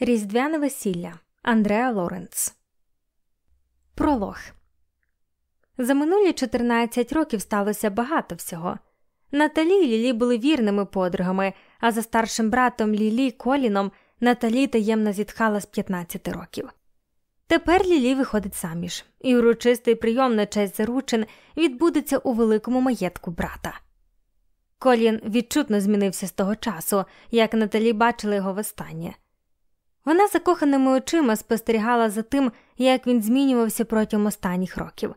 Різдвяне весілля Андреа Лоренц. Пролог За минулі 14 років сталося багато всього. Наталі і Лілі були вірними подругами, а за старшим братом Лілі Коліном Наталі таємно зітхала з 15 років. Тепер Лілі виходить заміж, і урочистий прийом на честь заручин відбудеться у великому маєтку брата. Колін відчутно змінився з того часу, як Наталі бачила його востаннє. Вона закоханими очима спостерігала за тим, як він змінювався протягом останніх років.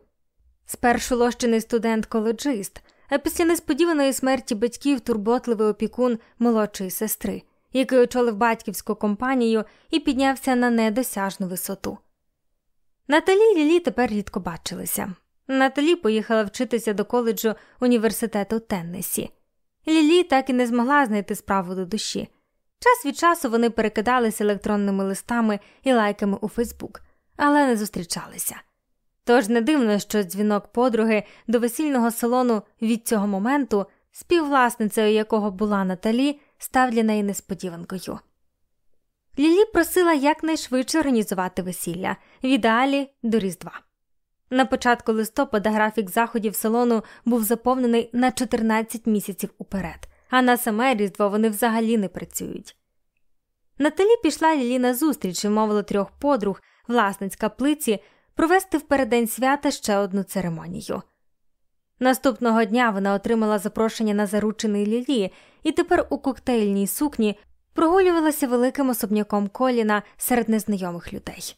Спершу лощений студент-коледжист, а після несподіваної смерті батьків турботливий опікун молодшої сестри, який очолив батьківську компанію і піднявся на недосяжну висоту. Наталі і Лілі тепер рідко бачилися. Наталі поїхала вчитися до коледжу університету Теннесі. Лілі так і не змогла знайти справу до душі. Час від часу вони перекидалися електронними листами і лайками у Фейсбук, але не зустрічалися. Тож не дивно, що дзвінок подруги до весільного салону від цього моменту, співвласницею якого була Наталі, став для неї несподіванкою. Лілі просила якнайшвидше організувати весілля в ідеалі до Різдва. На початку листопада графік заходів салону був заповнений на 14 місяців уперед а на саме різдво вони взагалі не працюють. Наталі пішла Лілі на зустріч і мовила трьох подруг, власниць каплиці, провести в переддень свята ще одну церемонію. Наступного дня вона отримала запрошення на заручений Лілі, і тепер у коктейльній сукні прогулювалася великим особняком коліна серед незнайомих людей.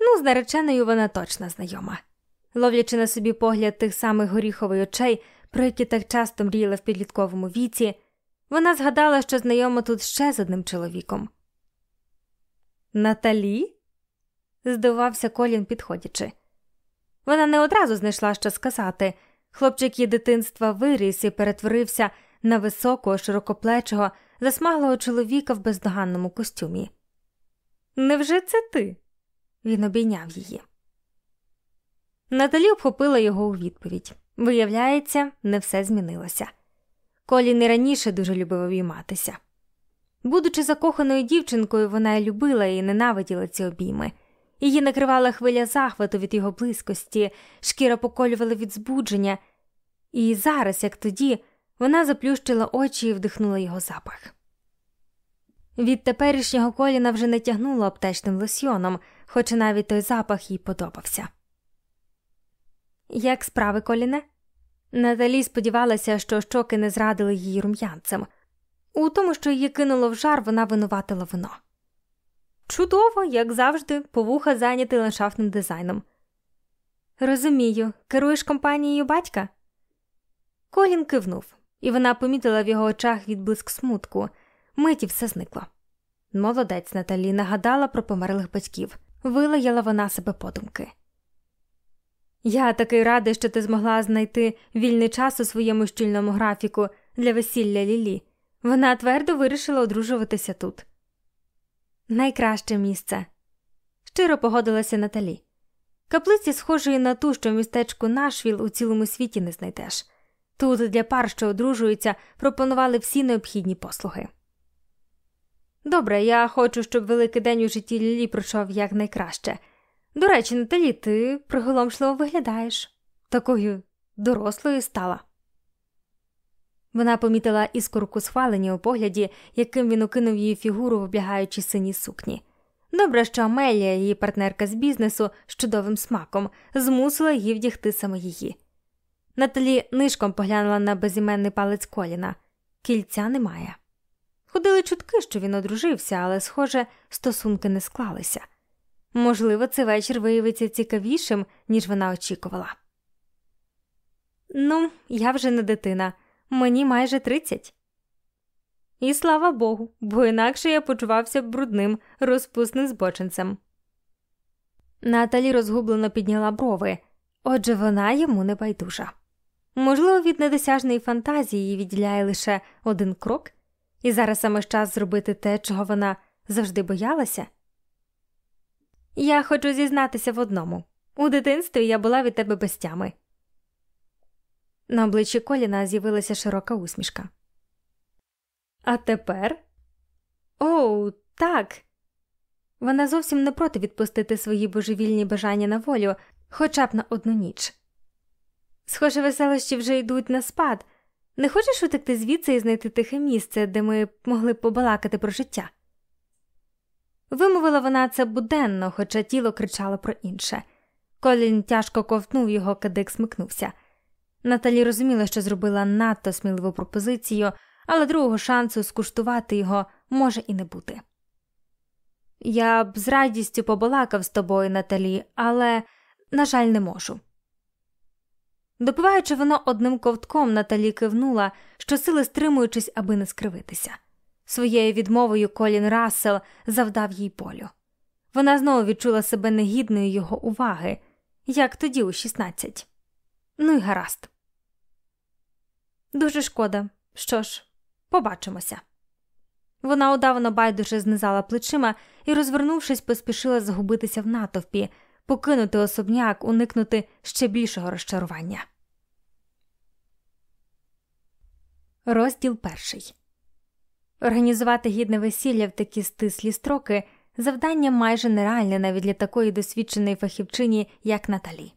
Ну, з нареченою вона точно знайома. Ловлячи на собі погляд тих самих горіхових очей, про які так часто мріяла в підлітковому віці, вона згадала, що знайома тут ще з одним чоловіком. Наталі? здивувався Колін, підходячи. Вона не одразу знайшла, що сказати. Хлопчик її дитинства виріс і перетворився на високого, широкоплечого, засмаглого чоловіка в бездоганному костюмі. Невже це ти? Він обійняв її. Наталі обхопила його у відповідь. Виявляється, не все змінилося. Колі не раніше дуже любив обійматися. Будучи закоханою дівчинкою, вона й любила і ненавиділа ці обійми. Її накривала хвиля захвату від його близькості, шкіра поколювала від збудження, і зараз, як тоді, вона заплющила очі і вдихнула його запах. Від теперішнього коліна вже не тягнуло аптечним лосьйоном, хоча навіть той запах їй подобався. Як справи коліне? Наталі сподівалася, що щоки не зрадили її рум'янцем. У тому, що її кинуло в жар, вона винуватила вино. Чудово, як завжди, повуха зайнятий ландшафтним дизайном. Розумію, керуєш компанією батька? Колін кивнув, і вона помітила в його очах відблиск смутку. Миті все зникло. Молодець Наталі нагадала про померлих батьків, вилаяла вона себе подумки. Я такий радий, що ти змогла знайти вільний час у своєму щільному графіку для весілля Лілі. Вона твердо вирішила одружуватися тут. Найкраще місце. Щиро погодилася Наталі. Каплиці, схожої на ту, що в містечку Нашвіл у цілому світі не знайдеш. Тут для пар, що одружуються, пропонували всі необхідні послуги. Добре, я хочу, щоб великий день у житті Лілі пройшов якнайкраще. До речі, Наталі, ти приголомшливо виглядаєш, такою дорослою стала. Вона помітила іскорку схвалення у погляді, яким він окинув її фігуру в облягаючій синій сукні. Добре, що Амелія, її партнерка з бізнесу з чудовим смаком, змусила її вдягти саме її. Наталі нишком поглянула на безіменний палець коліна. Кільця немає. Ходили чутки, що він одружився, але, схоже, стосунки не склалися. Можливо, цей вечір виявиться цікавішим, ніж вона очікувала. Ну, я вже не дитина, мені майже тридцять. І слава Богу, бо інакше я почувався брудним, розпусним збочинцем. Наталі розгублено підняла брови, отже, вона йому не байдужа. Можливо, від недосяжної фантазії її відділяє лише один крок, і зараз саме час зробити те, чого вона завжди боялася. Я хочу зізнатися в одному у дитинстві я була від тебе без тями. На обличчі Коліна з'явилася широка усмішка. А тепер? Оу, так. Вона зовсім не проти відпустити свої божевільні бажання на волю, хоча б на одну ніч. Схоже, веселощі вже йдуть на спад. Не хочеш утекти звідси і знайти тихе місце, де ми могли б побалакати про життя? Вимовила вона це буденно, хоча тіло кричало про інше. Колін тяжко ковтнув його, кадик смикнувся. Наталі розуміла, що зробила надто сміливу пропозицію, але другого шансу скуштувати його може і не бути. Я б з радістю побалакав з тобою, Наталі, але, на жаль, не можу. Допиваючи воно одним ковтком, Наталі кивнула, щосили стримуючись, аби не скривитися. Своєю відмовою Колін Рассел завдав їй болю. Вона знову відчула себе негідною його уваги, як тоді у 16. Ну й гаразд. Дуже шкода. Що ж, побачимося. Вона удавано байдуже знизала плечима і, розвернувшись, поспішила загубитися в натовпі, покинути особняк, уникнути ще більшого розчарування. Розділ перший організувати гідне весілля в такі стислі строки завдання майже нереальне навіть для такої досвідченої фахівчині, як Наталі.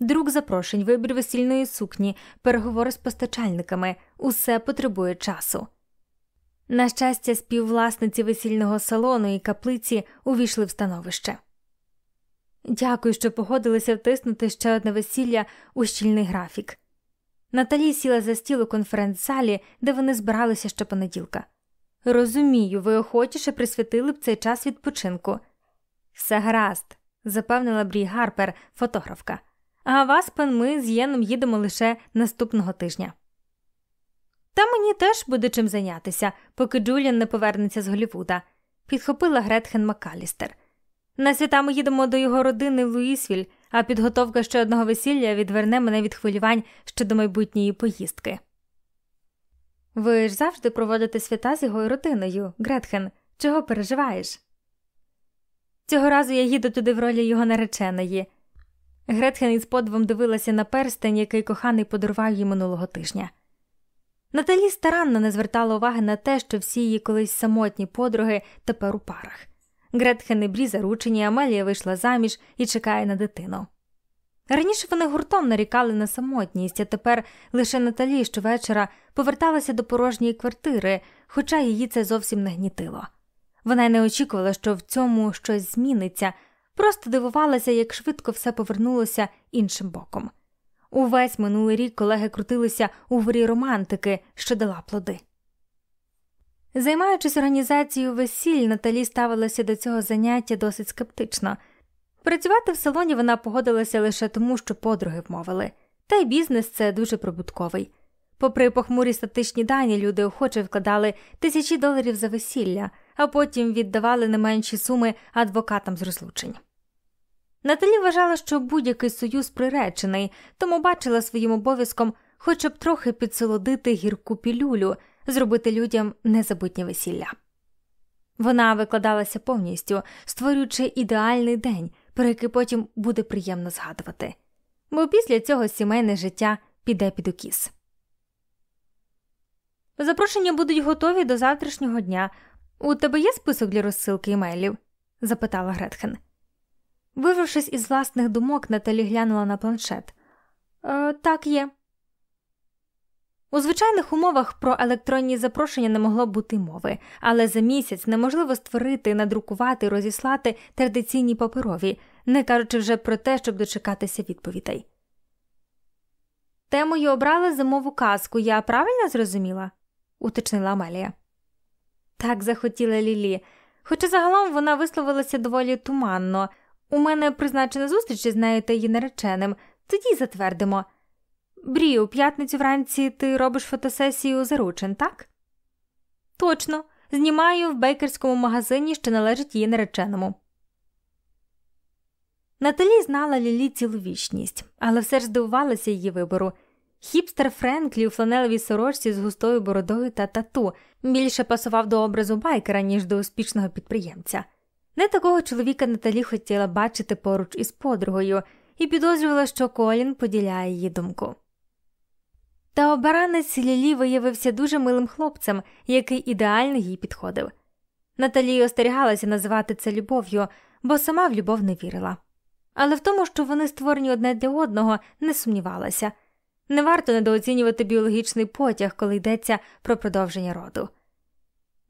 Друк запрошень, вибір весільної сукні, переговори з постачальниками усе потребує часу. На щастя, співвласниці весільного салону і каплиці увійшли в становище. Дякую, що погодилися втиснути ще одне весілля у щільний графік. Наталі сіла за стіл у конференц-залі, де вони збиралися ще понеділка. Розумію, ви охочіше присвятили б цей час відпочинку. Все гаразд, запевнила Брі Гарпер, фотографка. А вас, пан, ми з Єном їдемо лише наступного тижня. Та мені теж буде чим зайнятися, поки Джуліан не повернеться з Голівуда, підхопила Гретхен Макалістер. На свята ми їдемо до його родини в Луїсвіль, а підготовка ще одного весілля відверне мене від хвилювань щодо майбутньої поїздки. Ви ж завжди проводите свята з його родиною, Гретхен. Чого переживаєш? Цього разу я їду туди в ролі його нареченої. Гретхен із подивом дивилася на перстень, який коханий подарував їй минулого тижня. Наталі старанно не звертала уваги на те, що всі її колись самотні подруги тепер у парах. Гретхен і Брі заручені, Амелія вийшла заміж і чекає на дитину. Раніше вони гуртом нарікали на самотність, а тепер лише Наталі щовечора поверталася до порожньої квартири, хоча її це зовсім не гнітило. Вона й не очікувала, що в цьому щось зміниться, просто дивувалася, як швидко все повернулося іншим боком. Увесь минулий рік колеги крутилися у горі романтики, що дала плоди. Займаючись організацією весіль, Наталі ставилася до цього заняття досить скептично. Працювати в салоні вона погодилася лише тому, що подруги вмовили, та й бізнес це дуже прибутковий. Попри похмурі статичні дані, люди охоче вкладали тисячі доларів за весілля, а потім віддавали не менші суми адвокатам з розлучень. Наталі вважала, що будь-який союз приречений, тому бачила своїм обов'язком хоча б трохи підсолодити гірку пілюлю, зробити людям незабутнє весілля. Вона викладалася повністю, створюючи ідеальний день, про який потім буде приємно згадувати, бо після цього сімейне життя піде під укіс. Запрошення будуть готові до завтрашнього дня. У тебе є список для розсилки імейлів? запитала Гретхен. Вирвавшись із власних думок, Наталі глянула на планшет. «Е, Так, є. У звичайних умовах про електронні запрошення не могло бути мови, але за місяць неможливо створити, надрукувати, розіслати традиційні паперові, не кажучи вже про те, щоб дочекатися відповідей. Темою обрали зимову казку, я правильно зрозуміла? уточнила Амелія. Так захотіла Лілі, хоча загалом вона висловилася доволі туманно. У мене призначена зустріч з нею та її нареченим, тоді затвердимо. Брі, у п'ятницю вранці ти робиш фотосесію заручин, так? Точно, знімаю в бейкерському магазині, що належить її нареченому. Наталі знала Лілі цілу вічність, але все ж здивувалася її вибору. Хіпстер Френклі у фланелевій сорочці з густою бородою та тату більше пасував до образу байкера, ніж до успішного підприємця. Не такого чоловіка Наталі хотіла бачити поруч із подругою і підозрювала, що Колін поділяє її думку. Та обаранець Лілі виявився дуже милим хлопцем, який ідеально їй підходив. Наталія остерігалася називати це любов'ю, бо сама в любов не вірила. Але в тому, що вони створені одне для одного, не сумнівалася. Не варто недооцінювати біологічний потяг, коли йдеться про продовження роду.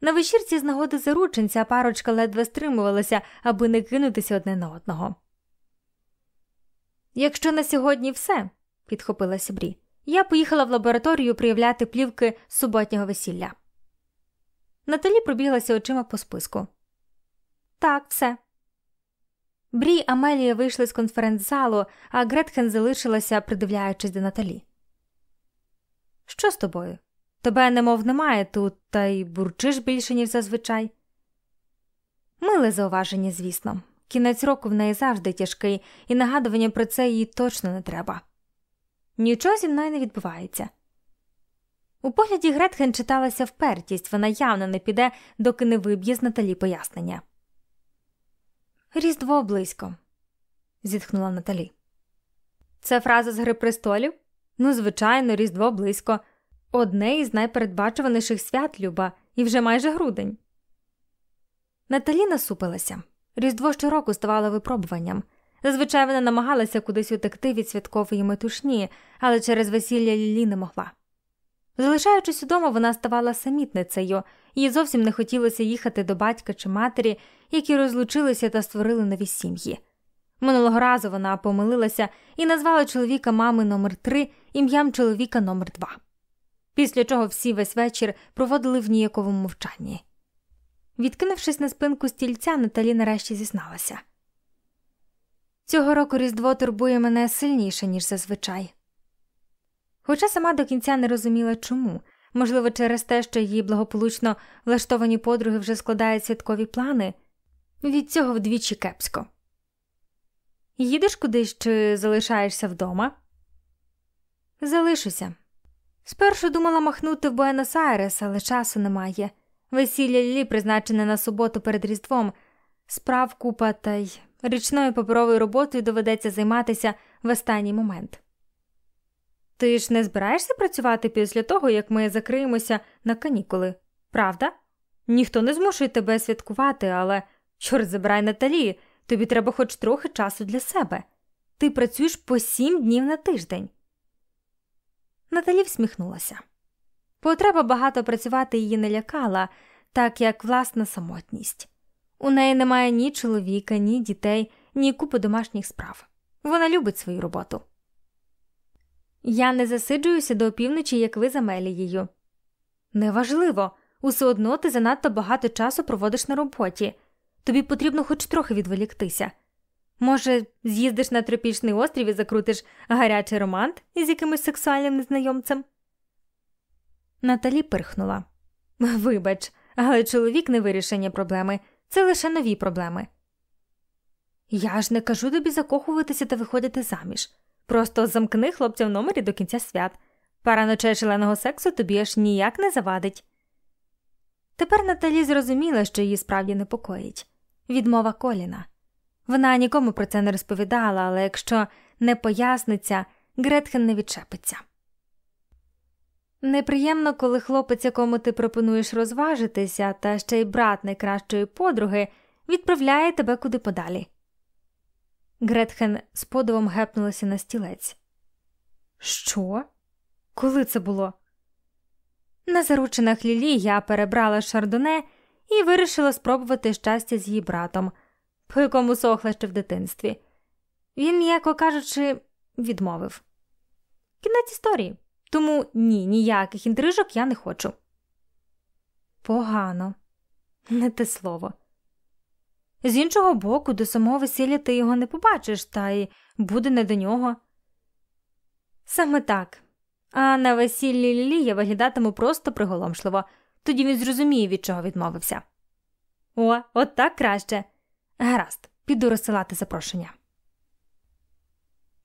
На вечірці з нагоди зарученця парочка ледве стримувалася, аби не кинутися одне на одного. Якщо на сьогодні все, підхопила Сібрі, я поїхала в лабораторію проявляти плівки суботнього весілля. Наталі пробіглася очима по списку. Так, все. Брі й Амелія вийшли з конференц-залу, а Гретхен залишилася, придивляючись до Наталі. Що з тобою? Тебе немов немає тут, та й бурчиш більше, ніж зазвичай. Миле зауваження, звісно. Кінець року в неї завжди тяжкий, і нагадування про це їй точно не треба. Нічого зі мною не відбувається. У погляді Гретхен читалася впертість, вона явно не піде, доки не виб'є з Наталі пояснення. Різдво близько, зітхнула Наталі. Це фраза з Гри престолів? Ну, звичайно, Різдво близько. Одне із найпередбачуваніших свят Люба, і вже майже грудень. Наталі насупилася. Різдво щороку ставало випробуванням. Зазвичай вона намагалася кудись утекти від святкової метушні, але через весілля Лілі не могла. Залишаючись удома, вона ставала самітницею, їй зовсім не хотілося їхати до батька чи матері, які розлучилися та створили нові сім'ї. Минулого разу вона помилилася і назвала чоловіка мами номер 3 ім'ям чоловіка номер 2 після чого всі весь вечір проводили в ніяковому мовчанні. Відкинувшись на спинку стільця, Наталі нарешті зізналася. Цього року Різдво турбує мене сильніше, ніж зазвичай. Хоча сама до кінця не розуміла чому, можливо, через те, що її благополучно влаштовані подруги вже складають святкові плани, від цього вдвічі кепсько. Їдеш кудись чи залишаєшся вдома? Залишуся. Спершу думала махнути в Буенос-Айрес, але часу немає. Весілля Лілі призначене на суботу перед Різдвом, справ купа та й річною паперовою роботою доведеться займатися в останній момент. Ти ж не збираєшся працювати після того, як ми закриємося на канікули, правда? Ніхто не змушує тебе святкувати, але чорт забирай Наталі, тобі треба хоч трохи часу для себе. Ти працюєш по сім днів на тиждень. Наталі всміхнулася. Потреба багато працювати її не лякала, так як власна самотність. У неї немає ні чоловіка, ні дітей, ні купи домашніх справ. Вона любить свою роботу. Я не засиджуюся до опівночі, як ви за Мелією. Неважливо, усе одно ти занадто багато часу проводиш на роботі. Тобі потрібно хоч трохи відволіктися. Може, з'їздиш на тропічний острів і закрутиш гарячий романт із якимось сексуальним незнайомцем? Наталі пирхнула. Вибач, але чоловік не вирішення проблеми, це лише нові проблеми. Я ж не кажу тобі закохуватися та виходити заміж. Просто замкни хлопця в номері до кінця свят. Пара ночей шаленого сексу тобі аж ніяк не завадить. Тепер Наталі зрозуміла, що її справді непокоїть відмова коліна. Вона нікому про це не розповідала, але якщо не поясниться, Гретхен не відчепиться. Неприємно, коли хлопець, якому ти пропонуєш розважитися, та ще й брат найкращої подруги, відправляє тебе куди подалі. Гретхен з подивом гепнулася на стілець. Що? Коли це було? На заручинах Лілі я перебрала шардоне і вирішила спробувати щастя з її братом по якому сохла ще в дитинстві. Він, м'яко кажучи, відмовив. Кінець історії. Тому ні, ніяких інтрижок я не хочу. Погано, не те слово. З іншого боку, до самого весілля ти його не побачиш, та й буде не до нього. Саме так. А на весіллі Лілі я виглядатиму просто приголомшливо, тоді він зрозуміє, від чого відмовився. О, от так краще. Гаразд, піду розсилати запрошення.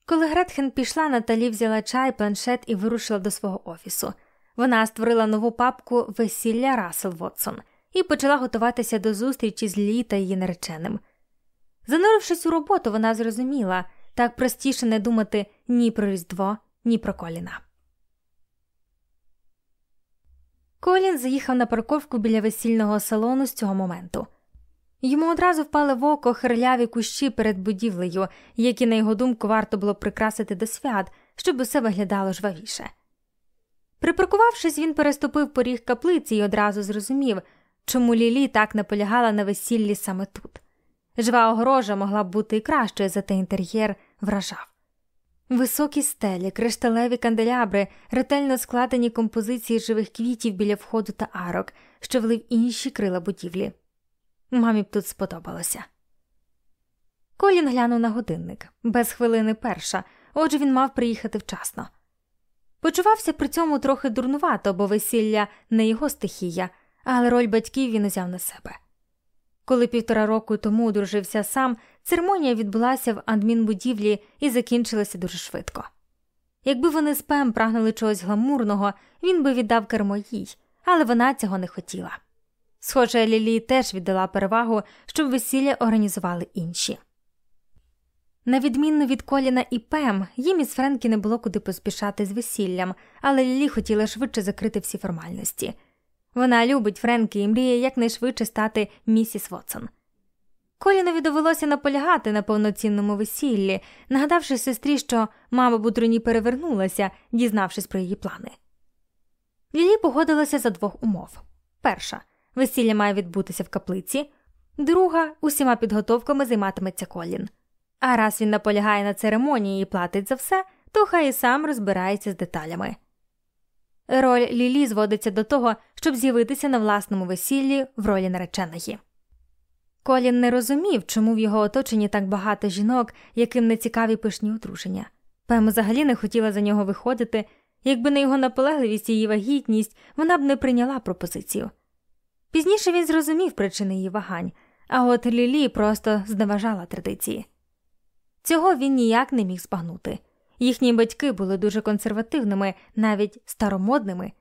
Коли Гретхен пішла, Наталі взяла чай, планшет і вирушила до свого офісу. Вона створила нову папку Весілля Рассел Вотсон і почала готуватися до зустрічі з Лі та її нареченим. Занурившись у роботу, вона зрозуміла так простіше не думати ні про Різдво, ні про коліна. Колін заїхав на парковку біля весільного салону з цього моменту. Йому одразу впали в око хирляві кущі перед будівлею, які, на його думку, варто було прикрасити до свят, щоб усе виглядало жвавіше. Припаркувавшись, він переступив поріг каплиці і одразу зрозумів, чому Лілі так наполягала на весіллі саме тут. Жива огорожа могла б бути і кращою, зате інтер'єр вражав. Високі стелі, кришталеві канделябри, ретельно складені композиції живих квітів біля входу та арок, що вели в інші крила будівлі. Мамі б тут сподобалося. Колін глянув на годинник без хвилини перша, отже він мав приїхати вчасно. Почувався при цьому трохи дурнувато, бо весілля не його стихія, але роль батьків він узяв на себе. Коли півтора року тому одружився сам, церемонія відбулася в адмінбудівлі і закінчилася дуже швидко. Якби вони з Пем прагнули чогось гламурного, він би віддав кермо їй, але вона цього не хотіла. Схоже, Лілі теж віддала перевагу, щоб весілля організували інші. На відмінно від Коліна і Пем, їм із Френкі не було куди поспішати з весіллям, але Лілі хотіла швидше закрити всі формальності. Вона любить Френкі і мріє якнайшвидше стати місіс Вотсон. Колінові довелося наполягати на повноцінному весіллі, нагадавши сестрі, що мама Бутруні перевернулася, дізнавшись про її плани. Лілі погодилася за двох умов перша весілля має відбутися в каплиці, друга усіма підготовками займатиметься Колін. А раз він наполягає на церемонії і платить за все, то хай і сам розбирається з деталями. Роль Лілі зводиться до того, щоб з'явитися на власному весіллі в ролі нареченої. Колін не розумів, чому в його оточенні так багато жінок, яким не цікаві пишні одруження. Пем взагалі не хотіла за нього виходити, якби не його наполегливість і її вагітність, вона б не прийняла пропозицію. Пізніше він зрозумів причини її вагань, а от Лілі просто зневажала традиції. Цього він ніяк не міг збагнути. Їхні батьки були дуже консервативними, навіть старомодними.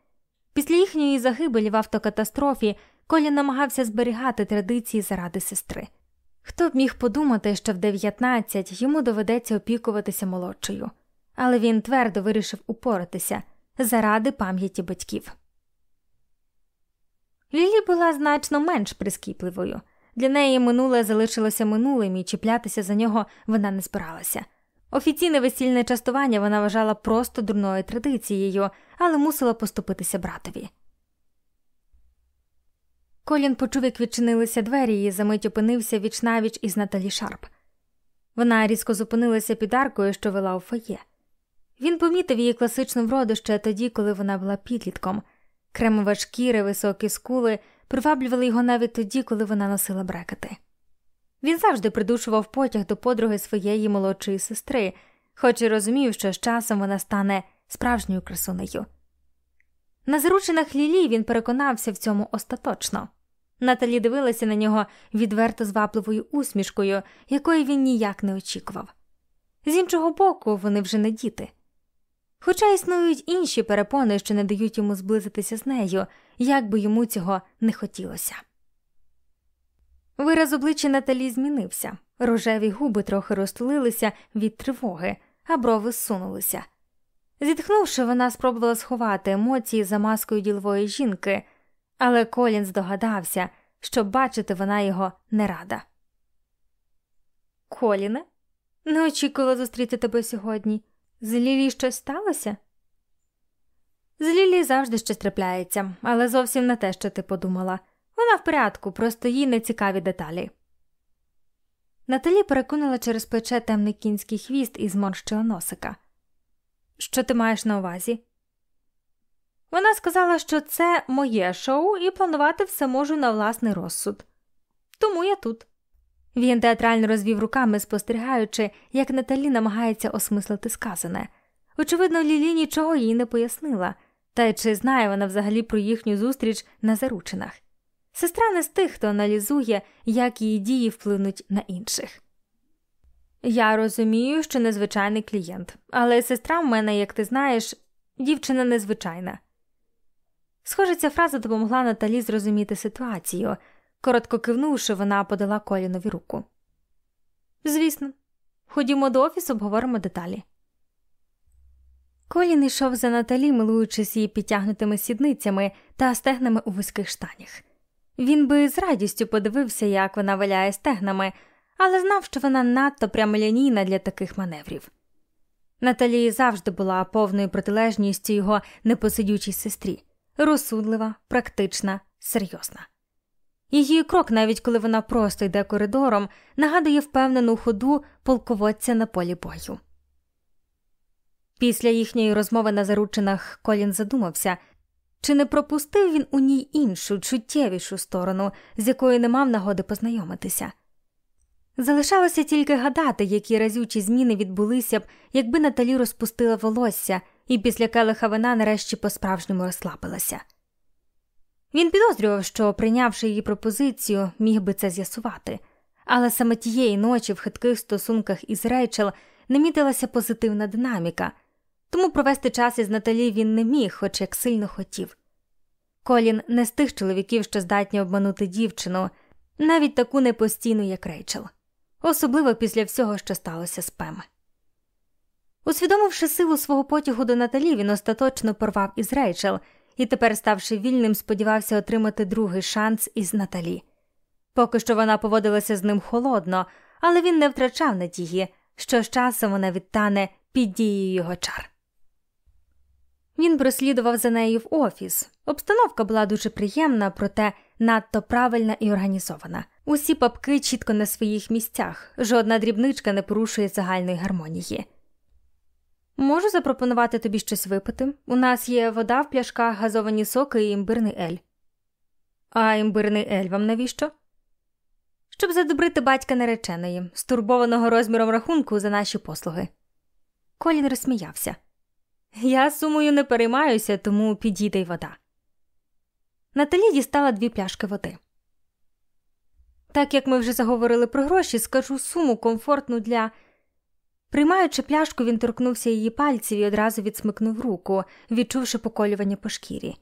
Після їхньої загибелі в автокатастрофі Колін намагався зберігати традиції заради сестри. Хто б міг подумати, що в 19 йому доведеться опікуватися молодшою, але він твердо вирішив упоратися заради пам'яті батьків. Лілі була значно менш прискіпливою. Для неї минуле залишилося минулим і чіплятися за нього вона не збиралася. Офіційне весільне частування вона вважала просто дурною традицією, але мусила поступитися братові. Колін почув, як відчинилися двері і замить опинився віч-на-віч із Наталі Шарп. Вона різко зупинилася під аркою, що вела у фоє. Він помітив її класичну вроду ще тоді, коли вона була підлітком. Кремова шкіра, високі скули приваблювали його навіть тоді, коли вона носила брекети. Він завжди придушував потяг до подруги своєї молодшої сестри, хоч і розумів, що з часом вона стане справжньою красунею. На заручинах Лілі він переконався в цьому остаточно. Наталі дивилася на нього відверто звабливою усмішкою, якої він ніяк не очікував. З іншого боку, вони вже не діти. Хоча існують інші перепони, що не дають йому зблизитися з нею, як би йому цього не хотілося. Вираз обличчя Наталі змінився, рожеві губи трохи розтулилися від тривоги, а брови зсунулися. Зітхнувши, вона спробувала сховати емоції за маскою ділової жінки, але Колін здогадався, що бачити вона його не рада. Коліне, не очікувала зустріти тебе сьогодні. З Лілі щось сталося? З Лілі завжди щось трапляється, але зовсім не те, що ти подумала. Вона в порядку, просто їй не цікаві деталі. Наталі переконала через плече темний кінський хвіст із морщого носика. Що ти маєш на увазі? Вона сказала, що це моє шоу і планувати все можу на власний розсуд. Тому я тут. Він театрально розвів руками, спостерігаючи, як Наталі намагається осмислити сказане. Очевидно, Лілі нічого їй не пояснила, та й чи знає вона взагалі про їхню зустріч на заручинах. Сестра не з тих, хто аналізує, як її дії вплинуть на інших. Я розумію, що незвичайний клієнт, але сестра в мене, як ти знаєш, дівчина незвичайна. Схоже, ця фраза допомогла Наталі зрозуміти ситуацію. Коротко кивнувши, вона подала колінові руку. Звісно, ходімо до офісу, обговоримо деталі. Колін йшов за Наталі, милуючись її підтягнутими сідницями та стегнами у вузьких штанях. Він би з радістю подивився, як вона валяє стегнами, але знав, що вона надто прямолінійна для таких маневрів. Наталі завжди була повною протилежністю його непосидючій сестрі, розсудлива, практична, серйозна. Її крок, навіть коли вона просто йде коридором, нагадує впевнену ходу полководця на полі бою. Після їхньої розмови на заручинах Колін задумався, чи не пропустив він у ній іншу, чуттєвішу сторону, з якою не мав нагоди познайомитися. Залишалося тільки гадати, які разючі зміни відбулися б, якби Наталі розпустила волосся і після келиха вина нарешті по справжньому розслабилася. Він підозрював, що, прийнявши її пропозицію, міг би це з'ясувати, але саме тієї ночі в хитких стосунках із Рейчел не мітилася позитивна динаміка, тому провести час із Наталі він не міг, хоч як сильно хотів. Колін не з тих чоловіків, що здатні обманути дівчину, навіть таку непостійну, як Рейчел, особливо після всього, що сталося з Пем. Усвідомивши силу свого потягу до Наталі, він остаточно порвав із Рейчел і тепер, ставши вільним, сподівався отримати другий шанс із Наталі. Поки що вона поводилася з ним холодно, але він не втрачав надії, що з часом вона відтане під дією його чар. Він прослідував за нею в офіс. Обстановка була дуже приємна, проте надто правильна і організована. Усі папки чітко на своїх місцях, жодна дрібничка не порушує загальної гармонії. Можу запропонувати тобі щось випити. У нас є вода в пляшках, газовані соки і імбирний ель. А імбирний ель вам навіщо? Щоб задобрити батька нареченої, стурбованого розміром рахунку за наші послуги. Колін розсміявся. Я сумою не переймаюся, тому підійде й вода. Наталі дістала дві пляшки води. Так як ми вже заговорили про гроші, скажу суму комфортну для. Приймаючи пляшку, він торкнувся її пальців і одразу відсмикнув руку, відчувши поколювання по шкірі.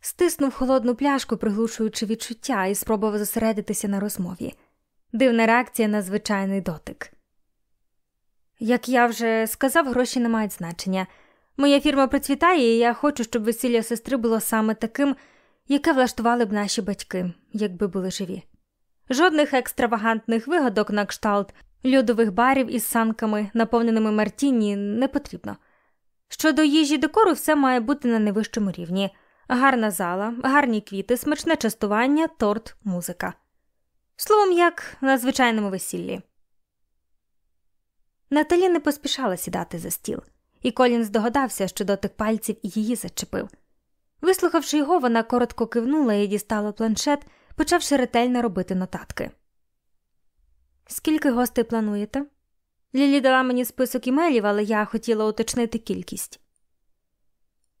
Стиснув холодну пляшку, приглушуючи відчуття, і спробував зосередитися на розмові. Дивна реакція на звичайний дотик. Як я вже сказав, гроші не мають значення. Моя фірма процвітає, і я хочу, щоб весілля сестри було саме таким, яке влаштували б наші батьки, якби були живі. Жодних екстравагантних вигадок на кшталт льодових барів із санками, наповненими Мартіні, не потрібно. Щодо їжі декору, все має бути на найвищому рівні гарна зала, гарні квіти, смачне частування, торт, музика. Словом, як на звичайному весіллі. Наталі не поспішала сідати за стіл і Колін здогадався, що дотик пальців її зачепив. Вислухавши його, вона коротко кивнула і дістала планшет, почавши ретельно робити нотатки. Скільки гостей плануєте? Лілі дала мені список імейлів, але я хотіла уточнити кількість.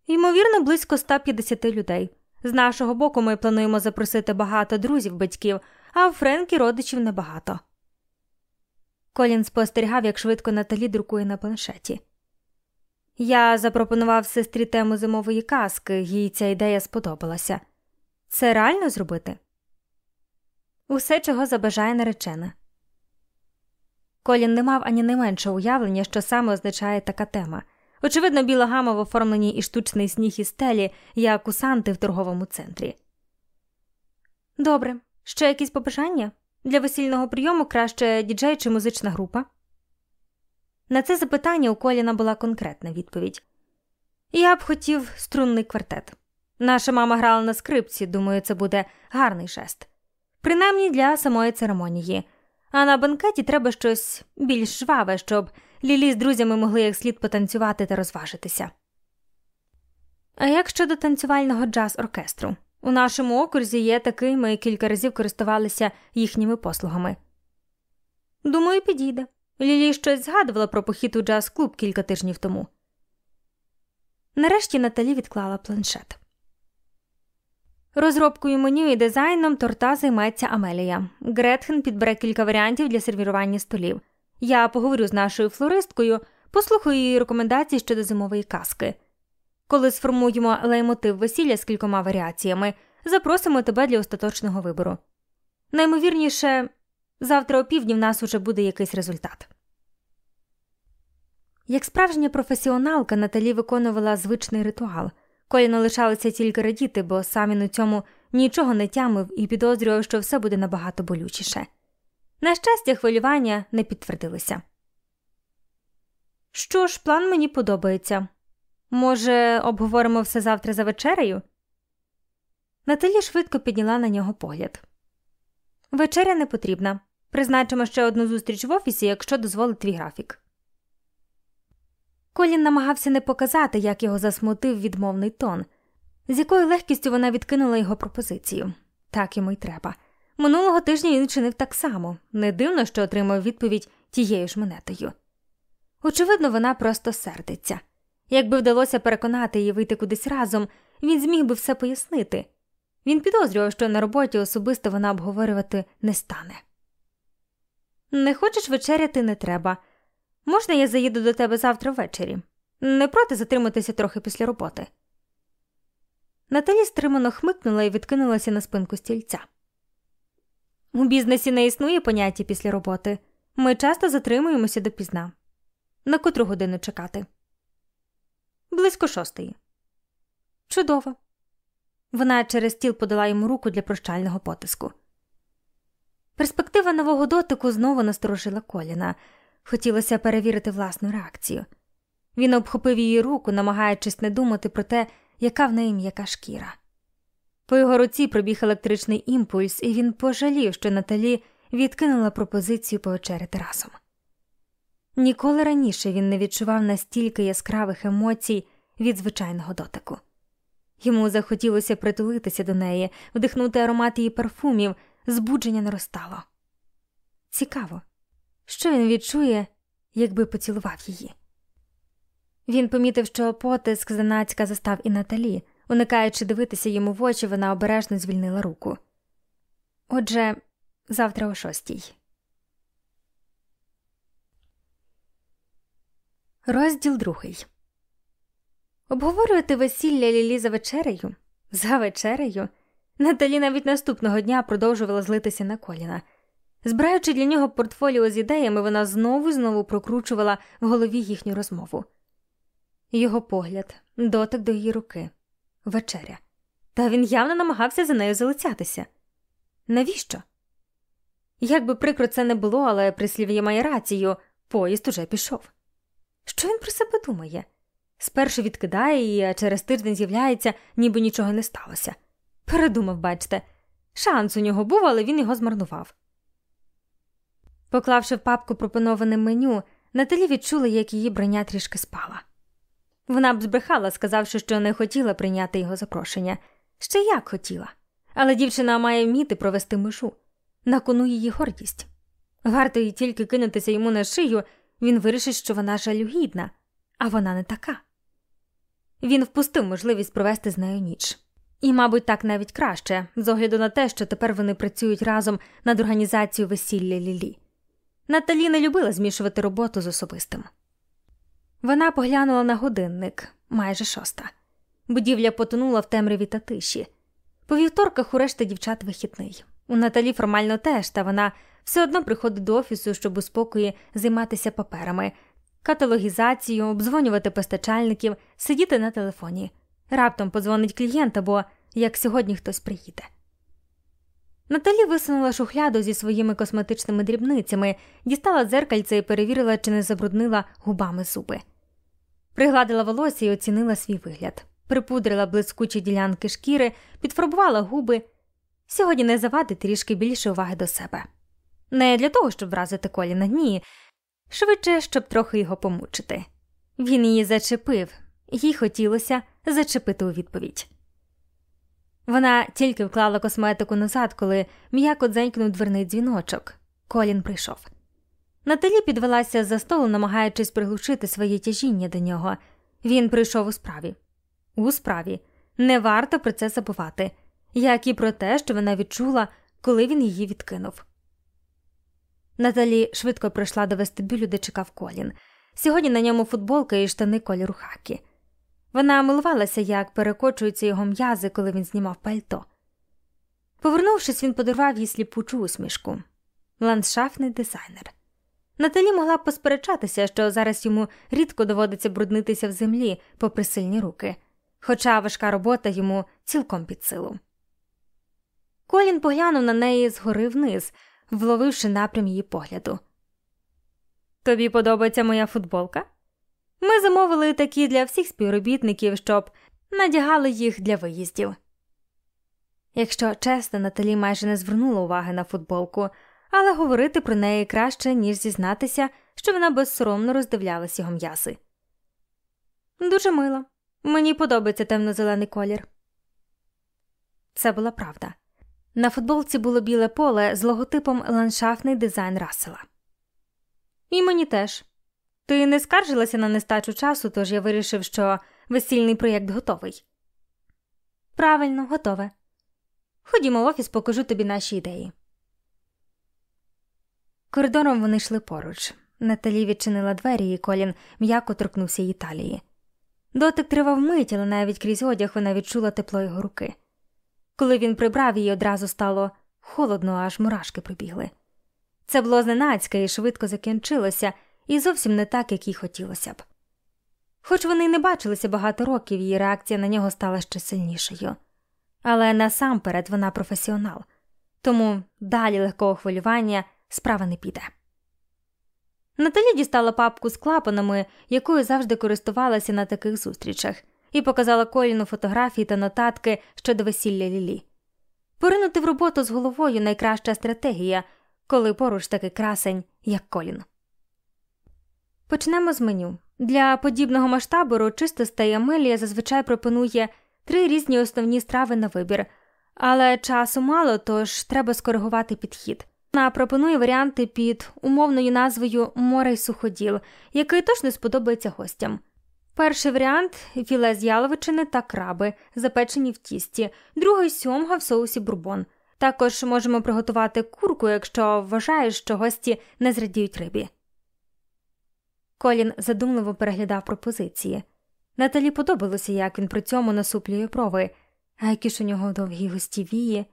Ймовірно, близько 150 людей. З нашого боку, ми плануємо запросити багато друзів, батьків, а в Френкі родичів небагато. Колін спостерігав, як швидко Наталі друкує на планшеті. Я запропонував сестрі тему зимової казки, їй ця ідея сподобалася. Це реально зробити? Усе, чого забажає наречена. Колін не мав ані не менше уявлення, що саме означає така тема. Очевидно, біла гама в оформленні і штучний сніг і стелі, як у Санти в торговому центрі. Добре, ще якісь побажання? Для весільного прийому краще діджей чи музична група. На це запитання у Коліна була конкретна відповідь. Я б хотів струнний квартет. Наша мама грала на скрипці, думаю, це буде гарний жест. Принаймні для самої церемонії. А на банкеті треба щось більш жваве, щоб Лілі з друзями могли як слід потанцювати та розважитися. А як щодо танцювального джаз оркестру? У нашому окрузі є такий, ми кілька разів користувалися їхніми послугами. Думаю, підійде. Лілі щось згадувала про похід у джаз клуб кілька тижнів тому. Нарешті Наталі відклала планшет. Розробкою меню і дизайном торта займеться Амелія. Гретхен підбере кілька варіантів для сервірування столів. Я поговорю з нашою флористкою, послухаю її рекомендації щодо зимової казки. Коли сформуємо леймотив весілля з кількома варіаціями, запросимо тебе для остаточного вибору. Наймовірніше, Завтра опівдні в нас уже буде якийсь результат. Як справжня професіоналка Наталі виконувала звичний ритуал. Коліно лишалося тільки радіти, бо сам він у цьому нічого не тямив і підозрював, що все буде набагато болючіше. На щастя, хвилювання не підтвердилося. Що ж, план мені подобається. Може, обговоримо все завтра за вечерею? Наталі швидко підняла на нього погляд. Вечеря не потрібна. Призначимо ще одну зустріч в офісі, якщо дозволить твій графік. Колін намагався не показати, як його засмутив відмовний тон, з якою легкістю вона відкинула його пропозицію. Так йому й треба. Минулого тижня він чинив так само, не дивно, що отримав відповідь тією ж монетою. Очевидно, вона просто сердиться. Якби вдалося переконати її вийти кудись разом, він зміг би все пояснити. Він підозрював, що на роботі особисто вона обговорювати не стане. Не хочеш вечеряти не треба. Можна я заїду до тебе завтра ввечері? Не проти затриматися трохи після роботи. Наталі стримано хмикнула і відкинулася на спинку стільця. У бізнесі не існує поняття після роботи. Ми часто затримуємося допізна. На котру годину чекати? Близько шостої. Чудово. Вона через стіл подала йому руку для прощального потиску. Перспектива нового дотику знову насторожила коліна. Хотілося перевірити власну реакцію. Він обхопив її руку, намагаючись не думати про те, яка в неї м'яка шкіра. По його руці пробіг електричний імпульс, і він пожалів, що Наталі відкинула пропозицію повечеряти разом. Ніколи раніше він не відчував настільки яскравих емоцій від звичайного дотику. Йому захотілося притулитися до неї, вдихнути аромат її парфумів, збудження наростало. Цікаво, що він відчує, якби поцілував її. Він помітив, що потиск зненацька застав і Наталі, уникаючи дивитися йому в очі, вона обережно звільнила руку. Отже, завтра о шостій. Розділ другий. Обговорювати весілля Лілі за вечерею? За вечерею? Наталі навіть наступного дня продовжувала злитися на коліна. Збираючи для нього портфоліо з ідеями, вона знову і знову прокручувала в голові їхню розмову. Його погляд, дотик до її руки, вечеря. Та він явно намагався за нею залицятися. Навіщо? Як би прикро це не було, але прислів'я має рацію, поїзд уже пішов. Що він про себе думає? Спершу відкидає її, а через тиждень з'являється, ніби нічого не сталося. Передумав, бачте, шанс у нього був, але він його змарнував. Поклавши в папку пропоноване меню, Наталі відчула, як її броня трішки спала. Вона б збрехала, сказавши, що не хотіла прийняти його запрошення. Ще як хотіла. Але дівчина має вміти провести межу. На кону її гордість. Варто їй тільки кинутися йому на шию, він вирішить, що вона жалюгідна, а вона не така. Він впустив можливість провести з нею ніч. І, мабуть, так навіть краще, з огляду на те, що тепер вони працюють разом над організацією весілля Лілі. Наталі не любила змішувати роботу з особистим. Вона поглянула на годинник майже шоста. Будівля потонула в темряві та тиші. По вівторках у решти дівчат вихідний. У Наталі формально теж, та вона все одно приходить до офісу, щоб у спокої займатися паперами, каталогізацією, обдзвонювати постачальників, сидіти на телефоні. Раптом подзвонить клієнт або як сьогодні хтось приїде. Наталі висунула шухляду зі своїми косметичними дрібницями, дістала дзеркальце і перевірила, чи не забруднила губами зуби. Пригладила волосся і оцінила свій вигляд, припудрила блискучі ділянки шкіри, підфарбувала губи. Сьогодні не завадить трішки більше уваги до себе. Не для того, щоб вразити коліна, ні, швидше, щоб трохи його помучити. Він її зачепив, їй хотілося зачепити у відповідь. Вона тільки вклала косметику назад, коли м'яко дзенькнув дверний дзвіночок. Колін прийшов. Наталі підвелася за столу, намагаючись приглушити своє тяжіння до нього. Він прийшов у справі. У справі. Не варто про це забувати, як і про те, що вона відчула, коли він її відкинув. Наталі швидко прийшла до вестибюлю, де чекав колін. Сьогодні на ньому футболка і штани кольору хакі. Вона милувалася, як перекочуються його м'язи, коли він знімав пальто. Повернувшись, він подарував їй сліпучу усмішку ландшафтний дизайнер. Наталі могла б посперечатися, що зараз йому рідко доводиться бруднитися в землі попри сильні руки, хоча важка робота йому цілком під силу. Колін поглянув на неї згори вниз, вловивши напрям її погляду. Тобі подобається моя футболка? Ми замовили такі для всіх співробітників, щоб надягали їх для виїздів. Якщо чесно, Наталі майже не звернула уваги на футболку, але говорити про неї краще, ніж зізнатися, що вона безсоромно роздивлялась його м'яси. Дуже мило. Мені подобається темно-зелений колір. Це була правда. На футболці було біле поле з логотипом ландшафтний дизайн Рассела. І мені теж. Ти не скаржилася на нестачу часу, тож я вирішив, що весільний проєкт готовий. Правильно, готове. Ходімо в офіс, покажу тобі наші ідеї. Коридором вони йшли поруч. Наталі відчинила двері, і Колін м'яко торкнувся її талії. Дотик тривав мить, але навіть крізь одяг вона відчула тепло його руки. Коли він прибрав її, одразу стало холодно, аж мурашки прибігли. Це було зненацька і швидко закінчилося, і зовсім не так, як їй хотілося б. Хоч вони й не бачилися багато років, її реакція на нього стала ще сильнішою. Але насамперед вона професіонал, тому далі легкого хвилювання справа не піде. Наталі дістала папку з клапанами, якою завжди користувалася на таких зустрічах, і показала коліну фотографії та нотатки щодо весілля Лілі. Поринути в роботу з головою найкраща стратегія, коли поруч такий красень, як колін. Почнемо з меню. Для подібного масштабу урочистостей Амелія зазвичай пропонує три різні основні страви на вибір, але часу мало, тож треба скоригувати підхід. Вона пропонує варіанти під умовною назвою Море й суходіл, який точно сподобається гостям. Перший варіант філе з яловичини та краби, запечені в тісті, другий сьомга в соусі бурбон. Також можемо приготувати курку, якщо вважаєш, що гості не зрадіють рибі. Колін задумливо переглядав пропозиції. Наталі подобалося, як він при цьому насуплює прови, а які ж у нього довгі гості вії.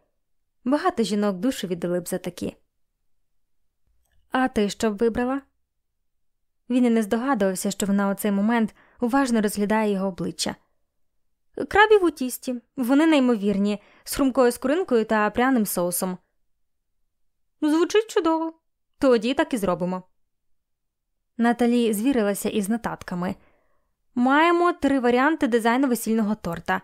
Багато жінок душу віддали б за такі. А ти що б вибрала? Він і не здогадувався, що вона у цей момент уважно розглядає його обличчя. Крабів у тісті, вони неймовірні, з хрумкою скоринкою та пряним соусом. Звучить чудово, тоді так і зробимо. Наталі звірилася із нотатками. Маємо три варіанти дизайну весільного торта.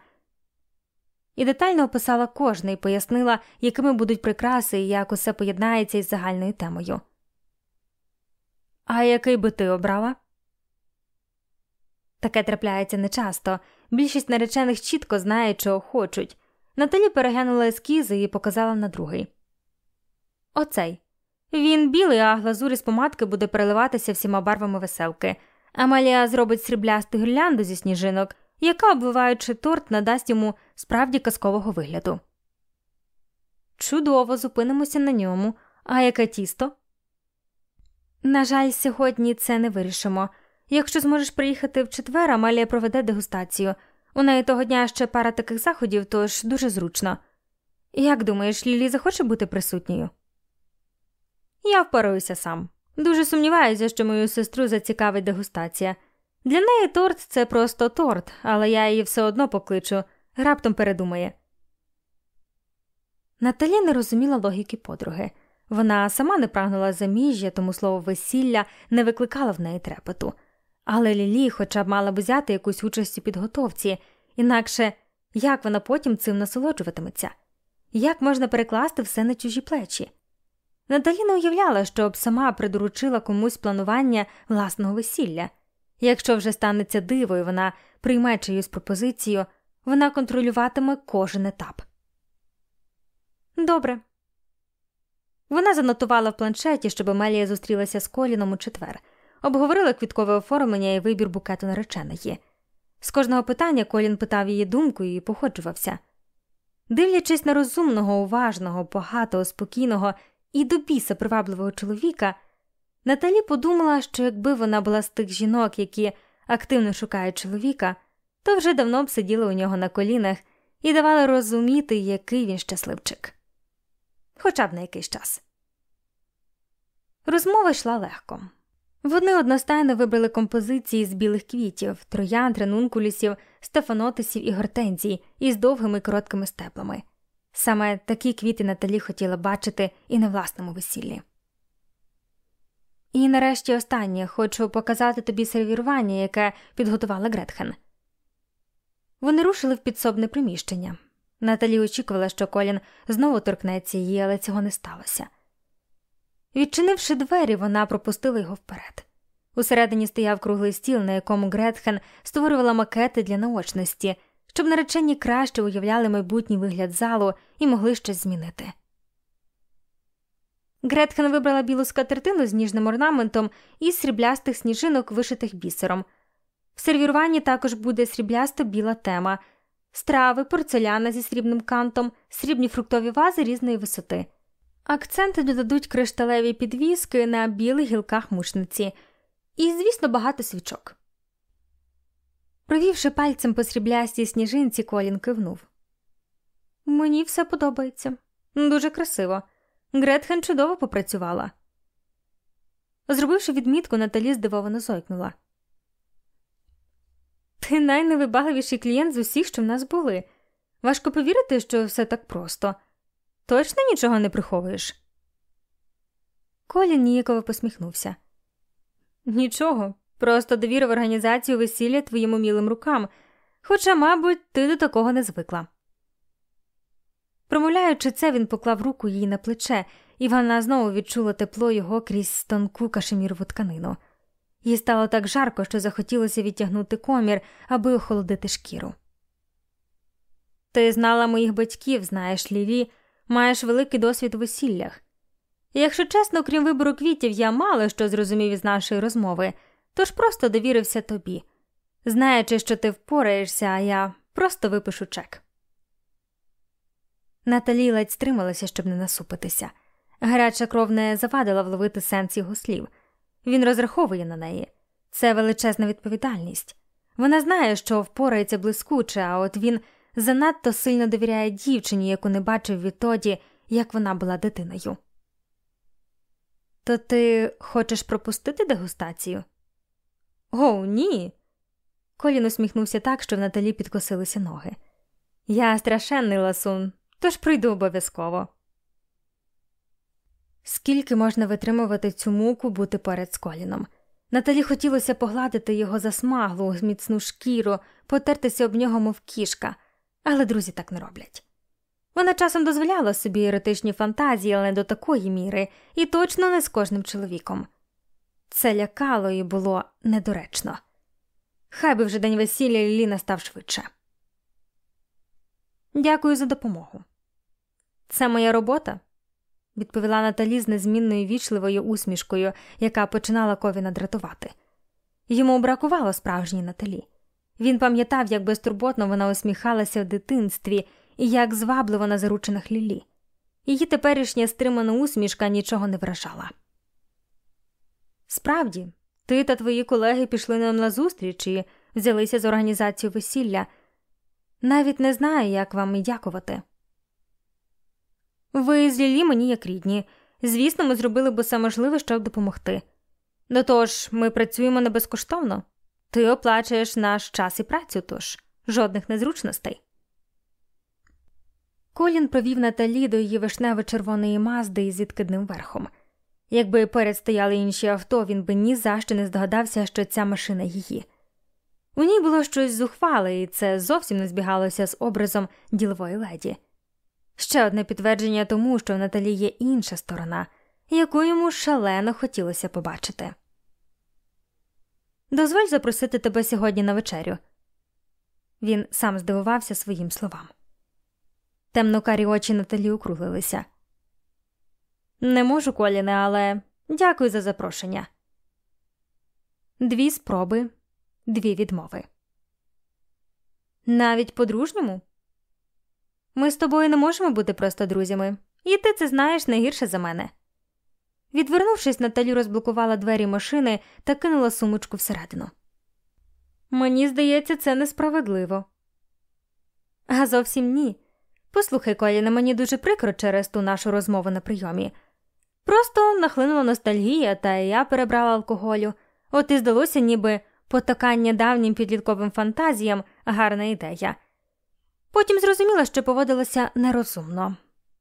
І детально описала кожний, пояснила, якими будуть прикраси і як усе поєднається із загальною темою. А який би ти обрала? Таке трапляється нечасто. Більшість наречених чітко знає, чого хочуть. Наталі переглянула ескізи і показала на другий. Оцей. Він білий, а глазур із помадки буде переливатися всіма барвами веселки. Амалія зробить сріблясту гірлянду зі сніжинок, яка, обвиваючи торт, надасть йому справді казкового вигляду. Чудово, зупинимося на ньому. А яке тісто? На жаль, сьогодні це не вирішимо. Якщо зможеш приїхати в четвер, Амалія проведе дегустацію. У неї того дня ще пара таких заходів, тож дуже зручно. Як думаєш, Лілі захоче бути присутньою? Я впораюся сам. Дуже сумніваюся, що мою сестру зацікавить дегустація. Для неї торт це просто торт, але я її все одно покличу, раптом передумає. Наталі не розуміла логіки подруги. Вона сама не прагнула заміжжя, тому слово весілля не викликало в неї трепету. Але Лілі хоча б мала б взяти якусь участь у підготовці, інакше як вона потім цим насолоджуватиметься? Як можна перекласти все на чужі плечі? Наталі не уявляла, щоб сама придоручила комусь планування власного весілля. Якщо вже станеться диво і вона прийме чиюсь пропозицію, вона контролюватиме кожен етап. Добре. Вона занотувала в планшеті, щоб Мелія зустрілася з Коліном у четвер, обговорила квіткове оформлення і вибір букету нареченої. З кожного питання Колін питав її думку і походжувався. Дивлячись на розумного, уважного, багатого, спокійного і до біса привабливого чоловіка, Наталі подумала, що якби вона була з тих жінок, які активно шукають чоловіка, то вже давно б сиділа у нього на колінах і давала розуміти, який він щасливчик. Хоча б на якийсь час. Розмова йшла легко. Вони одностайно вибрали композиції з білих квітів, троян, ренункулісів, стефанотисів і гортензій із довгими короткими стеблами. Саме такі квіти Наталі хотіла бачити і на власному весіллі. І нарешті останнє хочу показати тобі сервірування, яке підготувала Гретхен. Вони рушили в підсобне приміщення. Наталі очікувала, що Колін знову торкнеться її, але цього не сталося. Відчинивши двері, вона пропустила його вперед. Усередині стояв круглий стіл, на якому Гретхен створювала макети для наочності, щоб наречені краще уявляли майбутній вигляд залу і могли щось змінити. Гретхен вибрала білу скатертину з ніжним орнаментом і сріблястих сніжинок, вишитих бісером. В сервіруванні також буде сріблясто біла тема, страви, порцеляна зі срібним кантом, срібні фруктові вази різної висоти. Акценти додадуть кришталеві підвіски на білих гілках мушниці, і, звісно, багато свічок. Провівши пальцем по сріблястій сніжинці, Колін кивнув. Мені все подобається. Дуже красиво. Гретхен чудово попрацювала. Зробивши відмітку, Наталі здивовано зойкнула. Ти найневибагливіший клієнт з усіх, що в нас були. Важко повірити, що все так просто. Точно нічого не приховуєш? Колін ніяково посміхнувся. Нічого, просто довірив організацію весілля твоїм умілим рукам, хоча, мабуть, ти до такого не звикла. Промовляючи це, він поклав руку їй на плече, і вона знову відчула тепло його крізь тонку кашемірову тканину. Їй стало так жарко, що захотілося відтягнути комір, аби охолодити шкіру. Ти знала моїх батьків, знаєш, Лілі, маєш великий досвід у весіллях. Якщо чесно, крім вибору квітів, я мало що зрозумів із нашої розмови, тож просто довірився тобі, знаючи, що ти впораєшся, а я просто випишу чек. Наталі ледь стрималася, щоб не насупитися. Гаряча кров не завадила вловити сенс його слів. Він розраховує на неї. Це величезна відповідальність. Вона знає, що впорається блискуче, а от він занадто сильно довіряє дівчині, яку не бачив відтоді, як вона була дитиною. То ти хочеш пропустити дегустацію? О, ні. Колін усміхнувся так, що в Наталі підкосилися ноги. Я страшенний ласун, тож прийду обов'язково. Скільки можна витримувати цю муку бути перед коліном? Наталі хотілося погладити його засмаглу, міцну шкіру, потертися об нього, мов кішка, але друзі так не роблять. Вона часом дозволяла собі еротичні фантазії, але не до такої міри, і точно не з кожним чоловіком. Це лякало і було недоречно. Хай би вже день весілля Лілі настав швидше. Дякую за допомогу. Це моя робота, відповіла Наталі з незмінною вічливою усмішкою, яка починала ковіна дратувати. Йому бракувало справжній Наталі. Він пам'ятав, як безтурботно вона усміхалася в дитинстві і як звабливо на заручинах Лілі. Її теперішня стримана усмішка нічого не вражала. Справді, ти та твої колеги пішли нам на зустріч і взялися з організацією весілля. Навіть не знаю, як вам і дякувати. Ви з Лілі мені як рідні. Звісно, ми зробили б усе можливе, щоб допомогти. До того ж, ми працюємо не безкоштовно. Ти оплачуєш наш час і працю, тож жодних незручностей. Колін провів Наталі до її вишнево-червоної мазди із відкидним верхом. Якби перед стояли інші авто, він би ні за що не здогадався, що ця машина її. У ній було щось зухвале, і це зовсім не збігалося з образом ділової леді. Ще одне підтвердження тому, що в Наталі є інша сторона, яку йому шалено хотілося побачити. Дозволь запросити тебе сьогодні на вечерю. Він сам здивувався своїм словам. Темнокарі очі Наталі округлилися. Не можу, Коліне, але дякую за запрошення. Дві спроби, дві відмови. Навіть по-дружньому? Ми з тобою не можемо бути просто друзями, і ти це знаєш не гірше за мене. Відвернувшись, Наталі розблокувала двері машини та кинула сумочку всередину. Мені здається, це несправедливо. А зовсім ні. Послухай, Коліне, мені дуже прикро через ту нашу розмову на прийомі. Просто нахлинула ностальгія, та я перебрала алкоголю. От і здалося, ніби потакання давнім підлітковим фантазіям гарна ідея. Потім зрозуміла, що поводилася нерозумно.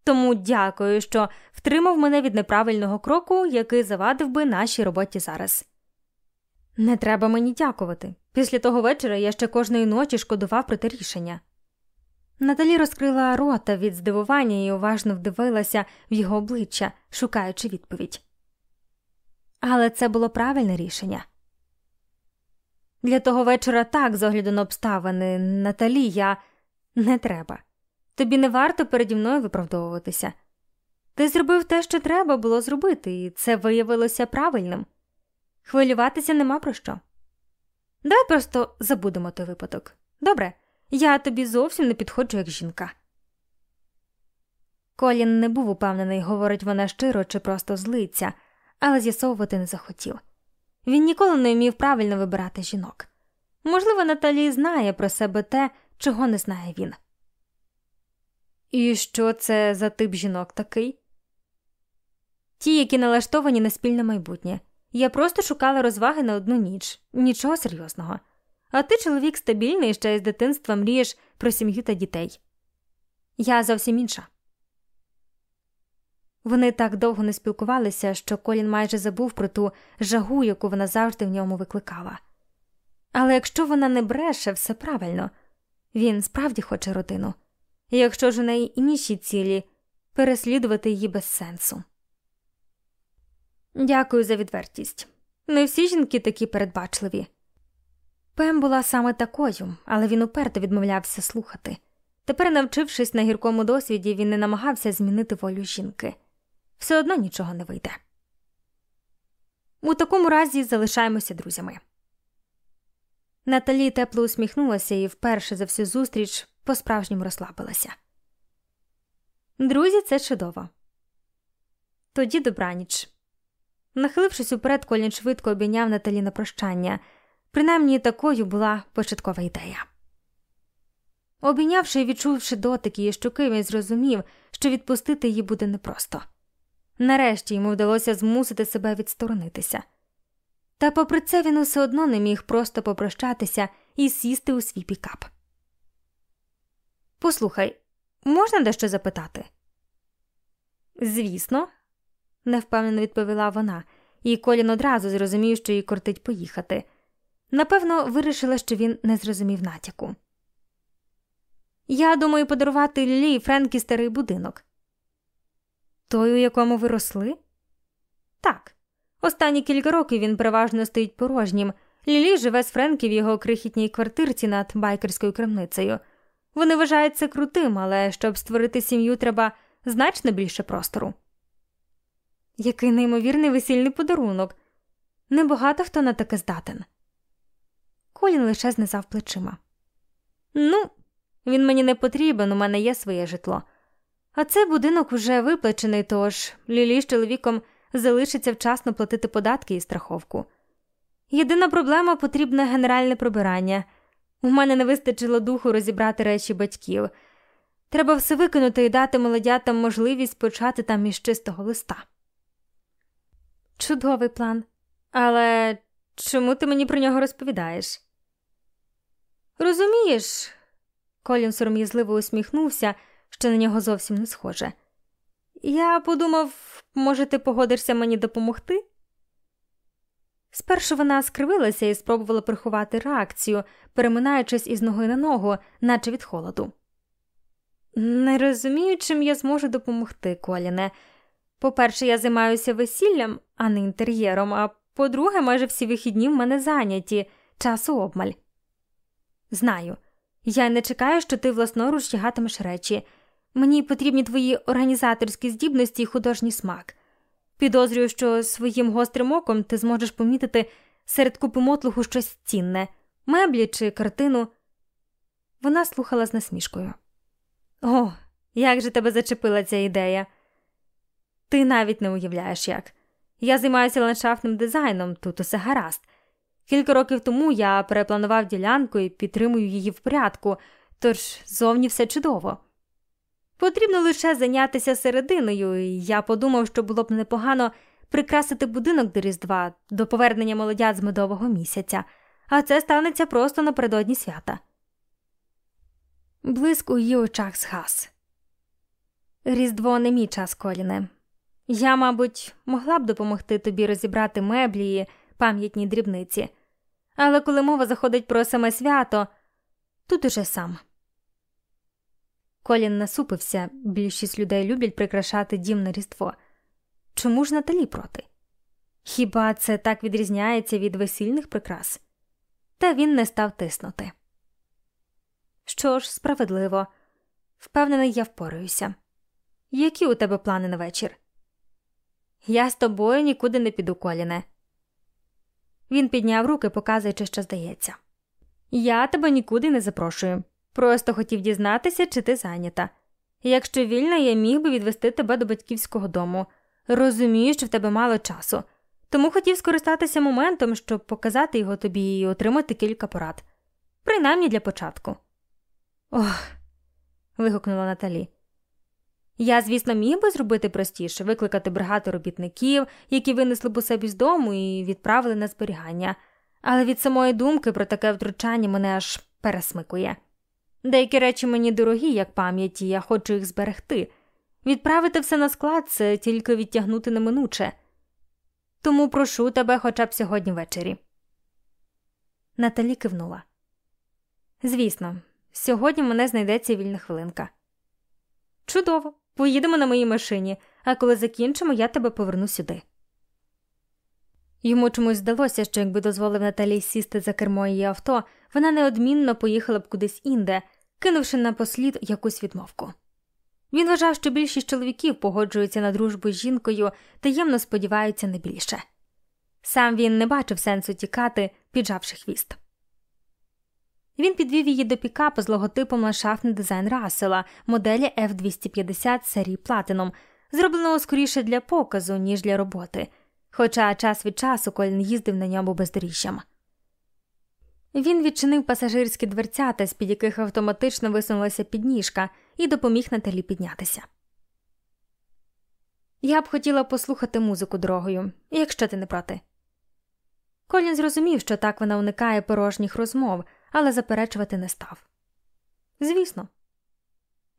Тому дякую, що втримав мене від неправильного кроку, який завадив би нашій роботі зараз. Не треба мені дякувати. Після того вечора я ще кожної ночі шкодував про те рішення. Наталі розкрила рота від здивування і уважно вдивилася в його обличчя, шукаючи відповідь. Але це було правильне рішення. Для того вечора так, з огляду на обставини, Наталі, я не треба. Тобі не варто переді мною виправдовуватися. Ти зробив те, що треба було зробити, і це виявилося правильним. Хвилюватися нема про що. Давай просто забудемо той випадок. Добре, я тобі зовсім не підходжу як жінка. Колін не був упевнений, говорить вона щиро чи просто злиться, але з'ясовувати не захотів. Він ніколи не вмів правильно вибирати жінок. Можливо, Наталі знає про себе те, чого не знає він. І що це за тип жінок такий? Ті, які налаштовані на спільне майбутнє. Я просто шукала розваги на одну ніч, нічого серйозного. А ти чоловік стабільний ще із дитинства мрієш про сім'ю та дітей. Я зовсім інша. Вони так довго не спілкувалися, що Колін майже забув про ту жагу, яку вона завжди в ньому викликала. Але якщо вона не бреше, все правильно він справді хоче родину, і якщо ж у неї інші цілі, переслідувати її без сенсу. Дякую за відвертість. Не всі жінки такі передбачливі. Пем була саме такою, але він уперто відмовлявся слухати. Тепер, навчившись на гіркому досвіді, він не намагався змінити волю жінки все одно нічого не вийде. У такому разі залишаємося друзями. Наталі тепло усміхнулася і вперше за всю зустріч по справжньому розслабилася. Друзі, це чудово. Тоді добраніч. Нахилившись уперед, Колін швидко обійняв Наталі на прощання. Принаймні такою була початкова ідея. Обійнявши і відчувши дотик її щуки, він зрозумів, що відпустити її буде непросто. Нарешті йому вдалося змусити себе відсторонитися. Та, попри це, він усе одно не міг просто попрощатися і сісти у свій пікап. Послухай, можна дещо запитати? Звісно, невпевнено відповіла вона, і Колін одразу зрозумів, що їй кортить поїхати. Напевно, вирішила, що він не зрозумів натяку. Я думаю подарувати Лілі і Френкі старий будинок. Той, у якому ви росли? Так. Останні кілька років він переважно стоїть порожнім. Лілі живе з Френкі в його крихітній квартирці над байкерською крамницею. Вони вважають це крутим, але щоб створити сім'ю, треба значно більше простору. Який неймовірний весільний подарунок. Небагато хто на таке здатен. Колін лише знизав плечима. Ну, він мені не потрібен, у мене є своє житло. А цей будинок уже виплачений, тож Лілі з чоловіком залишиться вчасно платити податки і страховку. Єдина проблема потрібне генеральне прибирання. У мене не вистачило духу розібрати речі батьків. Треба все викинути і дати молодятам можливість почати там із чистого листа. Чудовий план. Але чому ти мені про нього розповідаєш? Розумієш, Колін сором'язливо усміхнувся що на нього зовсім не схоже. Я подумав, може, ти погодишся мені допомогти? Спершу вона скривилася і спробувала приховати реакцію, переминаючись із ноги на ногу, наче від холоду. Не розумію, чим я зможу допомогти, Коліне. По-перше, я займаюся весіллям, а не інтер'єром, а по-друге, майже всі вихідні в мене зайняті, часу обмаль. Знаю, я не чекаю, що ти власноруч тягатимеш речі. Мені потрібні твої організаторські здібності і художній смак. Підозрюю, що своїм гострим оком ти зможеш помітити серед купи мотлуху щось цінне, меблі чи картину. Вона слухала з насмішкою. О, як же тебе зачепила ця ідея? Ти навіть не уявляєш як. Я займаюся ландшафтним дизайном, тут усе гаразд. Кілька років тому я перепланував ділянку і підтримую її в порядку, тож зовні все чудово. Потрібно лише зайнятися серединою, і я подумав, що було б непогано прикрасити будинок до Різдва до повернення молодят з медового місяця, а це станеться просто напередодні свята. Блиск у її очах згас. Різдво не мій час, Коліне. Я, мабуть, могла б допомогти тобі розібрати меблі і пам'ятні дрібниці, але коли мова заходить про саме свято, тут уже сам. Колін насупився, більшість людей люблять прикрашати дім на різдво. Чому ж Наталі проти? Хіба це так відрізняється від весільних прикрас? Та він не став тиснути. Що ж, справедливо, впевнений, я впораюся. Які у тебе плани на вечір? Я з тобою нікуди не піду, Коліне. Він підняв руки, показуючи, що здається. Я тебе нікуди не запрошую. Просто хотів дізнатися, чи ти зайнята. Якщо вільна, я міг би відвести тебе до батьківського дому. Розумію, що в тебе мало часу, тому хотів скористатися моментом, щоб показати його тобі і отримати кілька порад. Принаймні для початку. Ох. вигукнула Наталі. Я, звісно, міг би зробити простіше викликати бригаду робітників, які винесли б у себе з дому і відправили на зберігання, але від самої думки про таке втручання мене аж пересмикує. Деякі речі мені дорогі, як пам'яті, я хочу їх зберегти. Відправити все на склад це тільки відтягнути неминуче. Тому прошу тебе хоча б сьогодні ввечері. Наталі кивнула. Звісно, сьогодні мене знайдеться вільна хвилинка. Чудово, поїдемо на моїй машині, а коли закінчимо, я тебе поверну сюди. Йому чомусь здалося, що якби дозволив Наталі сісти за кермо її авто, вона неодмінно поїхала б кудись інде, кинувши на послід якусь відмовку. Він вважав, що більшість чоловіків погоджуються на дружбу з жінкою, таємно сподіваються не більше. Сам він не бачив сенсу тікати, піджавши хвіст. Він підвів її до пікапу з логотипом ландшафтний дизайн Рассела, моделі F250 серії Platinum, зробленого скоріше для показу, ніж для роботи, хоча час від часу Колін їздив на ньому бездоріжжям. Він відчинив пасажирські дверцята, з під яких автоматично висунулася підніжка, і допоміг Наталі піднятися. Я б хотіла послухати музику дорогою, якщо ти не проти. Колін зрозумів, що так вона уникає порожніх розмов, але заперечувати не став. Звісно,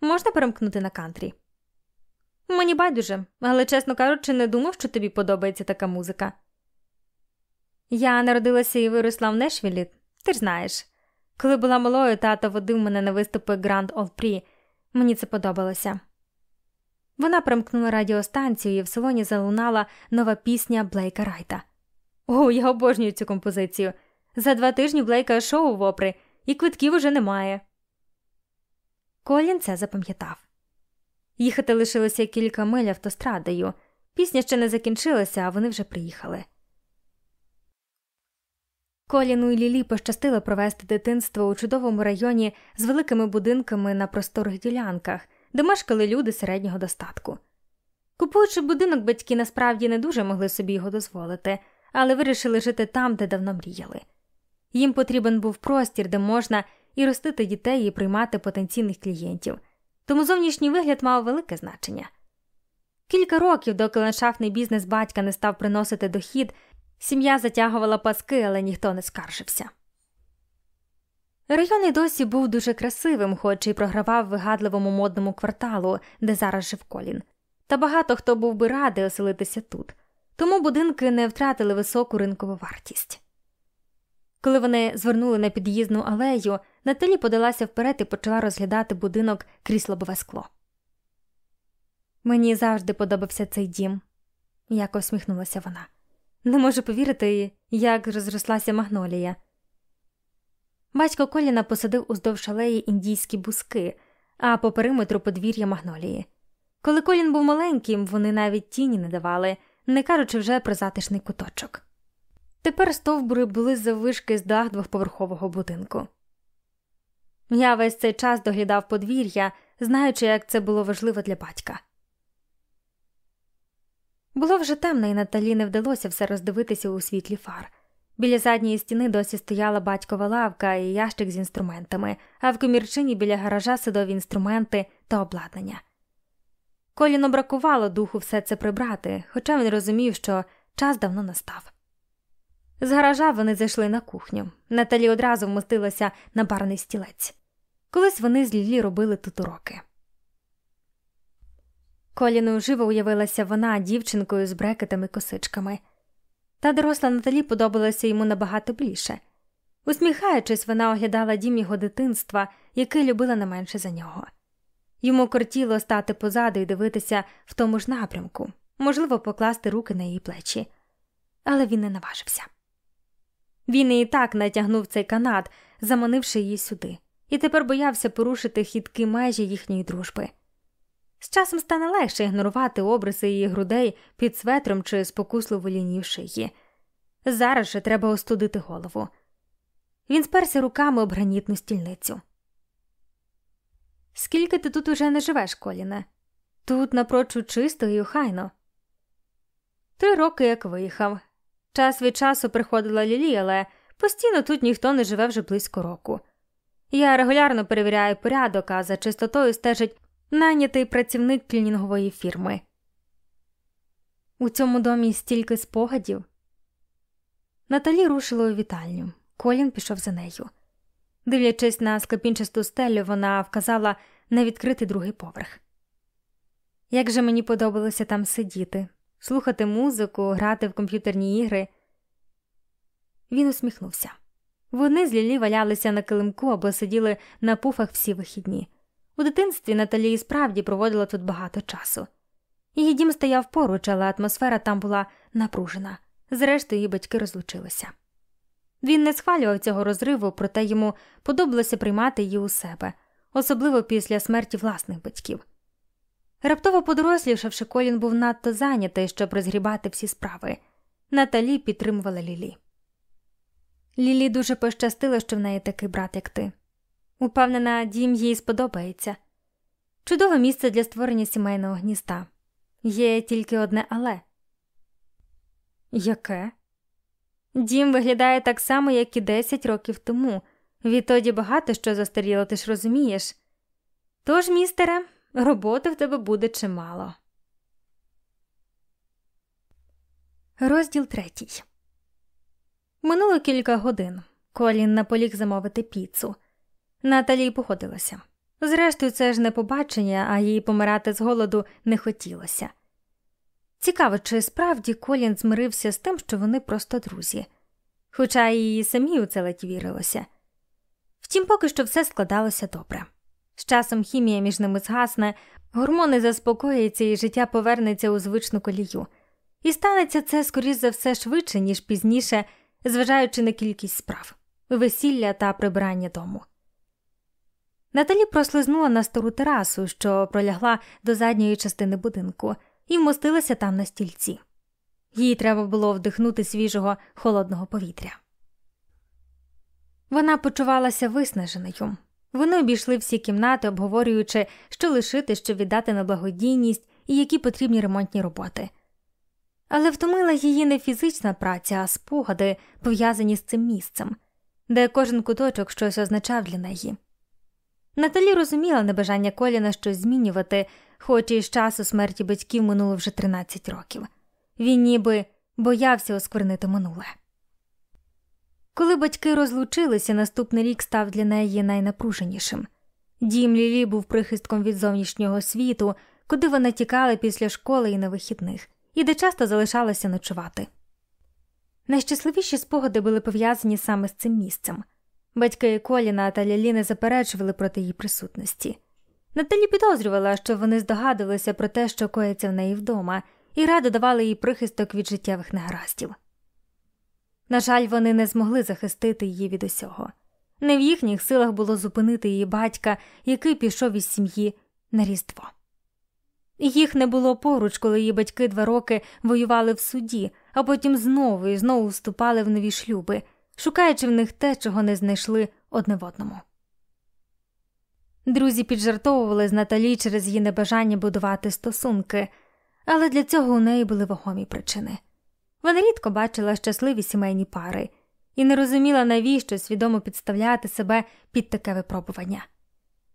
можна перемкнути на кантрі. Мені байдуже, але, чесно кажучи, не думав, що тобі подобається така музика. Я народилася і виросла в Нешвілі, ти ж знаєш. Коли була малою, тато водив мене на виступи Гранд Олпрі. Мені це подобалося. Вона примкнула радіостанцію і в салоні залунала нова пісня Блейка Райта. О, я обожнюю цю композицію. За два тижні Блейка шоу в опри, і квитків уже немає. Колін це запам'ятав. Їхати лишилося кілька миль автострадою. Пісня ще не закінчилася, а вони вже приїхали. Коліну і Лілі пощастило провести дитинство у чудовому районі з великими будинками на просторих ділянках, де мешкали люди середнього достатку. Купуючи будинок, батьки насправді не дуже могли собі його дозволити, але вирішили жити там, де давно мріяли. Їм потрібен був простір, де можна і ростити дітей, і приймати потенційних клієнтів, тому зовнішній вигляд мав велике значення. Кілька років, доки ландшафтний бізнес батька не став приносити дохід, Сім'я затягувала паски, але ніхто не скаржився. Район і досі був дуже красивим, хоч і програвав вигадливому модному кварталу, де зараз жив Колін. Та багато хто був би радий оселитися тут, тому будинки не втратили високу ринкову вартість. Коли вони звернули на під'їзну алею, Наталі подалася вперед і почала розглядати будинок крізь лобове скло. Мені завжди подобався цей дім, м'яко усміхнулася вона. Не можу повірити, як розрослася магнолія. Батько Коліна посадив уздовж алеї індійські бузки, а по периметру подвір'я магнолії. Коли Колін був маленьким, вони навіть тіні не давали, не кажучи вже про затишний куточок. Тепер стовбури були заввишки з дах двохповерхового будинку. Я весь цей час доглядав подвір'я, знаючи, як це було важливо для батька. Було вже темно, і Наталі не вдалося все роздивитися у світлі фар. Біля задньої стіни досі стояла батькова лавка і ящик з інструментами, а в комірчині біля гаража садові інструменти та обладнання. Коліно бракувало духу все це прибрати, хоча він розумів, що час давно настав. З гаража вони зайшли на кухню. Наталі одразу вмостилася на барний стілець. Колись вони з Лілі робили тут уроки. Коліну живо уявилася вона дівчинкою з брекетами косичками. Та доросла Наталі подобалася йому набагато більше. Усміхаючись, вона оглядала дім його дитинства, який любила не менше за нього. Йому кортіло стати позаду і дивитися в тому ж напрямку, можливо, покласти руки на її плечі, але він не наважився. Він і так натягнув цей канат, заманивши її сюди, і тепер боявся порушити хиткі межі їхньої дружби. З часом стане легше ігнорувати обриси її грудей під светром чи спокусливо лінію шиї. Зараз же треба остудити голову. Він сперся руками об гранітну стільницю. Скільки ти тут уже не живеш, Коліне? Тут напрочуд чисто і охайно. Три роки як виїхав. Час від часу приходила Лілі, але постійно тут ніхто не живе вже близько року. Я регулярно перевіряю порядок, а за чистотою стежить найнятий працівник клінінгової фірми. У цьому домі стільки спогадів. Наталі рушила у вітальню. Колін пішов за нею. Дивлячись на склепінчасту стелю, вона вказала на відкритий другий поверх. Як же мені подобалося там сидіти, слухати музику, грати в комп'ютерні ігри. Він усміхнувся. Вони з Лілі валялися на килимку або сиділи на пуфах всі вихідні. У дитинстві Наталі справді проводила тут багато часу. Її дім стояв поруч, але атмосфера там була напружена. Зрештою, її батьки розлучилися. Він не схвалював цього розриву, проте йому подобалося приймати її у себе, особливо після смерті власних батьків. Раптово подорослішавши, Колін був надто зайнятий, щоб розгрібати всі справи. Наталі підтримувала Лілі. Лілі дуже пощастило, що в неї такий брат, як ти. Упевнена, дім їй сподобається. Чудове місце для створення сімейного гнізда. Є тільки одне але. Яке? Дім виглядає так само, як і 10 років тому. Відтоді багато що застаріло, ти ж розумієш. Тож, містере, роботи в тебе буде чимало. Розділ третій. Минуло кілька годин. Колін наполіг замовити піцу. Наталі походилася. Зрештою, це ж не побачення, а їй помирати з голоду не хотілося. Цікаво, чи справді Колін змирився з тим, що вони просто друзі, хоча їй самі у це ледь вірилося. Втім, поки що все складалося добре. З часом хімія між ними згасне, гормони заспокояться і життя повернеться у звичну колію. І станеться це, скоріш за все, швидше, ніж пізніше, зважаючи на кількість справ, весілля та прибирання дому. Наталі прослизнула на стару терасу, що пролягла до задньої частини будинку і вмостилася там на стільці. Їй треба було вдихнути свіжого холодного повітря. Вона почувалася виснаженою. Вони обійшли всі кімнати, обговорюючи, що лишити, що віддати на благодійність і які потрібні ремонтні роботи. Але втомила її не фізична праця, а спогади, пов'язані з цим місцем, де кожен куточок щось означав для неї. Наталі розуміла небажання Коліна щось змінювати, хоч і з часу смерті батьків минуло вже 13 років. Він ніби боявся осквернити минуле. Коли батьки розлучилися, наступний рік став для неї найнапруженішим. Дім Лілі був прихистком від зовнішнього світу, куди вона тікала після школи і на вихідних, і де часто залишалася ночувати. Найщасливіші спогади були пов'язані саме з цим місцем. Батьки Коліна та Лілі не заперечували проти її присутності. Наталі підозрювала, що вони здогадувалися про те, що коїться в неї вдома, і радо давали їй прихисток від життєвих негараздів. На жаль, вони не змогли захистити її від усього. Не в їхніх силах було зупинити її батька, який пішов із сім'ї на Різдво. Їх не було поруч, коли її батьки два роки воювали в суді, а потім знову і знову вступали в нові шлюби, шукаючи в них те, чого не знайшли одне в одному. Друзі піджартовували з Наталі через її небажання будувати стосунки, але для цього у неї були вагомі причини. Вона рідко бачила щасливі сімейні пари і не розуміла, навіщо свідомо підставляти себе під таке випробування.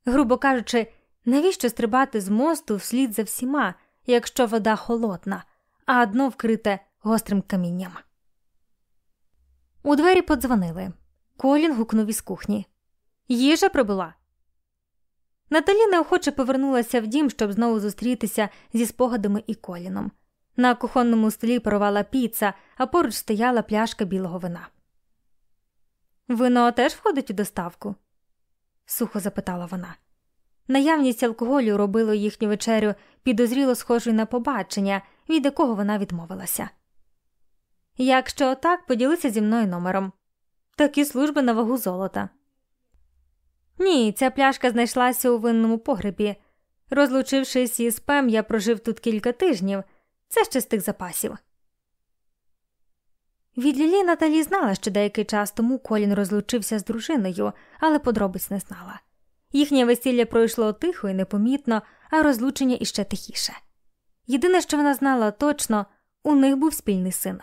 Грубо кажучи, Навіщо стрибати з мосту вслід за всіма, якщо вода холодна, а дно вкрите гострим камінням? У двері подзвонили. Колін гукнув із кухні. Їжа прибула. Наталі неохоче повернулася в дім, щоб знову зустрітися зі спогадами і коліном. На кухонному столі парувала піца, а поруч стояла пляшка білого вина. Вино теж входить у доставку? сухо запитала вона. Наявність алкоголю робило їхню вечерю підозріло схожою на побачення, від якого вона відмовилася. Якщо так, поділися зі мною номером. Такі служби на вагу золота. Ні, ця пляшка знайшлася у винному погребі. Розлучившись із Пем, я прожив тут кілька тижнів. Це ще з тих запасів. Від Лілі Наталі знала, що деякий час тому Колін розлучився з дружиною, але подробиць не знала. Їхнє весілля пройшло тихо і непомітно, а розлучення іще тихіше. Єдине, що вона знала точно, у них був спільний син.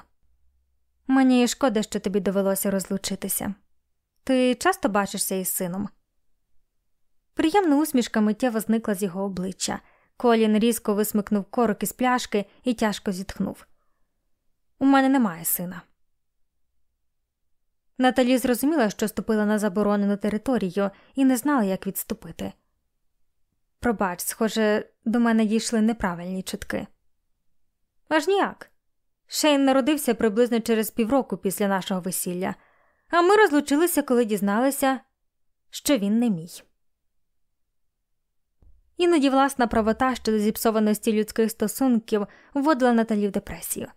Мені шкода, що тобі довелося розлучитися. Ти часто бачишся із сином? Приємна усмішка миттєво зникла з його обличчя. Колін різко висмикнув корок із пляшки і тяжко зітхнув. У мене немає сина. Наталі зрозуміла, що ступила на заборонену територію і не знала, як відступити. Пробач, схоже, до мене дійшли неправильні чутки. Аж ніяк. Шейн народився приблизно через півроку після нашого весілля, а ми розлучилися, коли дізналися, що він не мій. Іноді власна правота щодо зіпсованості людських стосунків вводила Наталі в депресію.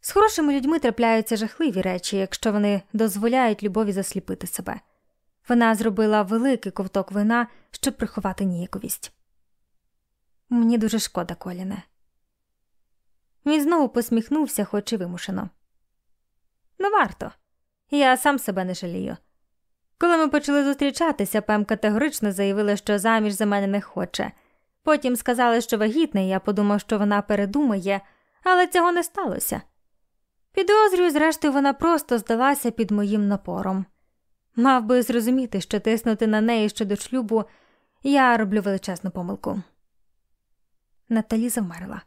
З хорошими людьми трапляються жахливі речі, якщо вони дозволяють любові засліпити себе. Вона зробила великий ковток вина, щоб приховати ніяковість. Мені дуже шкода, Коліне. Він знову посміхнувся, хоч і вимушено. Не варто. Я сам себе не жалію. Коли ми почали зустрічатися, Пем категорично заявила, що заміж за мене не хоче. Потім сказали, що вагітна, і я подумав, що вона передумає, але цього не сталося. Підозрюю, зрештою, вона просто здалася під моїм напором. Мав би зрозуміти, що тиснути на неї щодо шлюбу я роблю величезну помилку. Наталі замерла.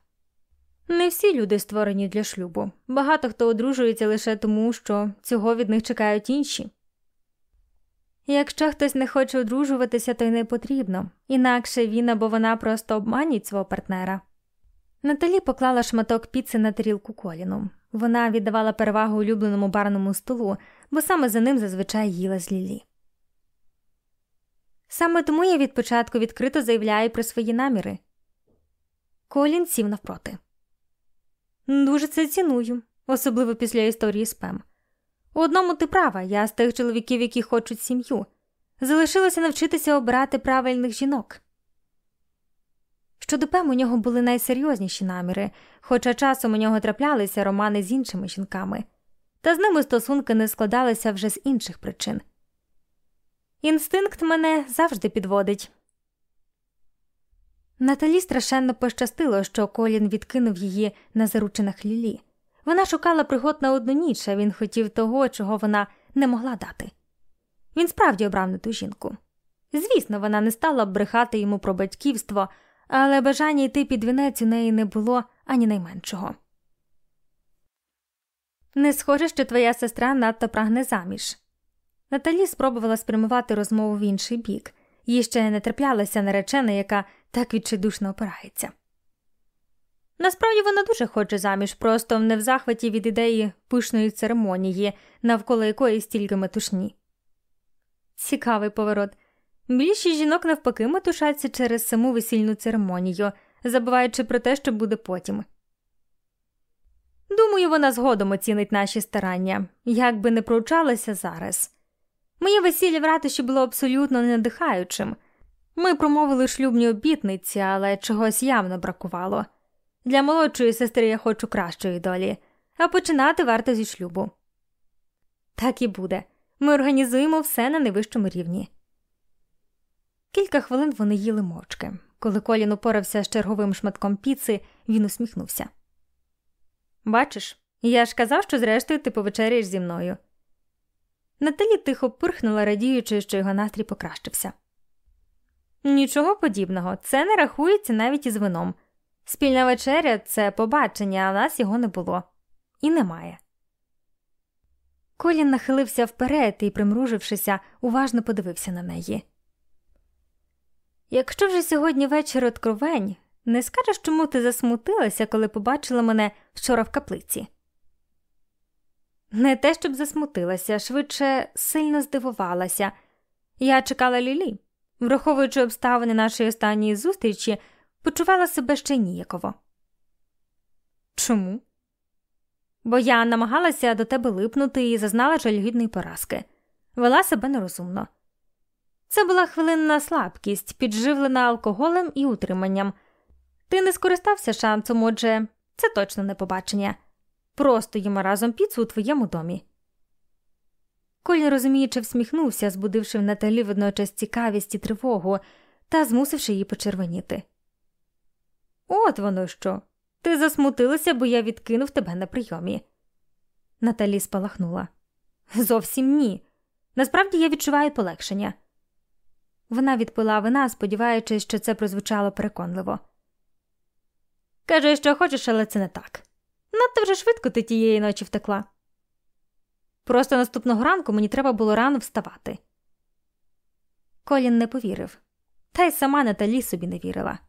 Не всі люди створені для шлюбу. Багато хто одружується лише тому, що цього від них чекають інші. Якщо хтось не хоче одружуватися, то й не потрібно, інакше він або вона просто обманюють свого партнера. Наталі поклала шматок піци на тарілку коліну. Вона віддавала перевагу улюбленому барному столу, бо саме за ним зазвичай їла з Лілі. Саме тому я від початку відкрито заявляю про свої наміри. Колін сів навпроти. Дуже це ціную, особливо після історії з Пем. У одному ти права, я з тих чоловіків, які хочуть сім'ю. Залишилося навчитися обирати правильних жінок. Щодо Пем у нього були найсерйозніші наміри, хоча часом у нього траплялися романи з іншими жінками, та з ними стосунки не складалися вже з інших причин. Інстинкт мене завжди підводить. Наталі страшенно пощастило, що Колін відкинув її на заручинах Лілі. Вона шукала пригод на одну ніч, а він хотів того, чого вона не могла дати. Він справді обрав не ту жінку. Звісно, вона не стала б брехати йому про батьківство, але бажання йти під вінець у неї не було ані найменшого. Не схоже, що твоя сестра надто прагне заміж. Наталі спробувала спрямувати розмову в інший бік, їй ще не траплялася наречена, яка так відчайдушно опирається. Насправді вона дуже хоче заміж, просто не в захваті від ідеї пишної церемонії, навколо якої стільки метушні. Цікавий поворот. Більшість жінок навпаки метушаться через саму весільну церемонію, забуваючи про те, що буде потім. Думаю, вона згодом оцінить наші старання, як би не проучалася зараз. Моє весілля в ратуші було абсолютно ненадихаючим. Ми промовили шлюбні обітниці, але чогось явно бракувало. Для молодшої сестри я хочу кращої долі, а починати варто зі шлюбу. Так і буде. Ми організуємо все на найвищому рівні. Кілька хвилин вони їли мовчки. Коли Колін упорався з черговим шматком піци, він усміхнувся. Бачиш, я ж казав, що зрештою ти повечеряєш зі мною. Наталі тихо пирхнула, радіючи, що його настрій покращився. Нічого подібного, це не рахується навіть із вином. Спільна вечеря це побачення, а в нас його не було і немає. Колін нахилився вперед і, примружившися, уважно подивився на неї. Якщо вже сьогодні вечір откровень, не скажеш, чому ти засмутилася, коли побачила мене вчора в каплиці? Не те, щоб засмутилася, швидше сильно здивувалася. Я чекала Лілі, враховуючи обставини нашої останньої зустрічі, почувала себе ще ніяково. Чому? Бо я намагалася до тебе липнути і зазнала жалюгідної поразки, вела себе нерозумно. Це була хвилинна слабкість, підживлена алкоголем і утриманням. Ти не скористався шансом, отже, це точно не побачення. Просто їмо разом піцу у твоєму домі. Колін розуміючи, всміхнувся, збудивши в Наталі водночас цікавість і тривогу та змусивши її почервоніти. От воно що. Ти засмутилася, бо я відкинув тебе на прийомі. Наталі спалахнула. Зовсім ні. Насправді я відчуваю полегшення. Вона відпила вина, сподіваючись, що це прозвучало переконливо. Кажи, що хочеш, але це не так. Надто вже швидко ти тієї ночі втекла. Просто наступного ранку мені треба було рано вставати. Колін не повірив, та й сама Наталі собі не вірила.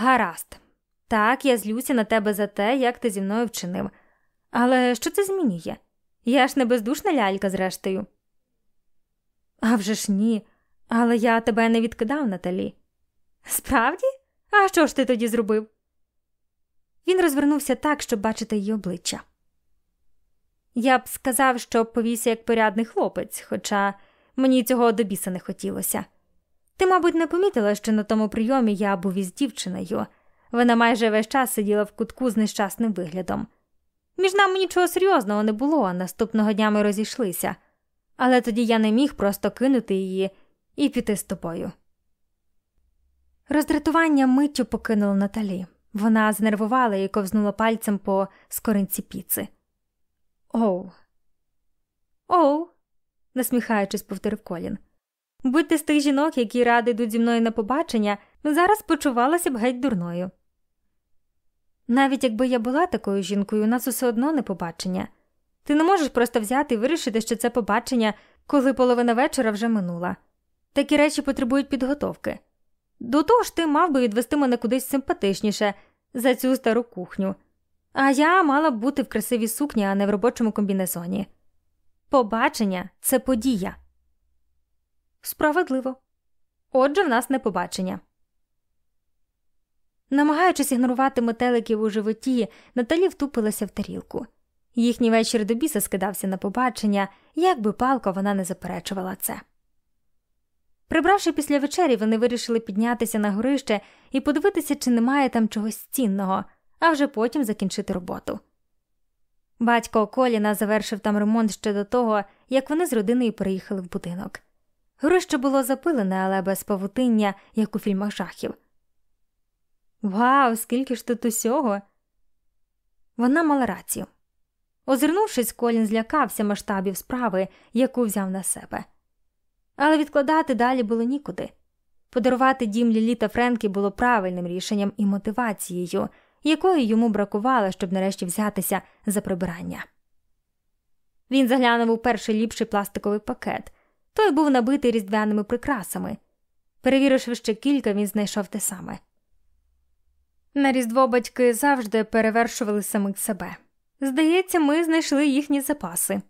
Гаразд, так, я злюся на тебе за те, як ти зі мною вчинив. Але що це змінює? Я ж не бездушна лялька, зрештою. «А вже ж ні, але я тебе не відкидав Наталі. Справді? А що ж ти тоді зробив? Він розвернувся так, щоб бачити її обличчя. Я б сказав, що повівся як порядний хлопець, хоча мені цього до біса не хотілося. Ти, мабуть, не помітила, що на тому прийомі я був із дівчиною. Вона майже весь час сиділа в кутку з нещасним виглядом. Між нами нічого серйозного не було, наступного дня ми розійшлися, але тоді я не міг просто кинути її і піти з тобою. Роздратування миттю покинуло Наталі. Вона знервувала і ковзнула пальцем по скоринці піци. Оу. Оу, насміхаючись, повторив Колін. Будьте з тих жінок, які ради йдуть зі мною на побачення, зараз почувалася б геть дурною. Навіть якби я була такою жінкою, у нас усе одно не побачення. Ти не можеш просто взяти і вирішити, що це побачення, коли половина вечора вже минула. Такі речі потребують підготовки. До того ж, ти мав би відвести мене кудись симпатичніше за цю стару кухню, а я мала б бути в красивій сукні, а не в робочому комбінезоні. Побачення це подія. Справедливо. Отже, в нас не побачення. Намагаючись ігнорувати метеликів у животі, Наталі втупилася в тарілку. Їхній вечір до біса скидався на побачення, як би палко вона не заперечувала це. Прибравши після вечері, вони вирішили піднятися на горище і подивитися, чи немає там чогось цінного, а вже потім закінчити роботу. Батько Коліна завершив там ремонт ще до того, як вони з родиною переїхали в будинок. Горище було запилене, але без павутиння, як у фільмах жахів. Вау, скільки ж тут усього. Вона мала рацію. Озирнувшись, Колін злякався масштабів справи, яку взяв на себе. Але відкладати далі було нікуди. Подарувати дім Лілі та Френкі було правильним рішенням і мотивацією, якої йому бракувало, щоб нарешті взятися за прибирання. Він заглянув у перший ліпший пластиковий пакет, той був набитий різдвяними прикрасами. Перевіривши ще кілька, він знайшов те саме. На різдво батьки завжди перевершували самих себе. Здається, ми знайшли їхні запаси.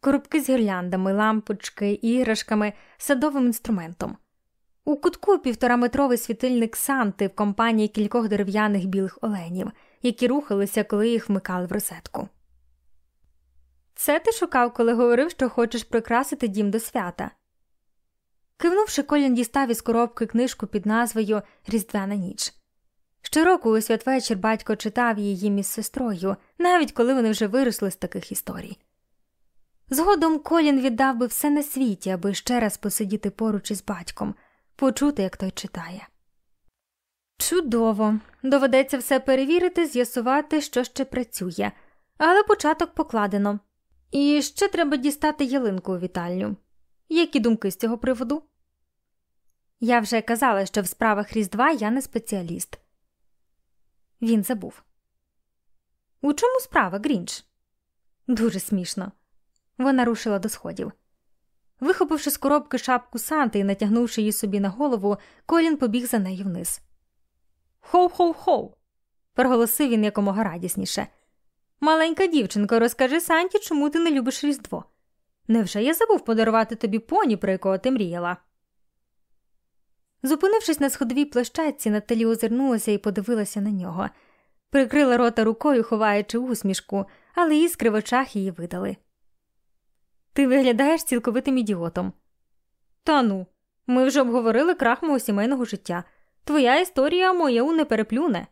Коробки з гірляндами, лампочки, іграшками, садовим інструментом. У кутку півтораметровий світильник Санти в компанії кількох дерев'яних білих оленів, які рухалися, коли їх вмикали в розетку. Це ти шукав, коли говорив, що хочеш прикрасити дім до свята. Кивнувши, Колін дістав із коробки книжку під назвою Різдвяна ніч. Щороку у святвечір батько читав її із сестрою, навіть коли вони вже виросли з таких історій. Згодом Колін віддав би все на світі, аби ще раз посидіти поруч із батьком, почути, як той читає. Чудово, доведеться все перевірити, з'ясувати, що ще працює, але початок покладено. І ще треба дістати ялинку у вітальню. Які думки з цього приводу? Я вже казала, що в справах Різдва я не спеціаліст. Він забув. У чому справа, Грінч? Дуже смішно. Вона рушила до сходів. Вихопивши з коробки шапку Санти і натягнувши її собі на голову, Колін побіг за нею вниз. Хоу-хоу-хоу. проголосив він якомога радісніше. Маленька дівчинко, розкажи Санті, чому ти не любиш Різдво. Невже я забув подарувати тобі поні, про якого ти мріяла? Зупинившись на сходовій площадці, Наталі озирнулася і подивилася на нього, прикрила рота рукою, ховаючи усмішку, але іскри в очах її видали. Ти виглядаєш цілковитим ідіотом. Та ну, ми вже обговорили крах мого сімейного життя. Твоя історія моєю не переплюне.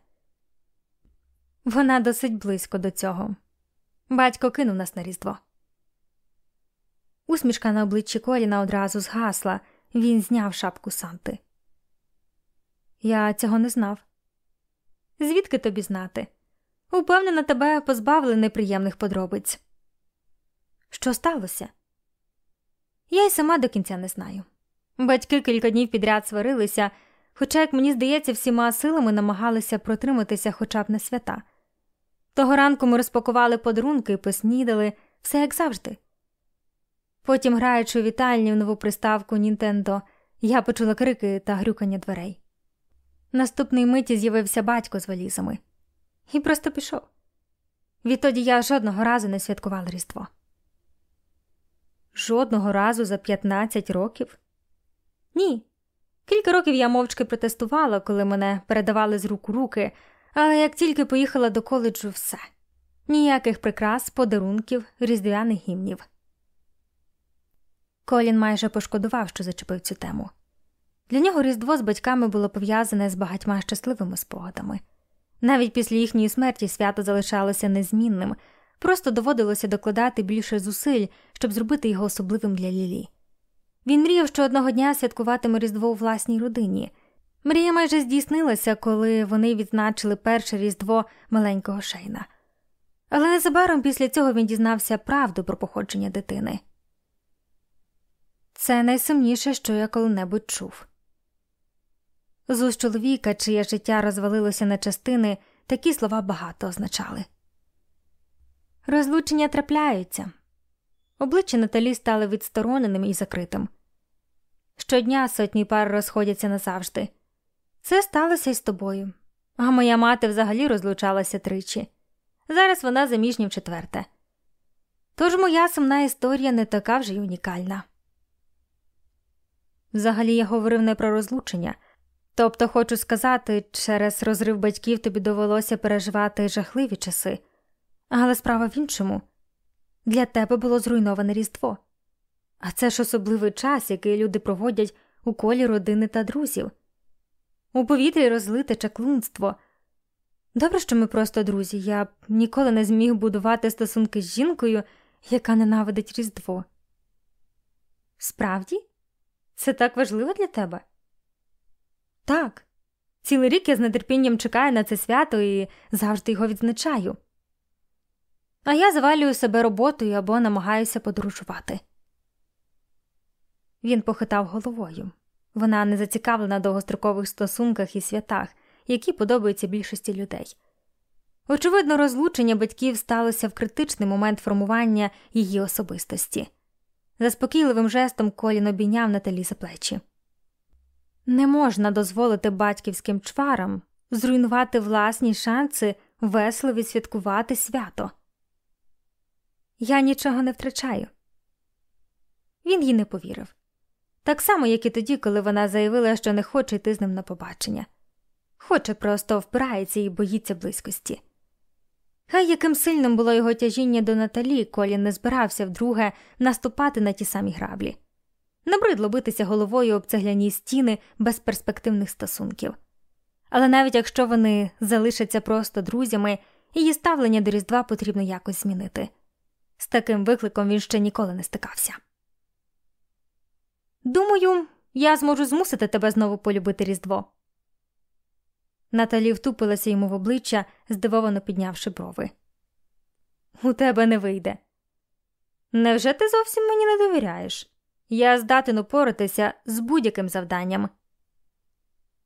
Вона досить близько до цього. Батько кинув нас на різдво. Усмішка на обличчі Коліна одразу згасла, він зняв шапку Санти. Я цього не знав. Звідки тобі знати? Упевнена, тебе позбавили неприємних подробиць. Що сталося? Я й сама до кінця не знаю. Батьки кілька днів підряд сварилися, хоча, як мені здається, всіма силами намагалися протриматися хоча б на свята. Того ранку ми розпакували подарунки поснідали, все як завжди. Потім, граючи у вітальні в нову приставку Нінтендо, я почула крики та грюкання дверей. Наступний миті з'явився батько з валізами і просто пішов. Відтоді я жодного разу не святкувала Різдво. Жодного разу за 15 років? Ні. Кілька років я мовчки протестувала, коли мене передавали з рук у руки, але як тільки поїхала до коледжу, все ніяких прикрас, подарунків, різдвяних гімнів. Колін майже пошкодував, що зачепив цю тему. Для нього Різдво з батьками було пов'язане з багатьма щасливими спогадами. Навіть після їхньої смерті свято залишалося незмінним, просто доводилося докладати більше зусиль, щоб зробити його особливим для Лілі. Він мріяв, що одного дня святкуватиме Різдво у власній родині. Мрія майже здійснилася, коли вони відзначили перше Різдво маленького Шейна. Але незабаром після цього він дізнався правду про походження дитини. Це найсумніше, що я коли-небудь чув. З уст чоловіка, чиє життя розвалилося на частини, такі слова багато означали. Розлучення трапляються. Обличчя Наталі стали відстороненим і закритим. Щодня сотні пар розходяться назавжди. Це сталося й з тобою. А моя мати взагалі розлучалася тричі. Зараз вона заміжня в четверте. Тож моя сумна історія не така вже й унікальна. Взагалі я говорив не про розлучення. Тобто, хочу сказати, через розрив батьків тобі довелося переживати жахливі часи, але справа в іншому для тебе було зруйноване Різдво, а це ж особливий час, який люди проводять у колі родини та друзів. У повітрі розлите чаклунство. Добре, що ми просто друзі, я б ніколи не зміг будувати стосунки з жінкою, яка ненавидить Різдво. Справді, це так важливо для тебе? Так, цілий рік я з нетерпінням чекаю на це свято і завжди його відзначаю. А я завалюю себе роботою або намагаюся подорожувати. Він похитав головою. Вона не зацікавлена довгострокових стосунках і святах, які подобаються більшості людей. Очевидно, розлучення батьків сталося в критичний момент формування її особистості. Заспокійливим жестом Колін обійняв Наталі за плечі. Не можна дозволити батьківським чварам зруйнувати власні шанси весело відсвяткувати свято. Я нічого не втрачаю. Він їй не повірив. Так само, як і тоді, коли вона заявила, що не хоче йти з ним на побачення, хоче просто впирається і боїться близькості. Хай яким сильним було його тяжіння до Наталі, Колін не збирався вдруге наступати на ті самі граблі. Набридло битися головою об цегляні стіни безперспективних стосунків. Але навіть якщо вони залишаться просто друзями, її ставлення до Різдва потрібно якось змінити. З таким викликом він ще ніколи не стикався. Думаю, я зможу змусити тебе знову полюбити Різдво. Наталі втупилася йому в обличчя, здивовано піднявши брови. У тебе не вийде. Невже ти зовсім мені не довіряєш? Я здатен упоратися з будь-яким завданням.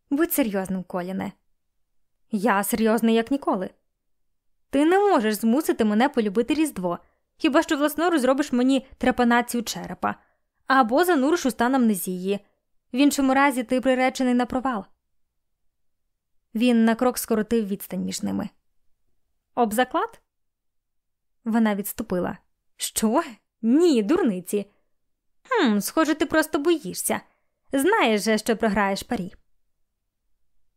Будь серйозним, Коліне. Я серйозний, як ніколи. Ти не можеш змусити мене полюбити Різдво, хіба що власноруч зробиш мені трепанацію черепа або зануриш у стан амнезії. В іншому разі ти приречений на провал. Він на крок скоротив відстань між ними. Об заклад? Вона відступила. Що? Ні, дурниці. «Хм, Схоже, ти просто боїшся. Знаєш же, що програєш парі.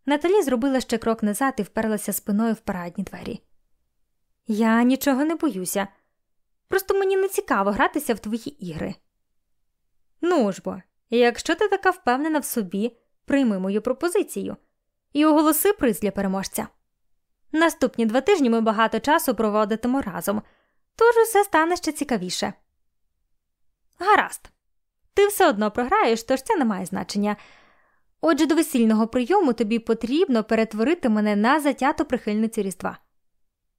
Наталі зробила ще крок назад і вперлася спиною в парадні двері. Я нічого не боюся. Просто мені не цікаво гратися в твої ігри. Ну ж бо, якщо ти така впевнена в собі, прийми мою пропозицію і оголоси приз для переможця. Наступні два тижні ми багато часу проводитимо разом, тож усе стане ще цікавіше. Гаразд, ти все одно програєш, тож це не має значення. Отже, до весільного прийому тобі потрібно перетворити мене на затяту прихильницю Різдва.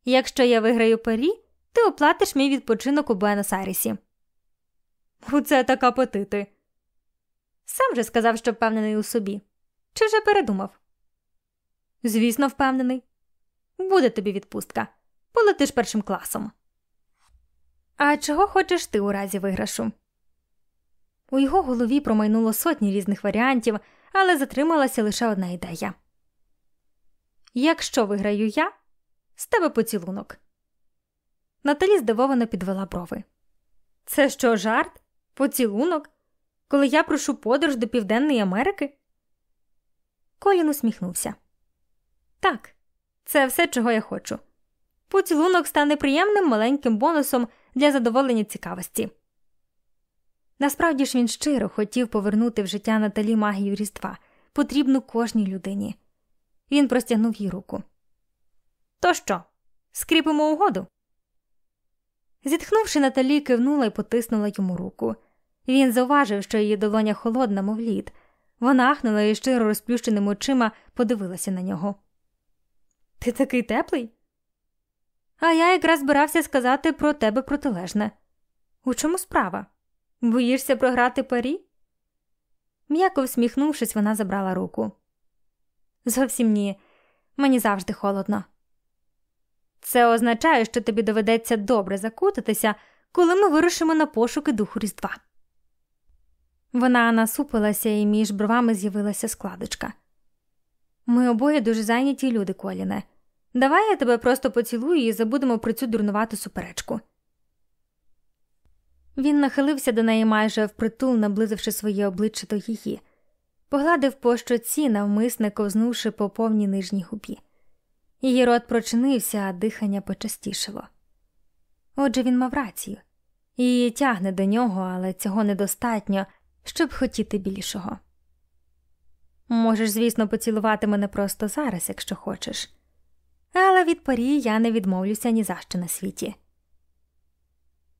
Якщо я виграю парі, ти оплатиш мій відпочинок у Буенос-Айресі. Оце так апетити. Сам же сказав, що впевнений у собі. Чи вже передумав? Звісно, впевнений. Буде тобі відпустка. Полетиш першим класом. А чого хочеш ти у разі виграшу? У його голові промайнуло сотні різних варіантів, але затрималася лише одна ідея. Якщо виграю я, з тебе поцілунок. Наталі здивовано підвела брови. Це що, жарт? Поцілунок? Коли я прошу подорож до Південної Америки? Колін усміхнувся. Так, це все, чого я хочу. Поцілунок стане приємним маленьким бонусом для задоволення цікавості. Насправді ж він щиро хотів повернути в життя Наталі магію Різдва, потрібну кожній людині. Він простягнув їй руку. То що, скріпимо угоду? Зітхнувши, Наталі кивнула і потиснула йому руку. Він зауважив, що її долоня холодна, мов лід. Вона ахнула і щиро розплющеними очима подивилася на нього. Ти такий теплий? А я якраз збирався сказати про тебе протилежне. У чому справа? Боїшся програти парі? М'яко всміхнувшись, вона забрала руку. Зовсім ні, мені завжди холодно. Це означає, що тобі доведеться добре закутатися, коли ми вирушимо на пошуки духу Різдва. Вона насупилася, і між бровами з'явилася складочка. Ми обоє дуже зайняті люди, Коліне. Давай я тебе просто поцілую і забудемо про цю дурнувату суперечку. Він нахилився до неї майже впритул, наблизивши своє обличчя до її, погладив по щоці, навмисне ковзнувши по повній нижній губі. Її рот прочинився, а дихання почастішило. Отже, він мав рацію, її тягне до нього, але цього недостатньо, щоб хотіти більшого. Можеш, звісно, поцілувати мене просто зараз, якщо хочеш, але від парі я не відмовлюся ні за що на світі.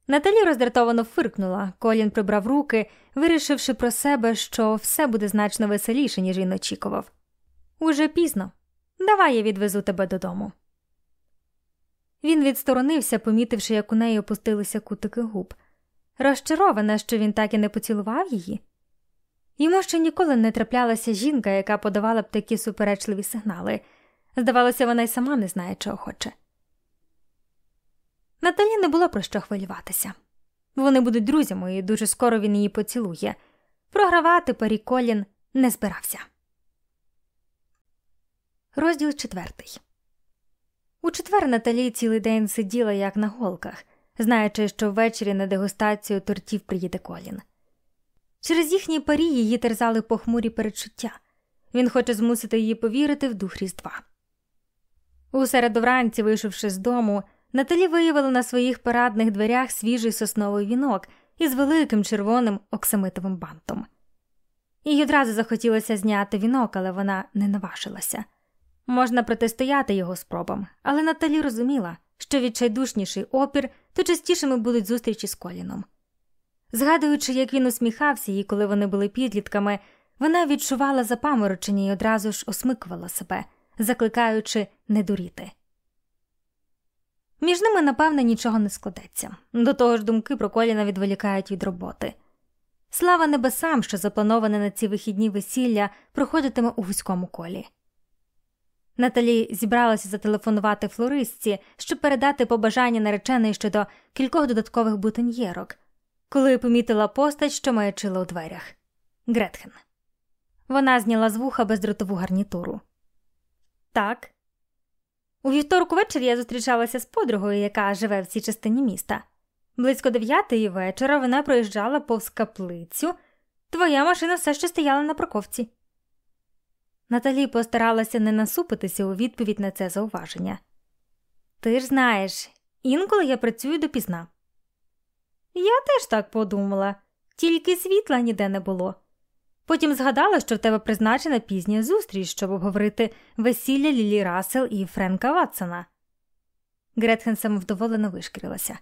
Наталі роздратовано фиркнула, Колін прибрав руки, вирішивши про себе, що все буде значно веселіше, ніж він очікував. Уже пізно. Давай я відвезу тебе додому. Він відсторонився, помітивши, як у неї опустилися кутики губ, розчарована, що він так і не поцілував її. Йому ще ніколи не траплялася жінка, яка подавала б такі суперечливі сигнали. Здавалося, вона й сама не знає, чого хоче. Наталі не було про що хвилюватися. Вони будуть друзями, і дуже скоро він її поцілує. Програвати парі Колін не збирався. Розділ четвертий. У четвер Наталі цілий день сиділа як на голках, знаючи, що ввечері на дегустацію тортів приїде Колін. Через їхні парі її терзали похмурі перечуття. Він хоче змусити її повірити в дух Різдва. У середу вранці, вийшовши з дому, Наталі виявила на своїх парадних дверях свіжий сосновий вінок із великим червоним оксамитовим бантом. Їй одразу захотілося зняти вінок, але вона не наважилася. Можна протистояти його спробам, але Наталі розуміла, що відчайдушніший опір, то частішими будуть зустрічі з Коліном. Згадуючи, як він усміхався їй, коли вони були підлітками, вона відчувала запаморочення і одразу ж осмикувала себе, закликаючи не дуріти. Між ними, напевне, нічого не складеться. До того ж, думки про коліна відволікають від роботи. Слава небесам, що заплановане на ці вихідні весілля проходитиме у вузькому колі. Наталі зібралася зателефонувати флористці, щоб передати побажання нареченої щодо кількох додаткових бутоньєрок, коли помітила постать, що маячила у дверях Гретхен. Вона зняла з вуха бездротову гарнітуру. Так. У вівторок увечері я зустрічалася з подругою, яка живе в цій частині міста. Близько дев'ятої вечора вона проїжджала повз каплицю. Твоя машина все ще стояла на парковці. Наталі постаралася не насупитися у відповідь на це зауваження. Ти ж знаєш, інколи я працюю допізна. Я теж так подумала, тільки світла ніде не було. Потім згадала, що в тебе призначена пізня зустріч, щоб обговорити весілля Лілі Рассел і Френка Ватсона. Гретхен самовдоволено вишкірилася.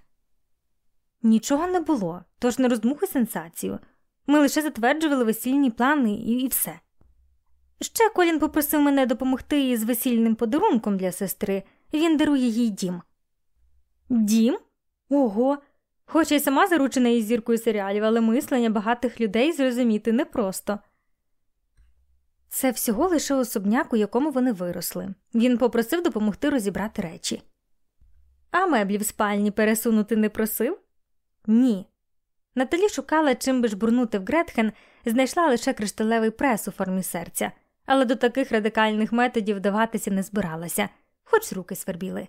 Нічого не було, тож не роздмухуй сенсацію. Ми лише затверджували весільні плани і, і все. Ще Колін попросив мене допомогти із весільним подарунком для сестри, він дарує їй дім. Дім? Ого. Хоч я сама заручена із зіркою серіалів, але мислення багатих людей зрозуміти непросто. Це всього лише особняк, у якому вони виросли. Він попросив допомогти розібрати речі. А меблі в спальні пересунути не просив? Ні. Наталі шукала, чим би ж бурнути в Гретхен, знайшла лише кришталевий прес у формі серця, але до таких радикальних методів вдаватися не збиралася, хоч руки свербіли.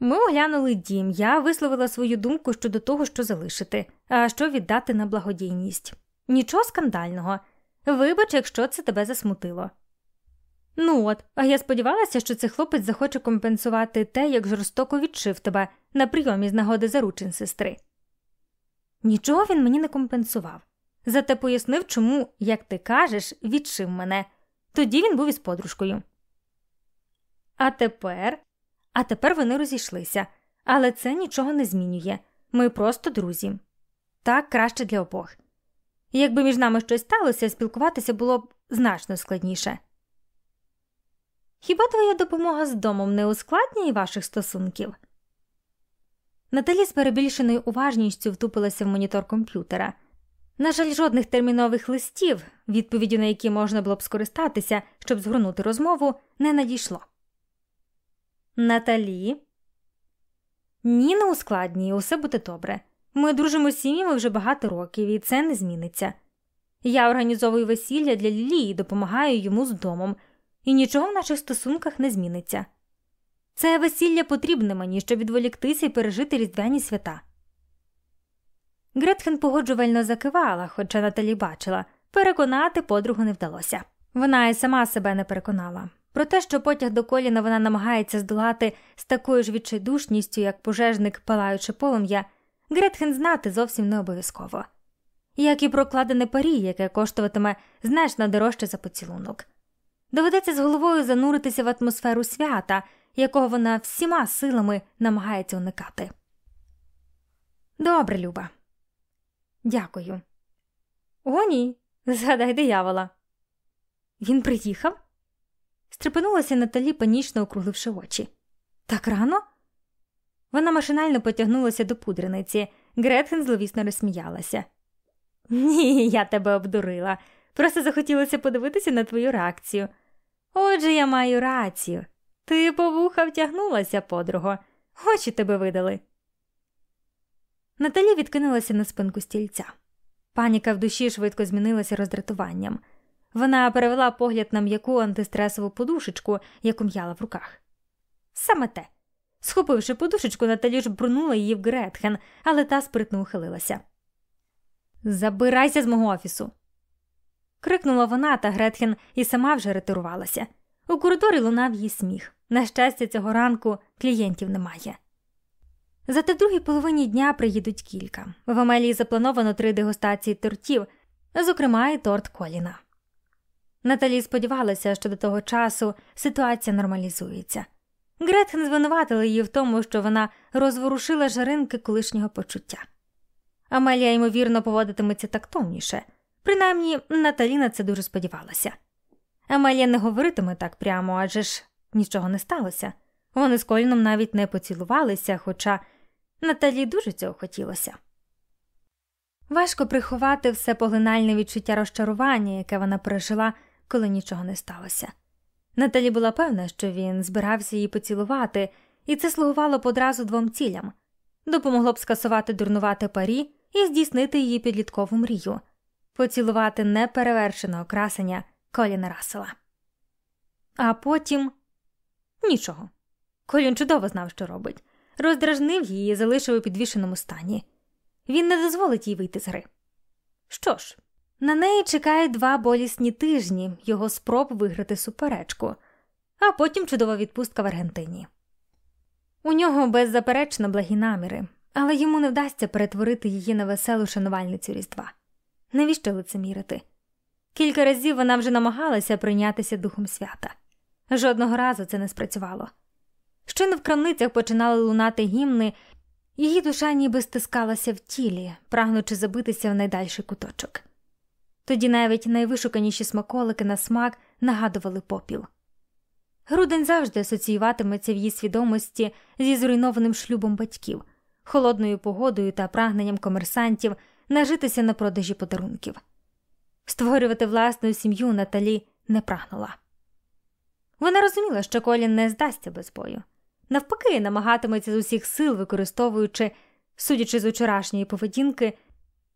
Ми оглянули дім, я висловила свою думку щодо того, що залишити, а що віддати на благодійність. Нічого скандального. Вибач, якщо це тебе засмутило. Ну от, а я сподівалася, що цей хлопець захоче компенсувати те, як жорстоко відшив тебе на прийомі з нагоди заручин сестри. Нічого він мені не компенсував. Зате пояснив, чому, як ти кажеш, відшив мене. Тоді він був із подружкою. А тепер а тепер вони розійшлися, але це нічого не змінює. Ми просто друзі. Так краще для обох. Якби між нами щось сталося, спілкуватися було б значно складніше. Хіба твоя допомога з домом не ускладнює ваших стосунків? Наталі з перебільшеною уважністю втупилася в монітор комп'ютера. На жаль, жодних термінових листів, відповіді на які можна було б скористатися, щоб згорнути розмову, не надійшло. Наталі. Ні, не ускладнює, усе буде добре. Ми дружимо з сім'ями вже багато років, і це не зміниться. Я організовую весілля для Лілії і допомагаю йому з домом, і нічого в наших стосунках не зміниться. Це весілля потрібне мені, щоб відволіктися і пережити різдвяні свята. Гретхен погоджувально закивала, хоча Наталі бачила, переконати подругу не вдалося. Вона і сама себе не переконала. Про те, що потяг до коліна вона намагається здолати з такою ж відчайдушністю, як пожежник, палаючи полум'я, Гретхен знати зовсім не обов'язково, як і прокладене парі, яке коштуватиме значно дорожче за поцілунок. Доведеться з головою зануритися в атмосферу свята, якого вона всіма силами намагається уникати. Добре, Люба. Дякую. О, ні. Згадай диявола. Він приїхав? Стрепенулася Наталі, панічно округливши очі. Так рано? Вона машинально потягнулася до пудриниці. Гретхен зловісно розсміялася. Ні, я тебе обдурила. Просто захотілося подивитися на твою реакцію. Отже, я маю рацію. Ти по вуха втягнулася, подруго, очі тебе видали. Наталі відкинулася на спинку стільця. Паніка в душі швидко змінилася роздратуванням. Вона перевела погляд на м'яку антистресову подушечку, яку м'яла в руках. Саме те. Схопивши подушечку, Наталі ж брунула її в Гретхен, але та спритно ухилилася. Забирайся з мого офісу. крикнула вона, та Гретхен і сама вже ретирувалася. У коридорі лунав її сміх. На щастя, цього ранку клієнтів немає. Зате в другій половині дня приїдуть кілька. В Амелії заплановано три дегустації тортів, зокрема, і торт Коліна. Наталі сподівалася, що до того часу ситуація нормалізується. Гретхен звинуватила її в тому, що вона розворушила жаринки колишнього почуття. Амелія, ймовірно, поводитиметься тактовніше, принаймні Наталі на це дуже сподівалася. Амелія не говоритиме так прямо, адже ж нічого не сталося. Вони з Коліном навіть не поцілувалися, хоча Наталі дуже цього хотілося. Важко приховати все поглинальне відчуття розчарування, яке вона пережила, коли нічого не сталося. Наталі була певна, що він збирався її поцілувати, і це слугувало б одразу двом цілям допомогло б скасувати дурнувати парі і здійснити її підліткову мрію, поцілувати неперевершеного красення Коліна Рассела. А потім нічого. Колін чудово знав, що робить, роздражнив її і залишив у підвішеному стані. Він не дозволить їй вийти з гри. Що ж, на неї чекають два болісні тижні його спроб виграти суперечку, а потім чудова відпустка в Аргентині. У нього беззаперечно благі наміри, але йому не вдасться перетворити її на веселу шанувальницю Різдва. Навіщо лицемірити? Кілька разів вона вже намагалася прийнятися духом свята. Жодного разу це не спрацювало. Щойно в крамницях починали лунати гімни, її душа ніби стискалася в тілі, прагнучи забитися в найдальший куточок. Тоді навіть найвишуканіші смаколики на смак нагадували попіл. Грудень завжди асоціюватиметься в її свідомості зі зруйнованим шлюбом батьків, холодною погодою та прагненням комерсантів нажитися на продажі подарунків. Створювати власну сім'ю Наталі не прагнула. Вона розуміла, що Колін не здасться без бою, навпаки, намагатиметься з усіх сил, використовуючи, судячи з вчорашньої поведінки,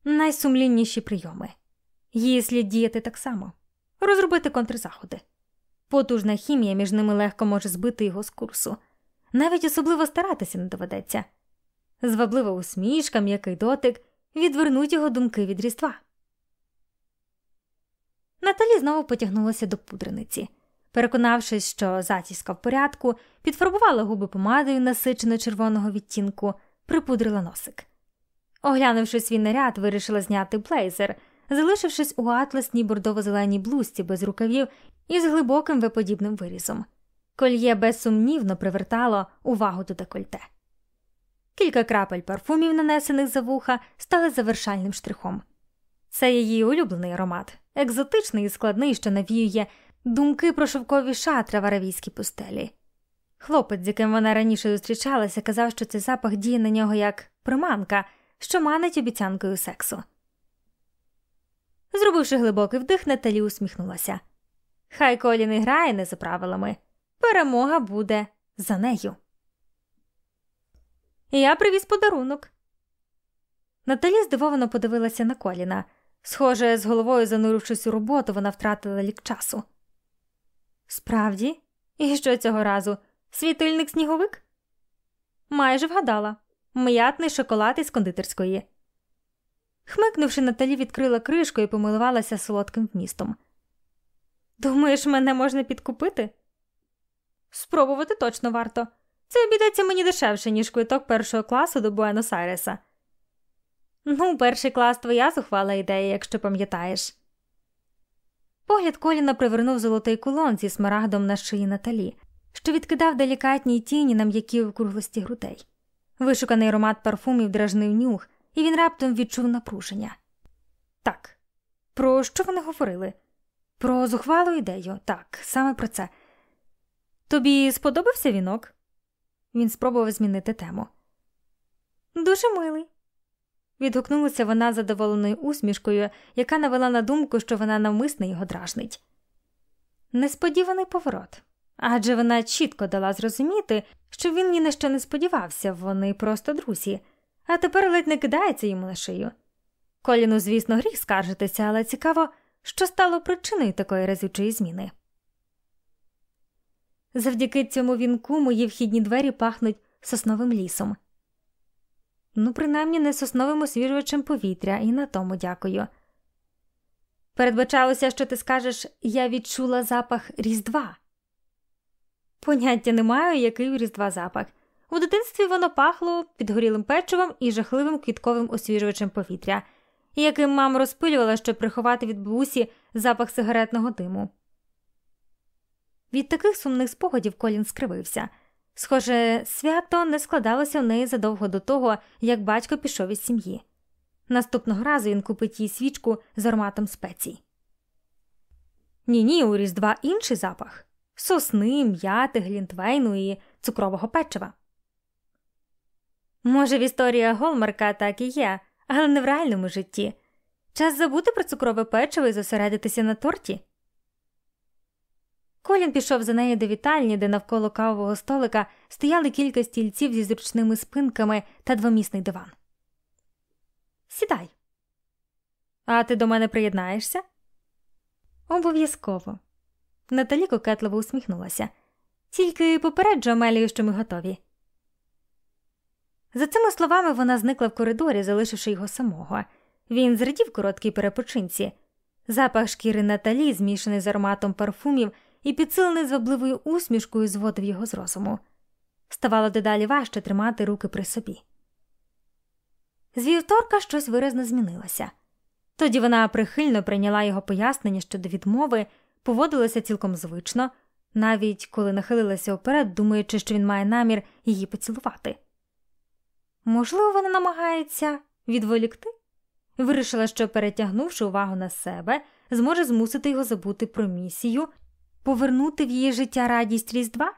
найсумлінніші прийоми. Її слід діяти так само, розробити контрзаходи. Потужна хімія між ними легко може збити його з курсу, навіть особливо старатися не доведеться. Зваблива усмішка, м'який дотик відвернуть його думки від різдва. Наталі знову потягнулася до пудриниці. Переконавшись, що затіска в порядку, підфарбувала губи помадою насичено червоного відтінку, припудрила носик. Оглянувши свій наряд, вирішила зняти блейзер, залишившись у атласній бордово-зеленій блузці без рукавів і з глибоким виподібним вирізом. Кольє безсумнівно привертало увагу до декольте. Кілька крапель парфумів, нанесених за вуха, стали завершальним штрихом. Це її улюблений аромат, екзотичний і складний, що навіює думки про шовкові шатра в аравійській пустелі. Хлопець, з яким вона раніше зустрічалася, казав, що цей запах діє на нього як приманка, що манить обіцянкою сексу. Зробивши глибокий вдих, Наталі усміхнулася. Хай Колі не грає не за правилами, перемога буде за нею. Я привіз подарунок. Наталі здивовано подивилася на коліна. Схоже, з головою занурившись у роботу, вона втратила лік часу. Справді, і що цього разу? Світильник сніговик? Майже вгадала м'ятний шоколад із кондитерської. Хмикнувши, Наталі відкрила кришку і помилувалася солодким вмістом. Думаєш, мене можна підкупити? Спробувати точно варто. Це обійдеться мені дешевше, ніж квиток першого класу до Буенос-Айреса. Ну, перший клас твоя зухвала ідея, якщо пам'ятаєш. Погляд Коліна привернув золотий кулон зі смарагдом на шиї Наталі, що відкидав делікатні тіні на м'які округлості грудей. Вишуканий аромат парфумів дражнив нюх, і він раптом відчув напруження. Так, про що вони говорили? Про зухвалу ідею, так, саме про це. Тобі сподобався вінок? Він спробував змінити тему. Дуже милий. Відгукнулася вона задоволеною усмішкою, яка навела на думку, що вона навмисне його дражнить. Несподіваний поворот. Адже вона чітко дала зрозуміти, що він ні на що не сподівався, вони просто друзі, а тепер ледь не кидається йому на шию. Коліну, звісно, гріх скаржитися, але цікаво, що стало причиною такої разючої зміни. Завдяки цьому вінку мої вхідні двері пахнуть сосновим лісом. Ну, принаймні, не сосновим освіжувачем повітря, і на тому дякую. Передбачалося, що ти скажеш я відчула запах Різдва. Поняття не маю, який у Різдва запах. У дитинстві воно пахло підгорілим печивом і жахливим квітковим освіжувачем повітря, яким мама розпилювала, щоб приховати від бабусі запах сигаретного диму. Від таких сумних спогадів Колін скривився. Схоже, свято не складалося в неї задовго до того, як батько пішов із сім'ї. Наступного разу він купить їй свічку з ароматом спецій. Ні, ні, у Різдва інший запах сосни, м'яти, глінтвейну і цукрового печива. Може, в історії Голмарка так і є, але не в реальному житті. Час забути про цукрове печиво і зосередитися на торті. Колін пішов за нею до вітальні, де навколо кавового столика стояли кілька стільців зі зручними спинками та двомісний диван. Сідай. А ти до мене приєднаєшся? Обов'язково. Наталі кокетливо усміхнулася. Тільки попереджу Амелію, що ми готові. За цими словами вона зникла в коридорі, залишивши його самого. Він зрадів короткій перепочинці. Запах шкіри Наталі, змішаний з ароматом парфумів і підсилений звабливою усмішкою, зводив його з розуму. Ставало дедалі важче тримати руки при собі. З вівторка щось виразно змінилося. Тоді вона прихильно прийняла його пояснення щодо відмови, поводилася цілком звично, навіть коли нахилилася вперед, думаючи, що він має намір її поцілувати. Можливо, вона намагається відволікти? Вирішила, що, перетягнувши увагу на себе, зможе змусити його забути про місію, повернути в її життя радість Різдва?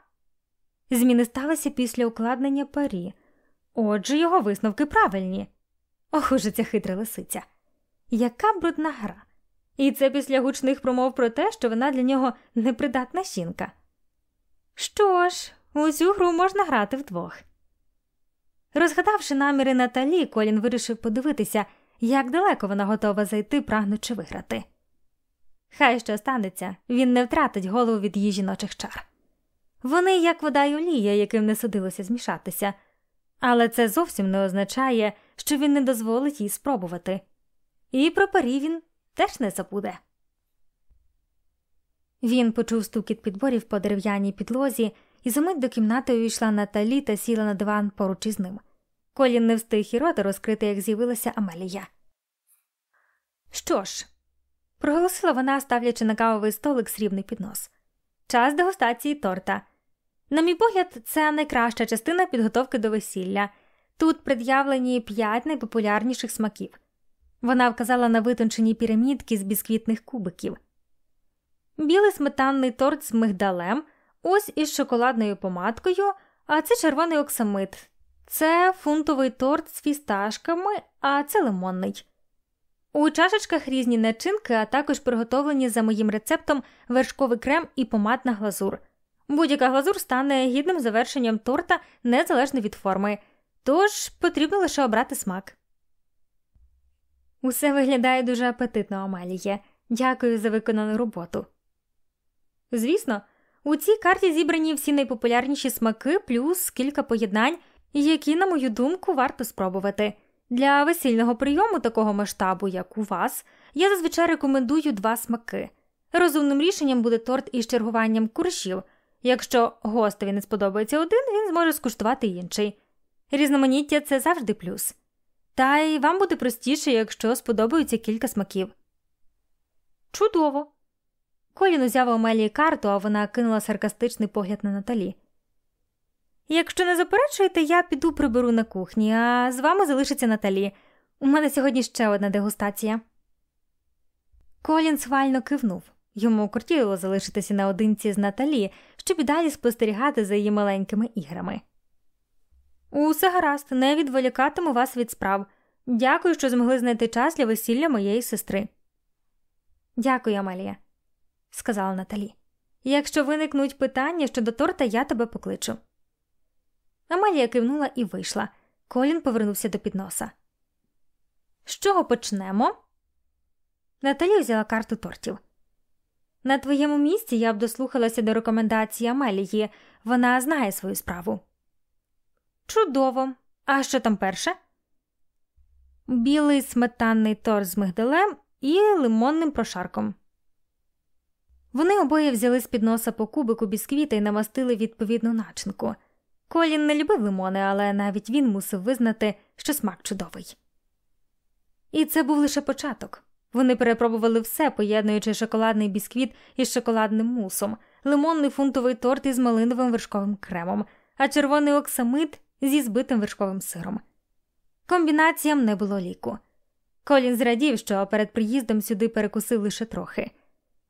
Зміни сталися після укладнення парі, отже, його висновки правильні. Ох, уже ця хитра лисиця. Яка брудна гра. І це після гучних промов про те, що вона для нього непридатна жінка. Що ж, у цю гру можна грати вдвох. Розгадавши наміри Наталі, Колін вирішив подивитися, як далеко вона готова зайти, прагнучи виграти. Хай що станеться, він не втратить голову від її жіночих чар. Вони, як вода й олія, яким не судилося змішатися, але це зовсім не означає, що він не дозволить їй спробувати. І про парі він теж не забуде. Він почув стукіт підборів по дерев'яній підлозі і за мить до кімнати увійшла Наталі та сіла на диван поруч із ним. Колін не встиг і рота розкрити, як з'явилася Амелія. Що ж, проголосила вона, ставлячи на кавовий столик срібний піднос. Час дегустації торта. На мій погляд, це найкраща частина підготовки до весілля. Тут пред'явлені п'ять найпопулярніших смаків. Вона вказала на витончені пірамідки з бісквітних кубиків. Білий сметанний торт з мигдалем, ось із шоколадною помадкою, а це червоний оксамит. Це фунтовий торт з фісташками, а це лимонний. У чашечках різні начинки, а також приготовлені за моїм рецептом вершковий крем і помадна глазур. Будь-яка глазур стане гідним завершенням торта незалежно від форми, тож потрібно лише обрати смак. Усе виглядає дуже апетитно, Амаліє. Дякую за виконану роботу. Звісно, у цій карті зібрані всі найпопулярніші смаки, плюс кілька поєднань, які, на мою думку, варто спробувати. Для весільного прийому такого масштабу, як у вас, я зазвичай рекомендую два смаки. Розумним рішенням буде торт із чергуванням куршів. Якщо гостеві не сподобається один, він зможе скуштувати інший. Різноманіття це завжди плюс. Та й вам буде простіше, якщо сподобаються кілька смаків. Чудово. Колін узяв у Мелії карту, а вона кинула саркастичний погляд на Наталі. Якщо не заперечуєте, я піду приберу на кухні, а з вами залишиться Наталі. У мене сьогодні ще одна дегустація. Колін схвально кивнув. Йому кортіло залишитися наодинці з Наталі, щоб і далі спостерігати за її маленькими іграми. Усе гаразд, не відволікатиму вас від справ. Дякую, що змогли знайти час для весілля моєї сестри. Дякую, Амелія, сказала Наталі. Якщо виникнуть питання щодо торта, я тебе покличу. Амелія кивнула і вийшла. Колін повернувся до підноса. З чого почнемо? Наталі взяла карту тортів. На твоєму місці я б дослухалася до рекомендації Амелії. Вона знає свою справу. Чудово. А що там перше? Білий сметанний торт з мигдалем і лимонним прошарком. Вони обоє взяли з під носа по кубику бісквіта і намастили відповідну начинку. Колін не любив лимони, але навіть він мусив визнати, що смак чудовий. І це був лише початок. Вони перепробували все, поєднуючи шоколадний бісквіт із шоколадним мусом, лимонний фунтовий торт із малиновим вершковим кремом, а червоний оксамит зі збитим вершковим сиром. Комбінаціям не було ліку. Колін зрадів, що перед приїздом сюди перекусив лише трохи.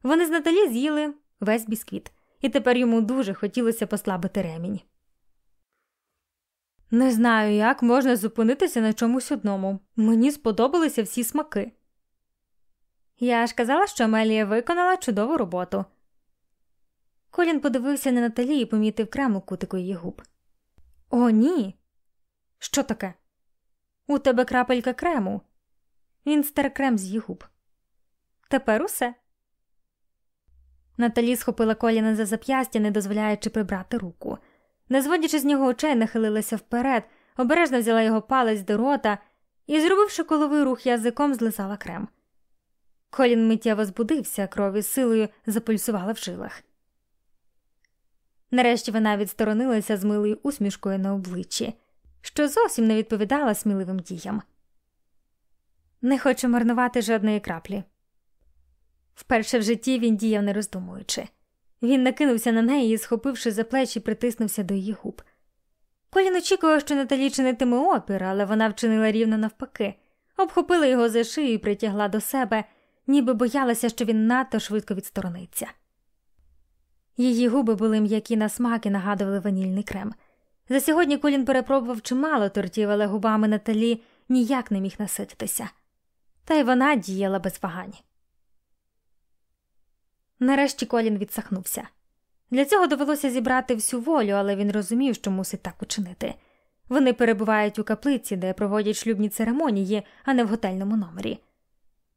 Вони з Наталі з'їли весь бісквіт, і тепер йому дуже хотілося послабити ремінь. Не знаю, як можна зупинитися на чомусь одному. Мені сподобалися всі смаки. Я ж казала, що Мелія виконала чудову роботу. Колін подивився на Наталі і помітив крем у кутику її губ. О, ні. Що таке? У тебе крапелька крему. Він стер крем з її губ. Тепер усе. Наталі схопила коліна за зап'ястя, не дозволяючи прибрати руку. Не зводячи з нього очей, нахилилася вперед, обережно взяла його палець до рота і, зробивши коловий рух язиком, злизала крем. Колін миттєво збудився, кров із силою запульсувала в жилах. Нарешті вона відсторонилася з милою усмішкою на обличчі, що зовсім не відповідала сміливим діям. Не хочу марнувати жодної краплі. Вперше в житті він діяв не роздумуючи. Він накинувся на неї і, схопивши за плечі, притиснувся до її губ. Колін очікував, що Наталі чинитиме опір, але вона вчинила рівно навпаки, обхопила його за шию і притягла до себе, ніби боялася, що він надто швидко відсторониться. Її губи були м'які на смак і нагадували ванільний крем. За сьогодні Колін перепробував чимало тортів, але губами Наталі ніяк не міг насититися. Та й вона діяла без вагань. Нарешті Колін відсахнувся. Для цього довелося зібрати всю волю, але він розумів, що мусить так учинити. Вони перебувають у каплиці, де проводять шлюбні церемонії, а не в готельному номері.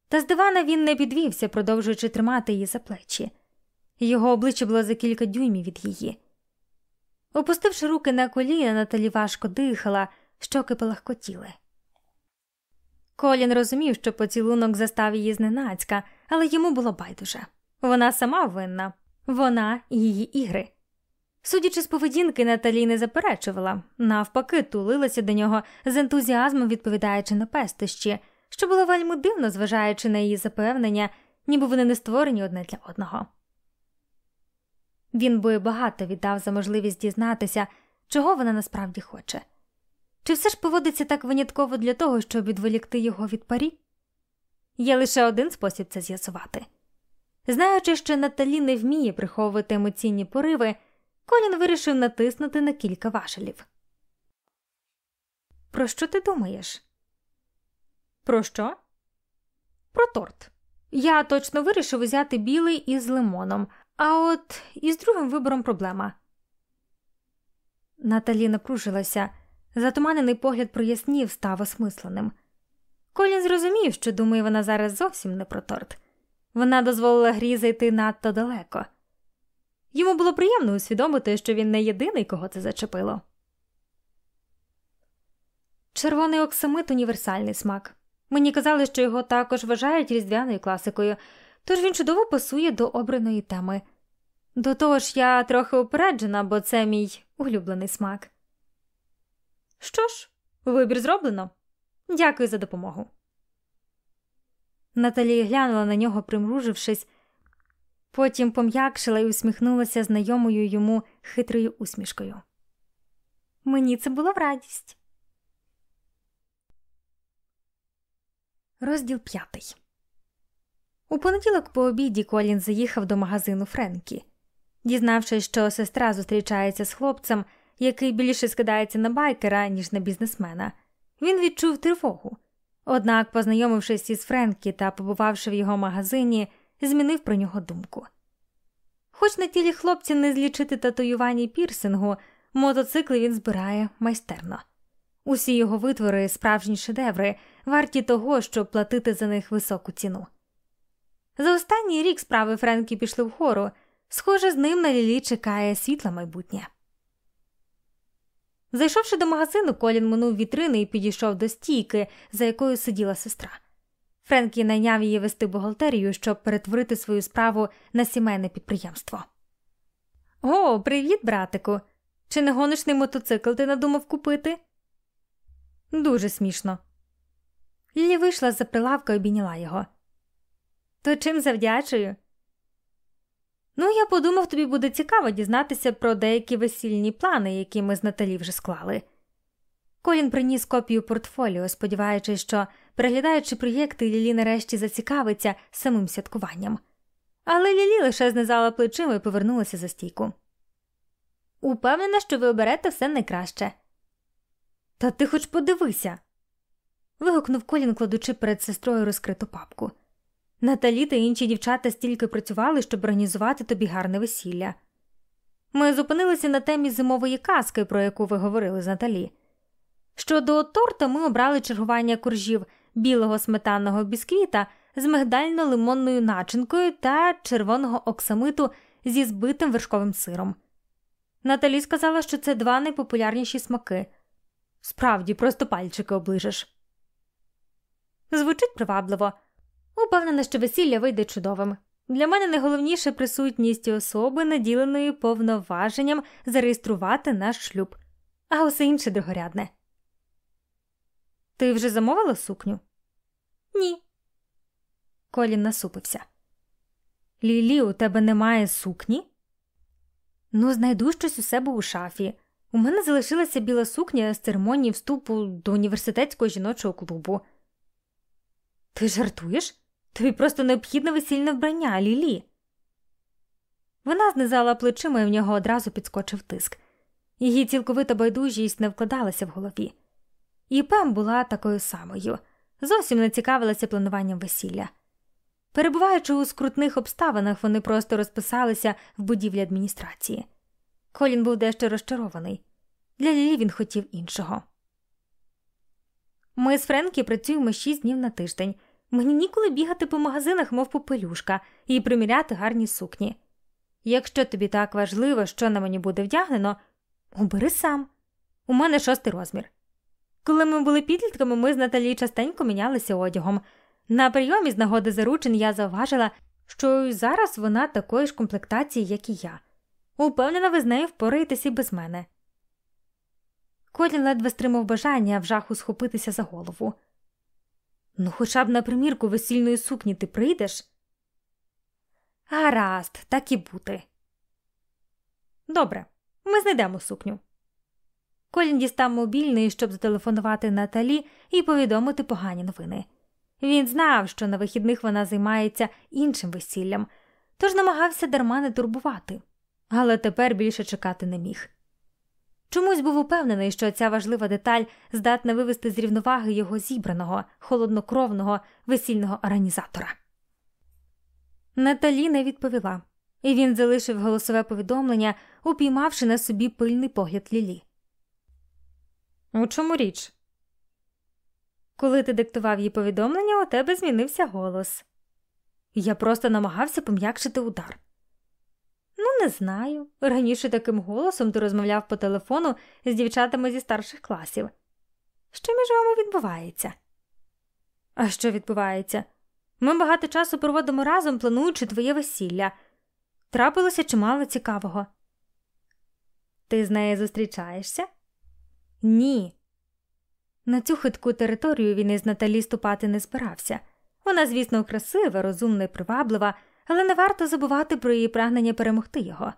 Та з дивана він не підвівся, продовжуючи тримати її за плечі. Його обличчя було за кілька дюймів від її. Опустивши руки на коліна, Наталі важко дихала, щоки полагкотіли. Колін розумів, що поцілунок застав її зненацька, але йому було байдуже. Вона сама винна, вона її ігри. Судячи з поведінки, Наталі не заперечувала, навпаки, тулилася до нього з ентузіазмом, відповідаючи на пестощі, що було вельми дивно, зважаючи на її запевнення, ніби вони не створені одне для одного. Він би багато віддав за можливість дізнатися, чого вона насправді хоче. Чи все ж поводиться так винятково для того, щоб відволікти його від парі? Є лише один спосіб це з'ясувати. Знаючи, що Наталі не вміє приховувати емоційні пориви, Колін вирішив натиснути на кілька важелів. Про що ти думаєш? Про що? Про торт. Я точно вирішив взяти білий із лимоном, а от із другим вибором проблема. Наталі напружилася, затуманений погляд прояснів став осмисленим. Колін зрозумів, що думає вона зараз зовсім не про торт. Вона дозволила грі зайти надто далеко. Йому було приємно усвідомити, що він не єдиний, кого це зачепило. Червоний оксамит універсальний смак. Мені казали, що його також вважають різдвяною класикою, тож він чудово пасує до обраної теми. До того ж, я трохи упереджена, бо це мій улюблений смак. Що ж, вибір зроблено. Дякую за допомогу. Наталія глянула на нього, примружившись, потім пом'якшила і усміхнулася знайомою йому хитрою усмішкою. Мені це була в радість. Розділ п'ятий. У понеділок по обіді Колін заїхав до магазину Френкі. Дізнавшись, що сестра зустрічається з хлопцем, який більше скидається на байкера, ніж на бізнесмена, він відчув тривогу. Однак, познайомившись із Френкі та побувавши в його магазині, змінив про нього думку. Хоч на тілі хлопця не злічити татуювання пірсингу, мотоцикли він збирає майстерно. Усі його витвори справжні шедеври, варті того, щоб платити за них високу ціну. За останній рік справи Френкі пішли вгору, схоже, з ним на Лілі чекає світле майбутнє. Зайшовши до магазину, Колін минув вітрини і підійшов до стійки, за якою сиділа сестра. Френкі найняв її вести бухгалтерію, щоб перетворити свою справу на сімейне підприємство. О, привіт, братику! Чи не гоночний мотоцикл ти надумав купити? Дуже смішно. Лілі вийшла за прилавка і обійняла його. То чим завдячую? Ну, я подумав, тобі буде цікаво дізнатися про деякі весільні плани, які ми з Наталі вже склали. Колін приніс копію портфоліо, сподіваючись, що, переглядаючи проєкти, Лілі нарешті зацікавиться самим святкуванням. Але Лілі лише знизала плечима і повернулася за стійку. Упевнена, що ви оберете все найкраще. Та ти хоч подивися. вигукнув Колін, кладучи перед сестрою розкриту папку. Наталі та інші дівчата стільки працювали, щоб організувати тобі гарне весілля. Ми зупинилися на темі зимової казки, про яку ви говорили з Наталі. Щодо торта, ми обрали чергування коржів білого сметанного бісквіта з мигдально-лимонною начинкою та червоного оксамиту зі збитим вершковим сиром. Наталі сказала, що це два найпопулярніші смаки. Справді, просто пальчики оближеш. Звучить привабливо. Упевнена, що весілля вийде чудовим. Для мене найголовніше присутність особи, наділеної повноваженням зареєструвати наш шлюб, а усе інше другорядне. Ти вже замовила сукню? Ні. Колін насупився. Лілі, у тебе немає сукні? Ну, знайду щось у себе у шафі. У мене залишилася біла сукня з церемонії вступу до університетського жіночого клубу. Ти жартуєш? Тобі просто необхідне весільне вбрання, Лілі. Вона знизала плечима і в нього одразу підскочив тиск. Її цілковита байдужість не вкладалася в голові. І Пем була такою самою, зовсім не цікавилася плануванням весілля. Перебуваючи у скрутних обставинах, вони просто розписалися в будівлі адміністрації. Колін був дещо розчарований. Для Лілі він хотів іншого. Ми з Френкі працюємо шість днів на тиждень. Мені ніколи бігати по магазинах, мов попелюшка, і приміряти гарні сукні. Якщо тобі так важливо, що на мені буде вдягнено, обери сам. У мене шостий розмір. Коли ми були підлітками, ми з Наталі частенько мінялися одягом. На прийомі з нагоди заручин я зауважила, що зараз вона такої ж комплектації, як і я. Упевнена, ви з нею впораєтесь і без мене. Колін ледве стримав бажання в жаху схопитися за голову. Ну, хоча б на примірку весільної сукні ти прийдеш? Гаразд, так і бути. Добре, ми знайдемо сукню. Колін дістав мобільний, щоб зателефонувати Наталі і повідомити погані новини. Він знав, що на вихідних вона займається іншим весіллям, тож намагався дарма не турбувати, але тепер більше чекати не міг. Чомусь був упевнений, що ця важлива деталь здатна вивести з рівноваги його зібраного, холоднокровного весільного організатора. Наталі не відповіла, і він залишив голосове повідомлення, упіймавши на собі пильний погляд Лілі. У чому річ? Коли ти диктував їй повідомлення, у тебе змінився голос. Я просто намагався пом'якшити удар. Ну, не знаю. Раніше таким голосом ти розмовляв по телефону з дівчатами зі старших класів. Що між вами відбувається? А що відбувається? Ми багато часу проводимо разом, плануючи твоє весілля. Трапилося чимало цікавого. Ти з нею зустрічаєшся? Ні. На цю хитку територію він із Наталі ступати не збирався. Вона, звісно, красива, розумна і приваблива, але не варто забувати про її прагнення перемогти його.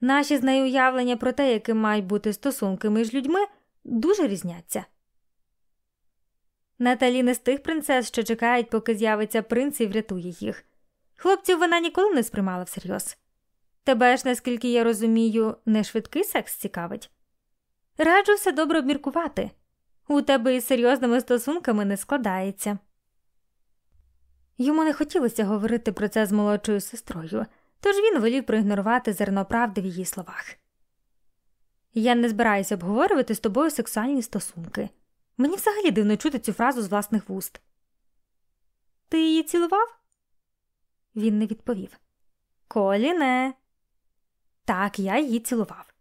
Наші з нею уявлення про те, яким мають бути стосунки між людьми, дуже різняться. Наталі не з тих принцес, що чекають, поки з'явиться принц і врятує їх. Хлопців вона ніколи не сприймала всерйоз. Тебе ж, наскільки я розумію, не швидкий секс цікавить. Раджу все добре обміркувати. У тебе із серйозними стосунками не складається. Йому не хотілося говорити про це з молодшою сестрою, тож він волів проігнорувати зерно правди в її словах. Я не збираюся обговорювати з тобою сексуальні стосунки. Мені взагалі дивно чути цю фразу з власних вуст. Ти її цілував? Він не відповів. Колі не. Так, я її цілував.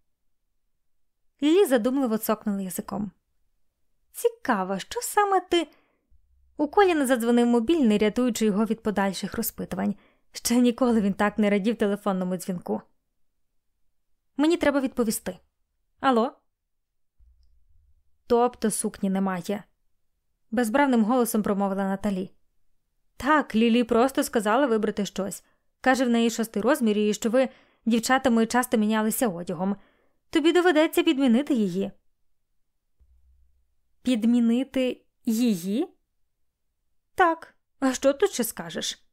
Лілі задумливо цокнула язиком. Цікаво, що саме ти. У Коліна задзвонив мобільний, рятуючи його від подальших розпитувань. Ще ніколи він так не радів телефонному дзвінку. Мені треба відповісти. Алло? Тобто сукні немає, безбравним голосом промовила Наталі. Так, Лілі просто сказала вибрати щось. Каже в неї шостий розмір і що ви, дівчатами, часто мінялися одягом. Тобі доведеться підмінити її. Підмінити її? Так, а що тут ще скажеш?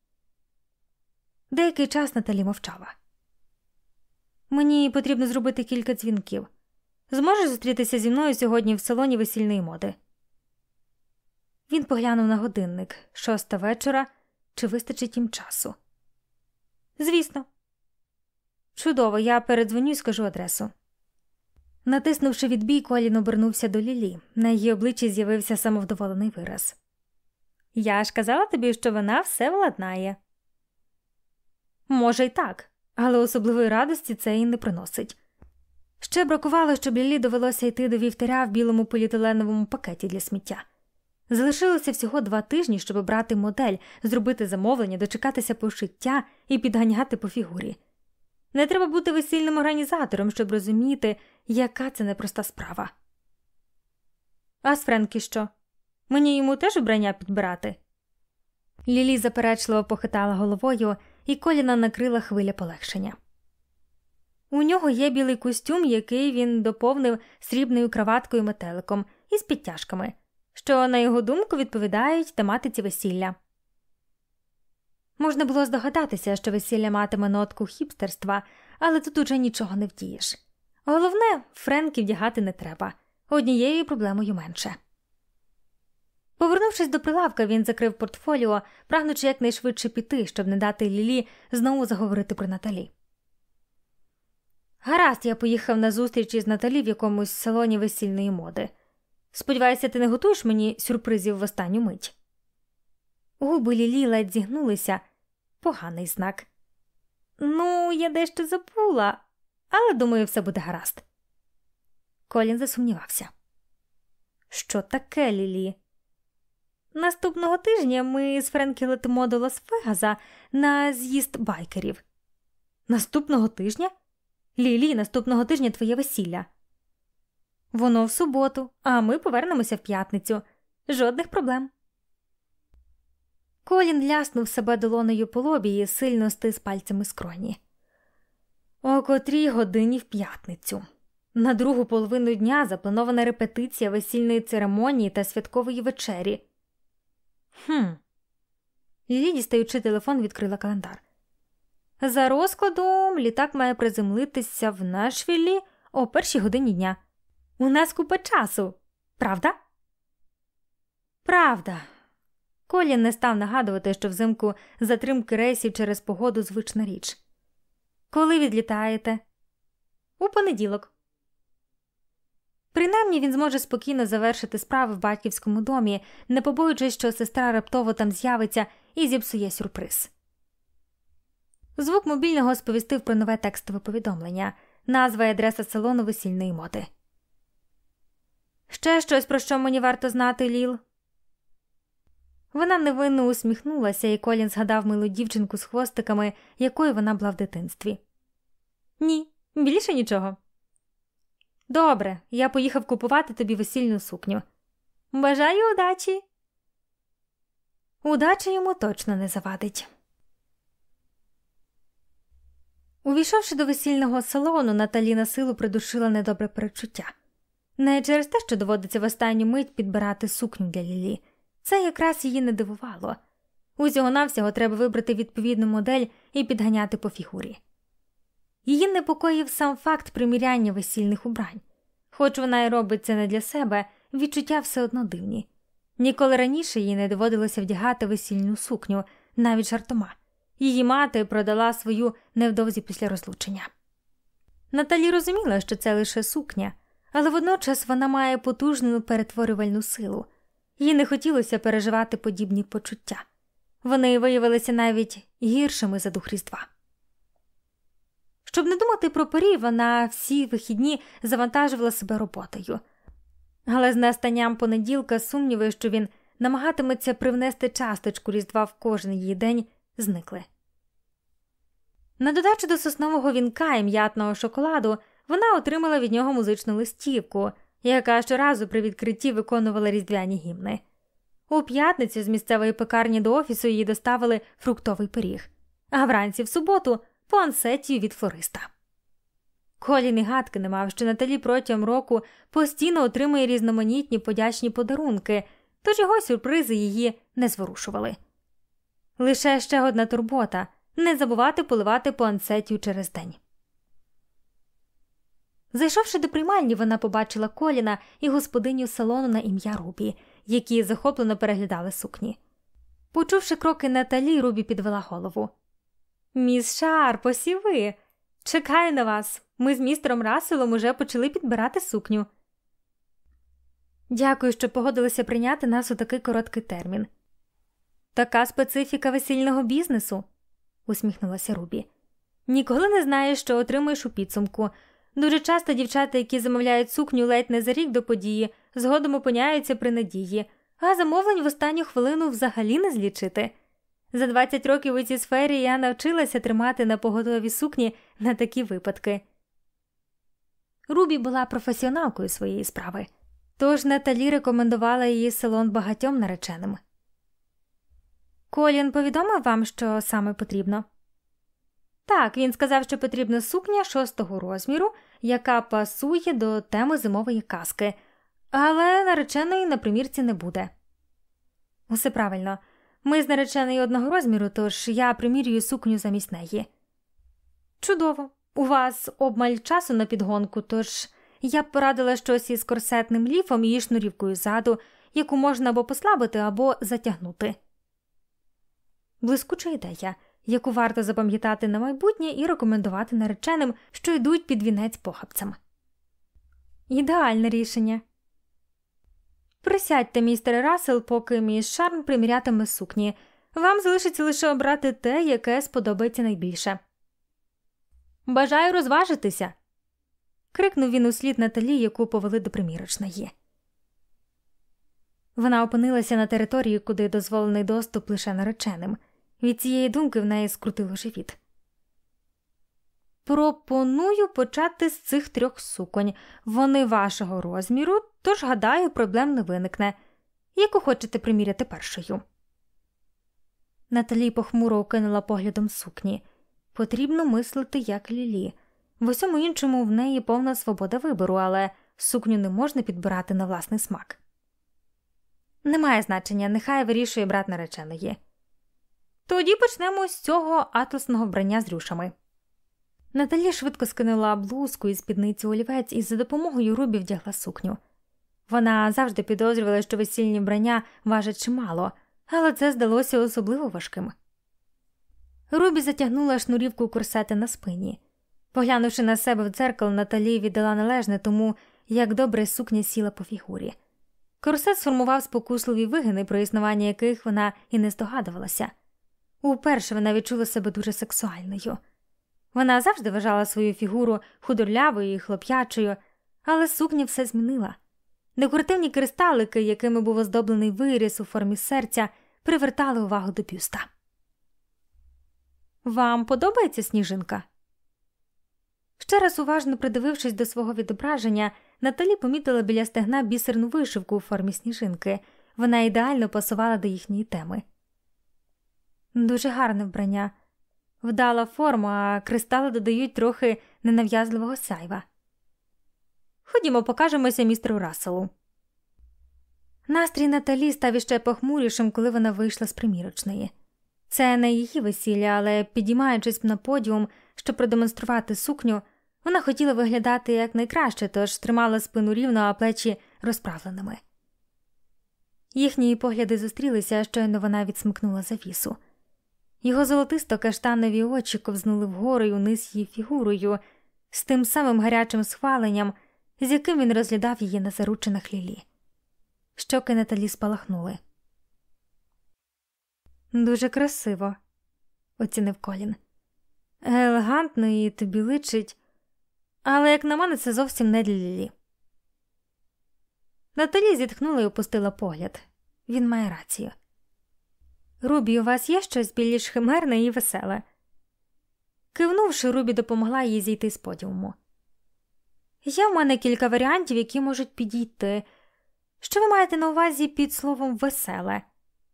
Деякий час Наталі мовчала. Мені потрібно зробити кілька дзвінків. Зможеш зустрітися зі мною сьогодні в салоні весільної моди? Він поглянув на годинник шоста вечора, чи вистачить їм часу. Звісно. Чудово, я передзвоню і скажу адресу. Натиснувши відбій, Колін обернувся до Лілі. На її обличчі з'явився самовдоволений вираз. Я ж казала тобі, що вона все владнає. Може, й так, але особливої радості це і не приносить. Ще бракувало, щоб Лілі довелося йти до вівтаря в білому поліетиленовому пакеті для сміття. Залишилося всього два тижні, щоб брати модель, зробити замовлення, дочекатися пошиття і підганяти по фігурі. Не треба бути весільним організатором, щоб розуміти, яка це непроста справа. А з Френкі що? Мені йому теж убрання підбирати. Лілі заперечливо похитала головою, і коліна накрила хвиля полегшення. У нього є білий костюм, який він доповнив срібною краваткою метеликом із підтяжками, що, на його думку, відповідають тематиці весілля. Можна було здогадатися, що весілля матиме нотку хіпстерства, але тут уже нічого не вдієш. Головне, Френкі вдягати не треба, однією проблемою менше. Повернувшись до прилавка, він закрив портфоліо, прагнучи якнайшвидше піти, щоб не дати Лілі знову заговорити про Наталі. Гаразд, я поїхав на зустріч із Наталі в якомусь салоні весільної моди. Сподіваюся, ти не готуєш мені сюрпризів в останню мить. Губи Лілі ледь зігнулися поганий знак. Ну, я дещо забула, але думаю, все буде гаразд. Колін засумнівався. Що таке, Лілі? Наступного тижня ми з Френкі летимо до Лас-Вегаса на з'їзд байкерів. Наступного тижня? Лілі, наступного тижня твоє весілля. Воно в суботу, а ми повернемося в п'ятницю. Жодних проблем. Колін ляснув себе долонею по лобі і сильно стис пальцями скроні. О котрій годині в п'ятницю. На другу половину дня запланована репетиція весільної церемонії та святкової вечері. Хм. Лілі, дістаючи телефон, відкрила календар. За розкладом літак має приземлитися в Нашвіллі о першій годині дня. У нас купа часу, правда? Правда. Колін не став нагадувати, що взимку затримки рейсів через погоду звична річ. Коли відлітаєте? У понеділок. Принаймні він зможе спокійно завершити справи в батьківському домі, не побоюючись, що сестра раптово там з'явиться і зіпсує сюрприз. Звук мобільного сповістив про нове текстове повідомлення, назва і адреса салону весільної моди. Ще щось, про що мені варто знати, Ліл. Вона невинно усміхнулася, і Колін згадав милу дівчинку з хвостиками, якою вона була в дитинстві. Ні, більше нічого. Добре, я поїхав купувати тобі весільну сукню. Бажаю удачі. Удача йому точно не завадить. Увійшовши до весільного салону, Наталі на силу придушила недобре перечуття. Не через те, що доводиться в останню мить підбирати сукню для Лілі. Це якраз її не дивувало. Усього навсього треба вибрати відповідну модель і підганяти по фігурі. Її непокоїв сам факт приміряння весільних убрань. Хоч вона й робить це не для себе, відчуття все одно дивні. Ніколи раніше їй не доводилося вдягати весільну сукню, навіть жартома. Її мати продала свою невдовзі після розлучення. Наталі розуміла, що це лише сукня, але водночас вона має потужну перетворювальну силу. Їй не хотілося переживати подібні почуття. Вони виявилися навіть гіршими за дух Різдва. Щоб не думати про порі, вона всі вихідні завантажувала себе роботою, але з настанням понеділка сумніви, що він намагатиметься привнести часточку різдва в кожен її день, зникли. На додачу до соснового вінка і м'ятного шоколаду вона отримала від нього музичну листівку, яка щоразу при відкритті виконувала різдвяні гімни. У п'ятницю з місцевої пекарні до офісу їй доставили фруктовий пиріг, а вранці в суботу пуансетію від флориста. Колін і гадки не мав, що Наталі протягом року постійно отримує різноманітні подячні подарунки, тож його сюрпризи її не зворушували. Лише ще одна турбота не забувати поливати пуансетію через день. Зайшовши до приймальні, вона побачила коліна і господиню салону на ім'я Рубі, які захоплено переглядали сукні. Почувши кроки Наталі, Рубі підвела голову. Міс Шар, посіви. Чекаю на вас. Ми з містером Расселом уже почали підбирати сукню. Дякую, що погодилися прийняти нас у такий короткий термін. Така специфіка весільного бізнесу, усміхнулася Рубі. Ніколи не знаєш, що отримаєш у підсумку. Дуже часто дівчата, які замовляють сукню ледь не за рік до події, згодом опиняються при надії, а замовлень в останню хвилину взагалі не злічити. За 20 років у цій сфері я навчилася тримати на поготові сукні на такі випадки. Рубі була професіоналкою своєї справи, тож Наталі рекомендувала її салон багатьом нареченим. Колін повідомив вам, що саме потрібно. Так, він сказав, що потрібна сукня шостого розміру, яка пасує до теми зимової казки, але нареченої на примірці не буде. Усе правильно. Ми з нареченої одного розміру, тож я примірюю сукню замість неї. Чудово, у вас обмаль часу на підгонку, тож я б порадила щось із корсетним ліфом і шнурівкою ззаду, яку можна або послабити, або затягнути. Блискуча ідея, яку варто запам'ятати на майбутнє і рекомендувати нареченим, що йдуть під вінець похабцям. Ідеальне рішення. Присядьте, містер Рассел, поки міс Шарм примірятиме сукні. Вам залишиться лише обрати те, яке сподобається найбільше. Бажаю розважитися. крикнув він услід Наталі, яку повели до примірочної. Вона опинилася на території, куди дозволений доступ лише нареченим. Від цієї думки в неї скрутило живіт. Пропоную почати з цих трьох суконь. Вони вашого розміру, тож, гадаю, проблем не виникне. Яку хочете приміряти першою? Наталі похмуро окинула поглядом сукні. Потрібно мислити як лілі. В усьому іншому в неї повна свобода вибору, але сукню не можна підбирати на власний смак. Немає значення, нехай вирішує брат нареченої. Тоді почнемо з цього атласного вбрання з рюшами. Наталі швидко скинула блузку і спідницю олівець і за допомогою Рубі вдягла сукню. Вона завжди підозрювала, що весільні вбрання важать чимало, але це здалося особливо важким. Рубі затягнула шнурівку курсети на спині. Поглянувши на себе в дзеркало, Наталі віддала належне тому, як добре сукня сіла по фігурі. Корсет сформував спокусливі вигини, про існування яких вона і не здогадувалася. Уперше вона відчула себе дуже сексуальною. Вона завжди вважала свою фігуру худорлявою і хлоп'ячою, але сукня все змінила. Декоративні кристалики, якими був оздоблений виріс у формі серця, привертали увагу до бюста. Вам подобається сніжинка? Ще раз уважно придивившись до свого відображення, Наталі помітила біля стегна бісерну вишивку у формі сніжинки. Вона ідеально пасувала до їхньої теми. Дуже гарне вбрання, вдала форма, а кристали додають трохи ненав'язливого сайва. Ходімо, покажемося містеру Расселу. Настрій Наталі став іще похмурішим, коли вона вийшла з примірочної. Це не її весілля, але підіймаючись на подіум, щоб продемонструвати сукню, вона хотіла виглядати якнайкраще, тож тримала спину рівно, а плечі розправленими. Їхні погляди зустрілися, щойно вона відсмикнула завісу. Його золотисто каштанові очі ковзнули вгору й униз її фігурою, з тим самим гарячим схваленням, з яким він розглядав її на заручинах лілі. Щоки Наталі спалахнули. Дуже красиво, оцінив Колін. Елегантно і тобі личить, але, як на мене, це зовсім не для Лілі. Наталі зітхнула і опустила погляд. Він має рацію. Рубі, у вас є щось більш химерне і веселе. Кивнувши, Рубі допомогла їй зійти з подіуму. Є в мене кілька варіантів, які можуть підійти. Що ви маєте на увазі під словом веселе?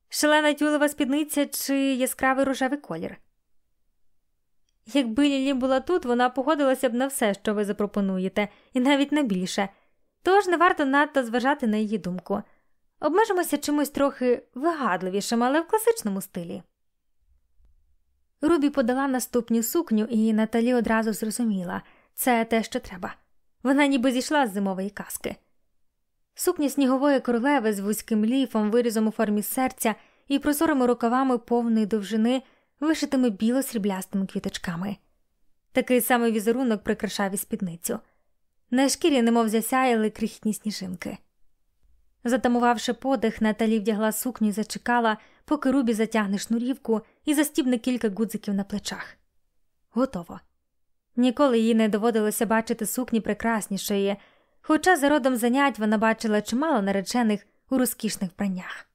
Шалена тюлева спідниця чи яскравий рожевий колір? Якби Лілі була тут, вона погодилася б на все, що ви запропонуєте, і навіть на більше, тож не варто надто зважати на її думку. Обмежимося чимось трохи вигадливішим, але в класичному стилі. Рубі подала наступню сукню, і Наталі одразу зрозуміла це те, що треба. Вона ніби зійшла з зимової казки. Сукня снігової королеви з вузьким ліфом, вирізом у формі серця і прозорими рукавами повної довжини, вишитими біло-сріблястими квіточками. Такий самий візерунок прикрашав і спідницю. На шкірі немов засяяли крихітні сніжинки. Затамувавши подих, Наталі вдягла сукню і зачекала, поки Рубі затягне шнурівку і застібне кілька гудзиків на плечах. Готово. Ніколи їй не доводилося бачити сукні прекраснішої, хоча за родом занять вона бачила чимало наречених у розкішних вбраннях.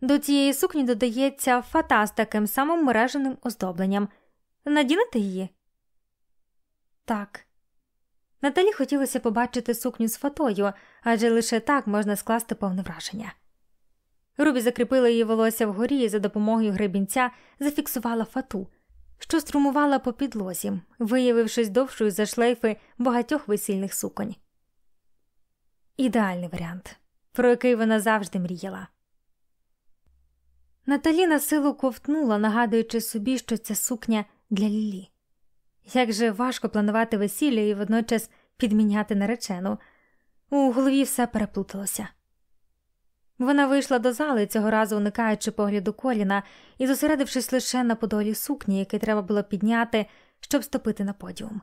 До цієї сукні додається фата з таким самим мереженим оздобленням. Надінете її? Так. Наталі хотілося побачити сукню з фатою, адже лише так можна скласти повне враження. Рубі закріпила її волосся вгорі і за допомогою гребінця зафіксувала фату, що струмувала по підлозі, виявившись довшою за шлейфи багатьох весільних суконь. Ідеальний варіант, про який вона завжди мріяла. Наталі на силу ковтнула, нагадуючи собі, що ця сукня для Лілі. Як же важко планувати весілля і водночас підміняти наречену. У голові все переплуталося. Вона вийшла до зали, цього разу уникаючи погляду коліна і зосередившись лише на подолі сукні, який треба було підняти, щоб ступити на подіум.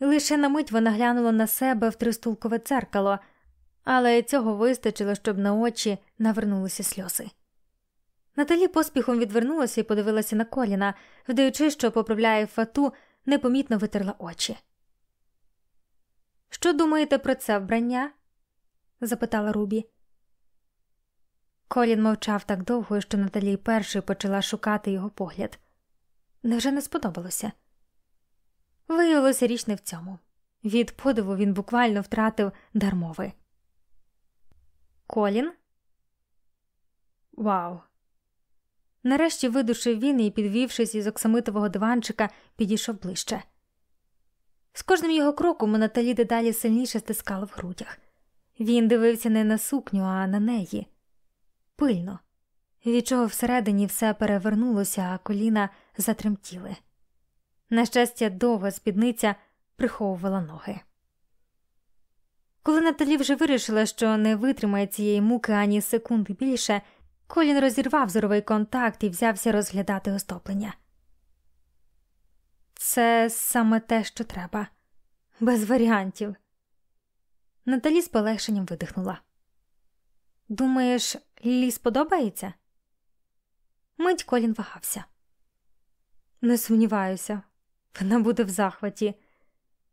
Лише на мить вона глянула на себе в тристулкове дзеркало, але цього вистачило, щоб на очі навернулися сльози. Наталі поспіхом відвернулася і подивилася на коліна, вдаючи, що поправляє фату, непомітно витерла очі. Що думаєте про це вбрання? запитала Рубі. Колін мовчав так довго, що Наталі першою почала шукати його погляд. Невже не сподобалося? Виявилося річ не в цьому. Від подиву він буквально втратив дар мови. Колін? Вау. Нарешті видушив він і, підвівшись із оксамитового диванчика, підійшов ближче. З кожним його кроком у Наталі дедалі сильніше стискало в грудях. Він дивився не на сукню, а на неї пильно, від чого всередині все перевернулося, а коліна затремтіли. На щастя, довга спідниця приховувала ноги. Коли Наталі вже вирішила, що не витримає цієї муки ані секунди більше, Колін розірвав зоровий контакт і взявся розглядати остоплення. Це саме те, що треба, без варіантів. Наталі з полегшенням видихнула. Думаєш, Лі сподобається? Мить Колін вагався. Не сумніваюся, вона буде в захваті.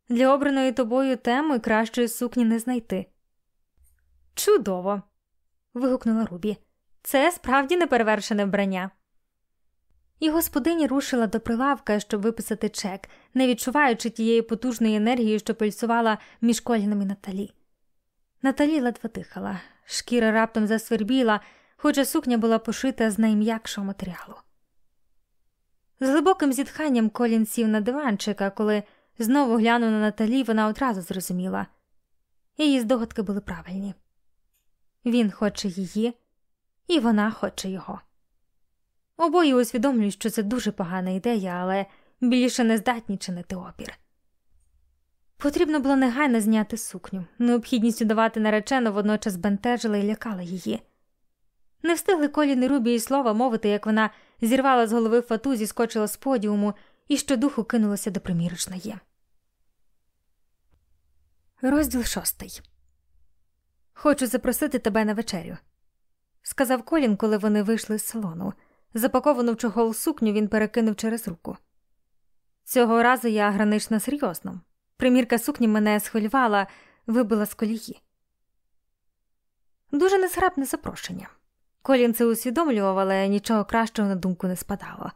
Для обраної тобою теми кращої сукні не знайти. Чудово. вигукнула Рубі. Це справді неперевершене вбрання. І господині рушила до прилавка, щоб виписати чек, не відчуваючи тієї потужної енергії, що пульсувала між колінами Наталі. Наталі ледве дихала, шкіра раптом засвербіла, хоча сукня була пошита з найм'якшого матеріалу. З глибоким зітханням Колін сів на диванчик, а коли знову глянув на Наталі, вона одразу зрозуміла її здогадки були правильні. Він хоче її, і вона хоче його. Обоє усвідомлюють, що це дуже погана ідея, але більше не здатні чинити опір. Потрібно було негайно зняти сукню, необхідність удавати наречену водночас бентежила і лякала її. Не встигли коліни Рубі і слова мовити, як вона зірвала з голови фату, зіскочила з подіуму і щодуху кинулася до примірочної. Розділ шостий. Хочу запросити тебе на вечерю, сказав Колін, коли вони вийшли з салону. Запаковану в чохол сукню він перекинув через руку. Цього разу я гранично серйозно. Примірка сукні мене схвилювала, вибила з колії. Дуже незграбне запрошення. Колін це усвідомлював, але нічого кращого на думку не спадало.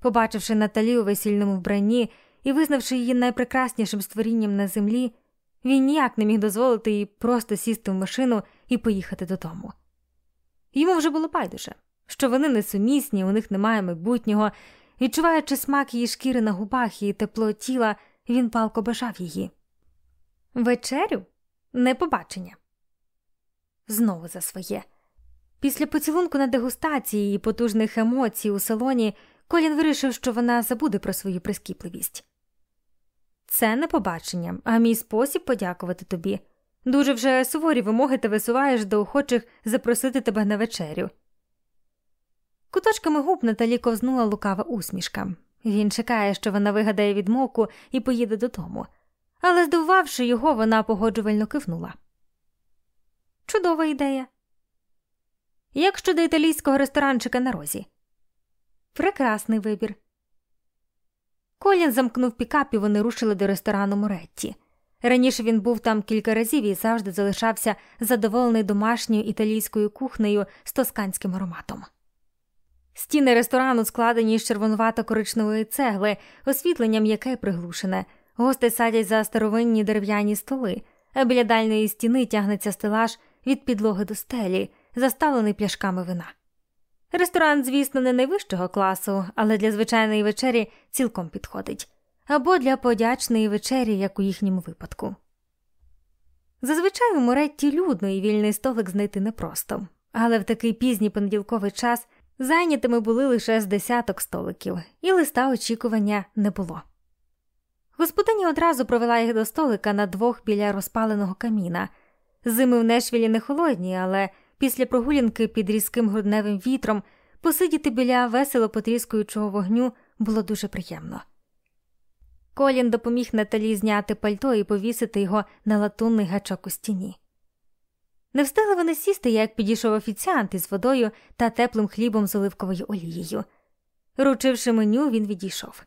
Побачивши Наталі у весільному вбранні і визнавши її найпрекраснішим створінням на землі, він ніяк не міг дозволити їй просто сісти в машину і поїхати додому. Йому вже було байдуже, що вони несумісні, у них немає майбутнього, відчуваючи смак її шкіри на губах і тепло тіла, він палко бажав її. Вечерю не побачення. Знову за своє. Після поцілунку на дегустації і потужних емоцій у салоні Колін вирішив, що вона забуде про свою прискіпливість. Це не побачення, а мій спосіб подякувати тобі. Дуже вже суворі вимоги ти висуваєш до охочих запросити тебе на вечерю. Куточками губ Наталі ковзнула лукава усмішка. Він чекає, що вона вигадає відмовку і поїде додому, але, здивувавши його, вона погоджувально кивнула. Чудова ідея. Як щодо італійського ресторанчика на розі? Прекрасний вибір. Колін замкнув пікап і вони рушили до ресторану Моретті. Раніше він був там кілька разів і завжди залишався задоволений домашньою італійською кухнею з тосканським ароматом. Стіни ресторану складені з червонувато коричневої цегли, освітленням яке приглушене, гости садять за старовинні дерев'яні столи, а біля дальної стіни тягнеться стелаж від підлоги до стелі, заставлений пляшками вина. Ресторан, звісно, не найвищого класу, але для звичайної вечері цілком підходить, або для подячної вечері, як у їхньому випадку. Зазвичай у Моретті людно і вільний столик знайти непросто, але в такий пізній понеділковий час зайнятими були лише з десяток столиків, і листа очікування не було. Господиня одразу провела їх до столика на двох біля розпаленого каміна. Зими в Нешвілі не холодні, але після прогулянки під різким грудневим вітром посидіти біля весело потріскуючого вогню було дуже приємно. Колін допоміг Наталі зняти пальто і повісити його на латунний гачок у стіні. Не встигли вони сісти, як підійшов офіціант із водою та теплим хлібом з оливковою олією. Ручивши меню, він відійшов.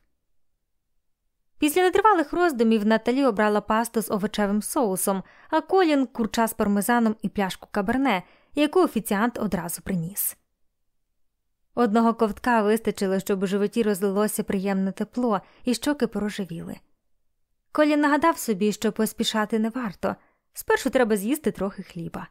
Після нетривалих роздумів Наталі обрала пасту з овочевим соусом, а колін курча з пармезаном і пляшку каберне, яку офіціант одразу приніс. Одного ковтка вистачило, щоб у животі розлилося приємне тепло і щоки порожевіли. Колін нагадав собі, що поспішати не варто, спершу треба з'їсти трохи хліба.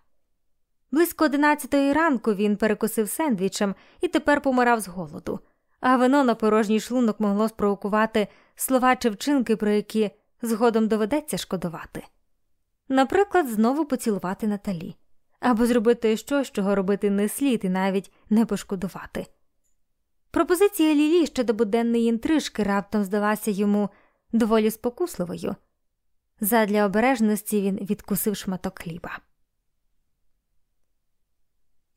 Близько одинадцятої ранку він перекусив сендвічем і тепер помирав з голоду, а вино на порожній шлунок могло спровокувати слова чи вчинки, про які згодом доведеться шкодувати. Наприклад, знову поцілувати Наталі або зробити щось, чого робити не слід і навіть не пошкодувати. Пропозиція Лілі щодо буденної інтрижки раптом здалася йому доволі спокусливою. Задля обережності він відкусив шматок хліба.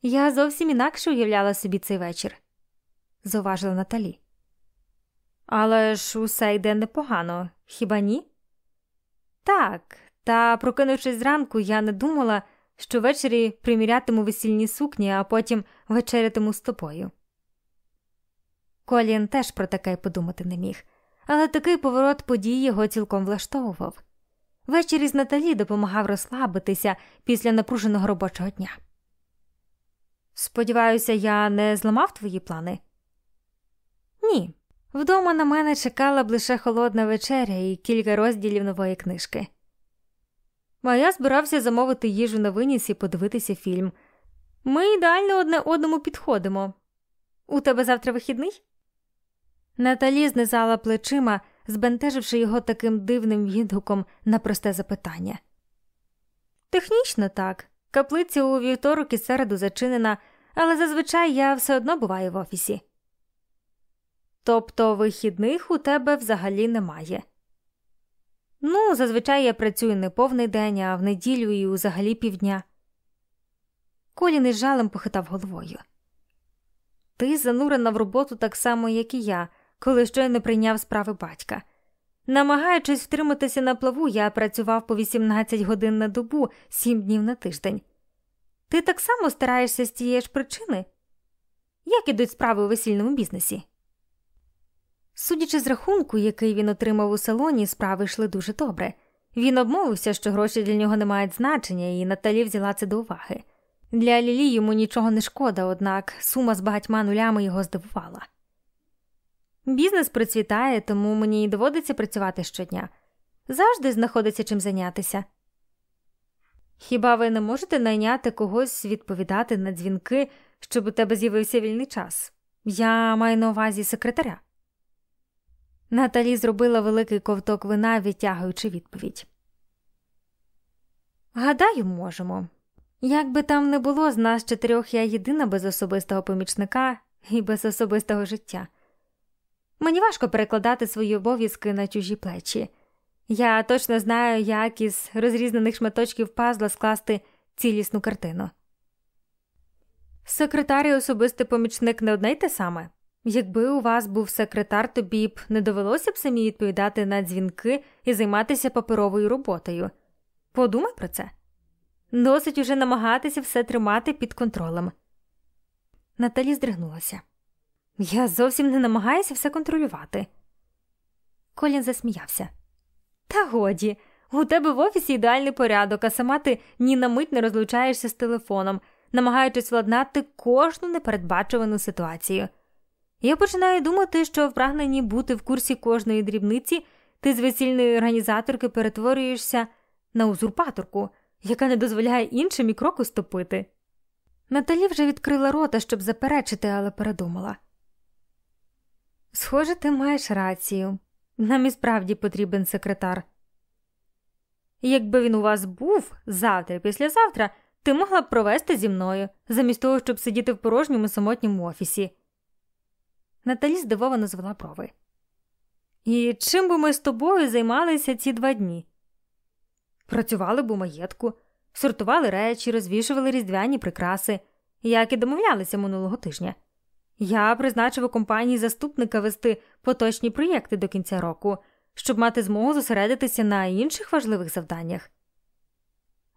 Я зовсім інакше уявляла собі цей вечір, зауважила Наталі. Але ж усе йде непогано, хіба ні? Так, та прокинувшись зранку, я не думала, що ввечері примірятиму весільні сукні, а потім вечерятиму з тобою. Колін теж про таке подумати не міг, але такий поворот подій його цілком влаштовував. Ввечері з Наталі допомагав розслабитися після напруженого робочого дня. Сподіваюся, я не зламав твої плани? Ні. Вдома на мене чекала б лише холодна вечеря і кілька розділів нової книжки. А я збирався замовити їжу на виніс і подивитися фільм. Ми ідеально одне одному підходимо. У тебе завтра вихідний? Наталі знизала плечима, збентеживши його таким дивним відгуком на просте запитання. Технічно так. Каплиця у вівторок і середу зачинена, але зазвичай я все одно буваю в офісі. Тобто вихідних у тебе взагалі немає. Ну, зазвичай я працюю не повний день, а в неділю і взагалі півдня. Колін із жалем похитав головою. Ти занурена в роботу так само, як і я, коли щойно прийняв справи батька. Намагаючись втриматися на плаву, я працював по 18 годин на добу, 7 днів на тиждень. Ти так само стараєшся з тієї ж причини? Як ідуть справи у весільному бізнесі? Судячи з рахунку, який він отримав у салоні, справи йшли дуже добре. Він обмовився, що гроші для нього не мають значення, і Наталі взяла це до уваги. Для Лілі йому нічого не шкода, однак сума з багатьма нулями його здивувала. Бізнес процвітає, тому мені й доводиться працювати щодня. Завжди знаходиться чим зайнятися. Хіба ви не можете найняти когось відповідати на дзвінки, щоб у тебе з'явився вільний час? Я маю на увазі секретаря. Наталі зробила великий ковток вина, відтягуючи відповідь. Гадаю, можемо. Як би там не було, з нас чотирьох я єдина без особистого помічника і без особистого життя. Мені важко перекладати свої обов'язки на чужі плечі. Я точно знаю, як із розрізнених шматочків пазла скласти цілісну картину. Секретар і особистий помічник не одне й те саме. Якби у вас був секретар, тобі б не довелося б самі відповідати на дзвінки і займатися паперовою роботою. Подумай про це. Досить уже намагатися все тримати під контролем. Наталі здригнулася. Я зовсім не намагаюся все контролювати. Колін засміявся. Та годі, у тебе в офісі ідеальний порядок, а сама ти ні на мить не розлучаєшся з телефоном, намагаючись владнати кожну непередбачувану ситуацію. Я починаю думати, що в прагненні бути в курсі кожної дрібниці ти з весільної організаторки перетворюєшся на узурпаторку, яка не дозволяє іншим і кроку ступити. Наталі вже відкрила рота, щоб заперечити, але передумала. Схоже, ти маєш рацію. Нам і справді потрібен секретар. Якби він у вас був завтра післязавтра, ти могла б провести зі мною, замість того, щоб сидіти в порожньому самотньому офісі. Наталі здивовано звела брови. І чим би ми з тобою займалися ці два дні? Працювали б у маєтку, сортували речі, розвішували різдвяні прикраси, як і домовлялися минулого тижня. Я призначив у компанії заступника вести поточні проєкти до кінця року, щоб мати змогу зосередитися на інших важливих завданнях.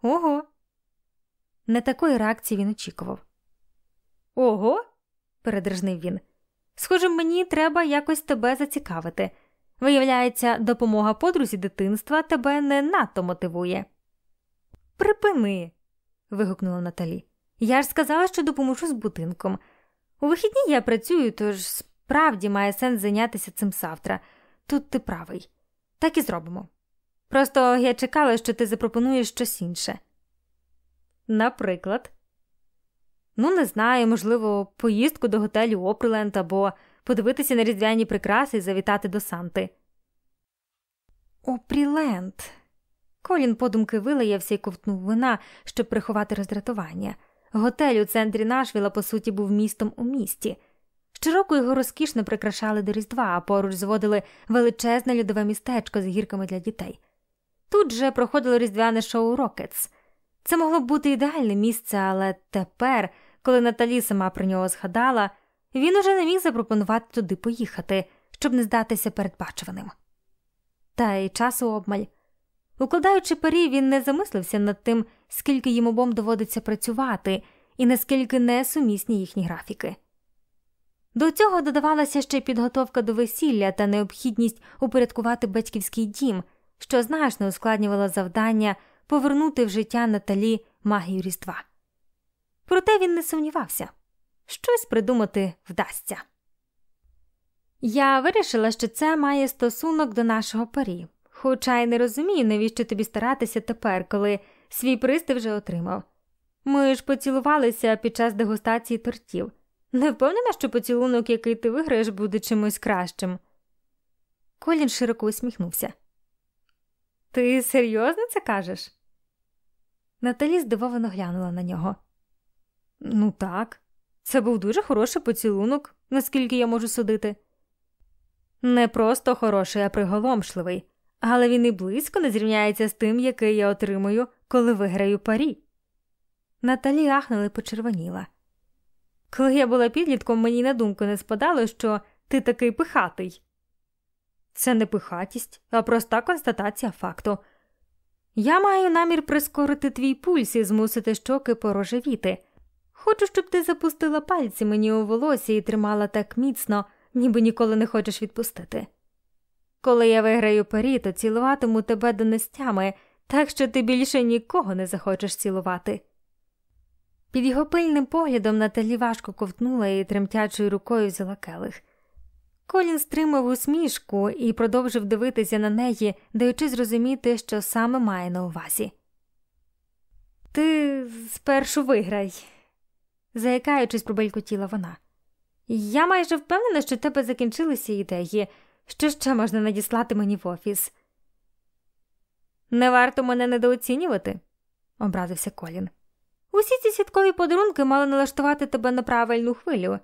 Ого. Не такої реакції він очікував. Ого. передражнив він. Схоже, мені треба якось тебе зацікавити. Виявляється, допомога подрузі дитинства тебе не надто мотивує. Припини. вигукнула Наталі. Я ж сказала, що допоможу з будинком. У вихідні я працюю, тож справді має сенс зайнятися цим завтра. Тут ти правий. Так і зробимо. Просто я чекала, що ти запропонуєш щось інше. Наприклад, ну, не знаю, можливо, поїздку до готелю Оприленд або подивитися на різдвяні прикраси і завітати до Санти. Опріленд. Колін подумки вилаявся і ковтнув вина, щоб приховати роздратування. Готель у центрі Нашвіла, по суті, був містом у місті. Щороку його розкішно прикрашали до Різдва, а поруч зводили величезне льодове містечко з гірками для дітей. Тут же проходило різдвяне шоу Рокетс. Це могло б бути ідеальне місце, але тепер, коли Наталі сама про нього згадала, він уже не міг запропонувати туди поїхати, щоб не здатися передбачуваним. Та й часу обмаль. Укладаючи парі, він не замислився над тим, скільки їм обом доводиться працювати, і наскільки несумісні їхні графіки. До цього додавалася ще підготовка до весілля та необхідність упорядкувати батьківський дім, що значно ускладнювало завдання повернути в життя Наталі магію Різдва. Проте він не сумнівався щось придумати вдасться. Я вирішила, що це має стосунок до нашого парі, хоча й не розумію, навіщо тобі старатися тепер, коли свій приз ти вже отримав. Ми ж поцілувалися під час дегустації тортів. Не впевнена, що поцілунок, який ти виграєш, буде чимось кращим. Колін широко усміхнувся. Ти серйозно це кажеш? Наталі здивовано глянула на нього. Ну, так, це був дуже хороший поцілунок, наскільки я можу судити. Не просто хороший, а приголомшливий, але він і близько не зрівняється з тим, який я отримую, коли виграю парі. Наталі ахнула і почервоніла. Коли я була підлітком, мені на думку не спадало, що ти такий пихатий. Це не пихатість, а проста констатація факту. Я маю намір прискорити твій пульс і змусити щоки порожевіти. Хочу, щоб ти запустила пальці мені у волосся і тримала так міцно, ніби ніколи не хочеш відпустити. Коли я виграю парі, то цілуватиму тебе до нестями, так що ти більше нікого не захочеш цілувати. Під його пильним поглядом Наталі важко ковтнула і тремтячою рукою взяла келих. Колін стримав усмішку і продовжив дивитися на неї, даючи зрозуміти, що саме має на увазі. Ти спершу виграй, заякаючись, пробелькотіла вона. Я майже впевнена, що в тебе закінчилися ідеї, що ще можна надіслати мені в офіс. Не варто мене недооцінювати, образився Колін. Усі ці святкові подарунки мали налаштувати тебе на правильну хвилю.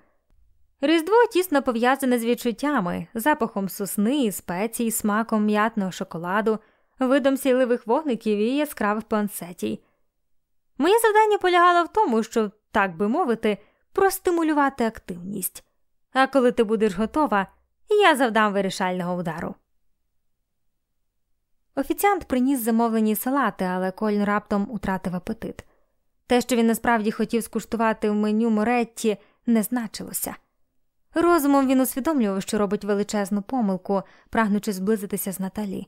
Різдво тісно пов'язане з відчуттями, запахом сосни, спецій, смаком м'ятного шоколаду, видом сійливих вогників і яскравих плансетій. Моє завдання полягало в тому, щоб, так би мовити, простимулювати активність. А коли ти будеш готова, я завдам вирішального удару. Офіціант приніс замовлені салати, але Колін раптом утратив апетит. Те, що він насправді хотів скуштувати в меню Моретті, не значилося. Розумом він усвідомлював, що робить величезну помилку, прагнучи зблизитися з Наталі,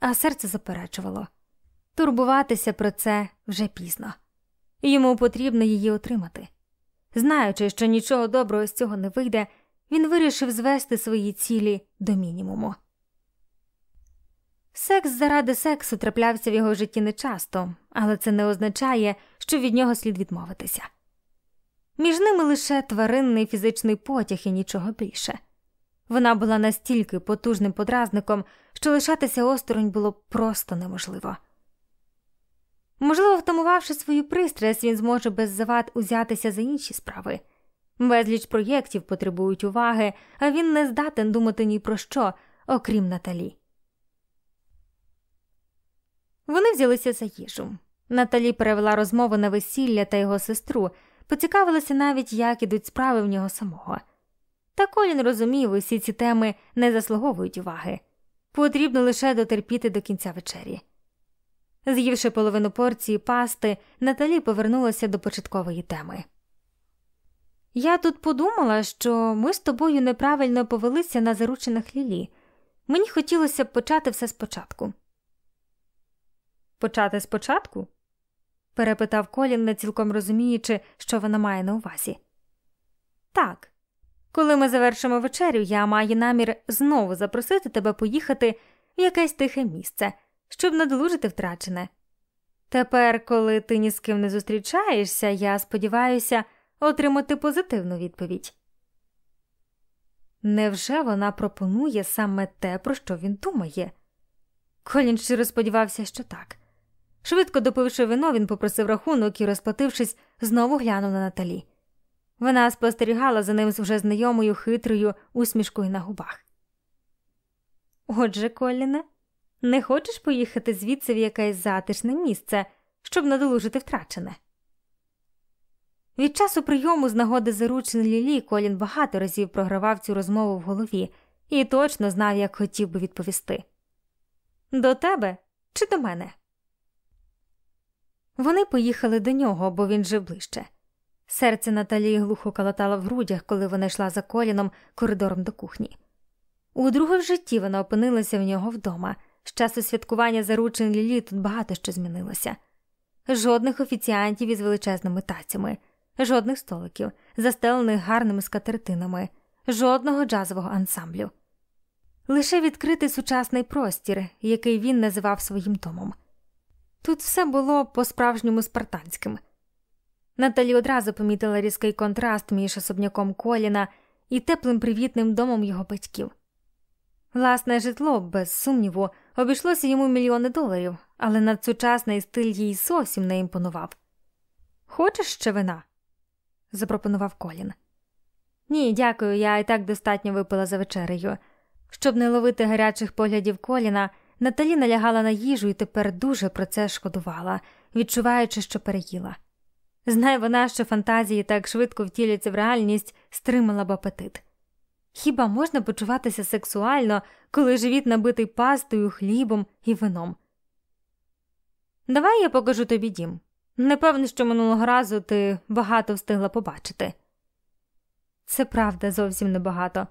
а серце заперечувало турбуватися про це вже пізно, йому потрібно її отримати. Знаючи, що нічого доброго з цього не вийде, він вирішив звести свої цілі до мінімуму. Секс заради сексу траплявся в його житті нечасто, але це не означає, що від нього слід відмовитися. Між ними лише тваринний фізичний потяг і нічого більше. Вона була настільки потужним подразником, що лишатися осторонь було просто неможливо. Можливо, втамувавши свою пристрасть, він зможе без завад узятися за інші справи. Безліч проєктів потребують уваги, а він не здатен думати ні про що, окрім Наталі. Вони взялися за їжу. Наталі перевела розмову на весілля та його сестру, поцікавилася навіть, як ідуть справи в нього самого. Та Колін розумів, усі ці теми не заслуговують уваги. Потрібно лише дотерпіти до кінця вечері. З'ївши половину порції пасти, Наталі повернулася до початкової теми. Я тут подумала, що ми з тобою неправильно повелися на заручених лілі. Мені хотілося б почати все спочатку. Почати спочатку? перепитав Колін, не цілком розуміючи, що вона має на увазі. Так, коли ми завершимо вечерю, я маю намір знову запросити тебе поїхати в якесь тихе місце, щоб надолужити втрачене. Тепер, коли ти ні з ким не зустрічаєшся, я сподіваюся отримати позитивну відповідь. Невже вона пропонує саме те, про що він думає? Колін щиро сподівався, що так. Швидко допивши вино, він попросив рахунок і, розплатившись, знову глянув на Наталі. Вона спостерігала за ним з вже знайомою хитрою усмішкою на губах. Отже, Коліне, не хочеш поїхати звідси в якесь затишне місце, щоб надолужити втрачене? Від часу прийому з нагоди заручин Лілі Колін багато разів програвав цю розмову в голові і точно знав, як хотів би відповісти до тебе чи до мене? Вони поїхали до нього, бо він жив ближче. Серце Наталії глухо калатало в грудях, коли вона йшла за коліном коридором до кухні. Удруге в житті вона опинилася в нього вдома. З часу святкування заручин Лілі тут багато що змінилося. Жодних офіціантів із величезними тацями, жодних столиків, застелених гарними скатертинами, жодного джазового ансамблю. Лише відкритий сучасний простір, який він називав своїм домом. Тут все було по-справжньому спартанським. Наталі одразу помітила різкий контраст між особняком Коліна і теплим привітним домом його батьків. Власне житло, без сумніву, обійшлося йому мільйони доларів, але надсучасний стиль їй зовсім не імпонував. Хочеш ще вина? запропонував Колін. Ні, дякую, я і так достатньо випила за вечерею. Щоб не ловити гарячих поглядів Коліна. Наталі налягала на їжу і тепер дуже про це шкодувала, відчуваючи, що переїла. Знай вона, що фантазії так швидко втіляться в реальність, стримала б апетит. Хіба можна почуватися сексуально, коли живіт набитий пастою, хлібом і вином? Давай я покажу тобі дім. Непевно, що минулого разу ти багато встигла побачити. Це правда, зовсім небагато.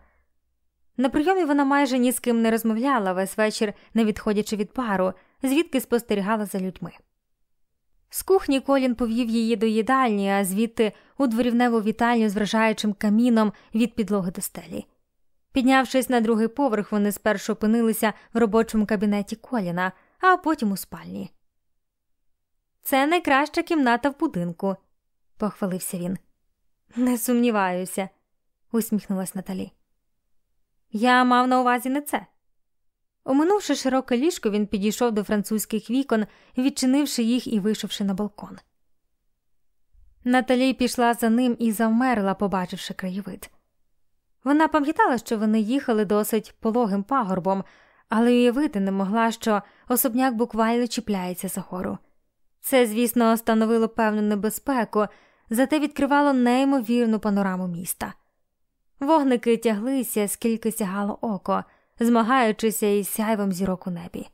На прийомі вона майже ні з ким не розмовляла весь вечір, не відходячи від пару, звідки спостерігала за людьми. З кухні Колін повів її до їдальні, а звідти у дворівневу вітальню з вражаючим каміном від підлоги до стелі. Піднявшись на другий поверх, вони спершу опинилися в робочому кабінеті Коліна, а потім у спальні. Це найкраща кімната в будинку, похвалився він. Не сумніваюся, усміхнулась Наталі. Я мав на увазі не це. Оминувши широке ліжко, він підійшов до французьких вікон, відчинивши їх і вийшовши на балкон. Наталі пішла за ним і завмерла, побачивши краєвид. Вона пам'ятала, що вони їхали досить пологим пагорбом, але уявити не могла, що особняк буквально чіпляється за гору. Це, звісно, становило певну небезпеку, зате відкривало неймовірну панораму міста. Вогники тяглися, скільки сягало око, змагаючися із сяйвом зірок у небі.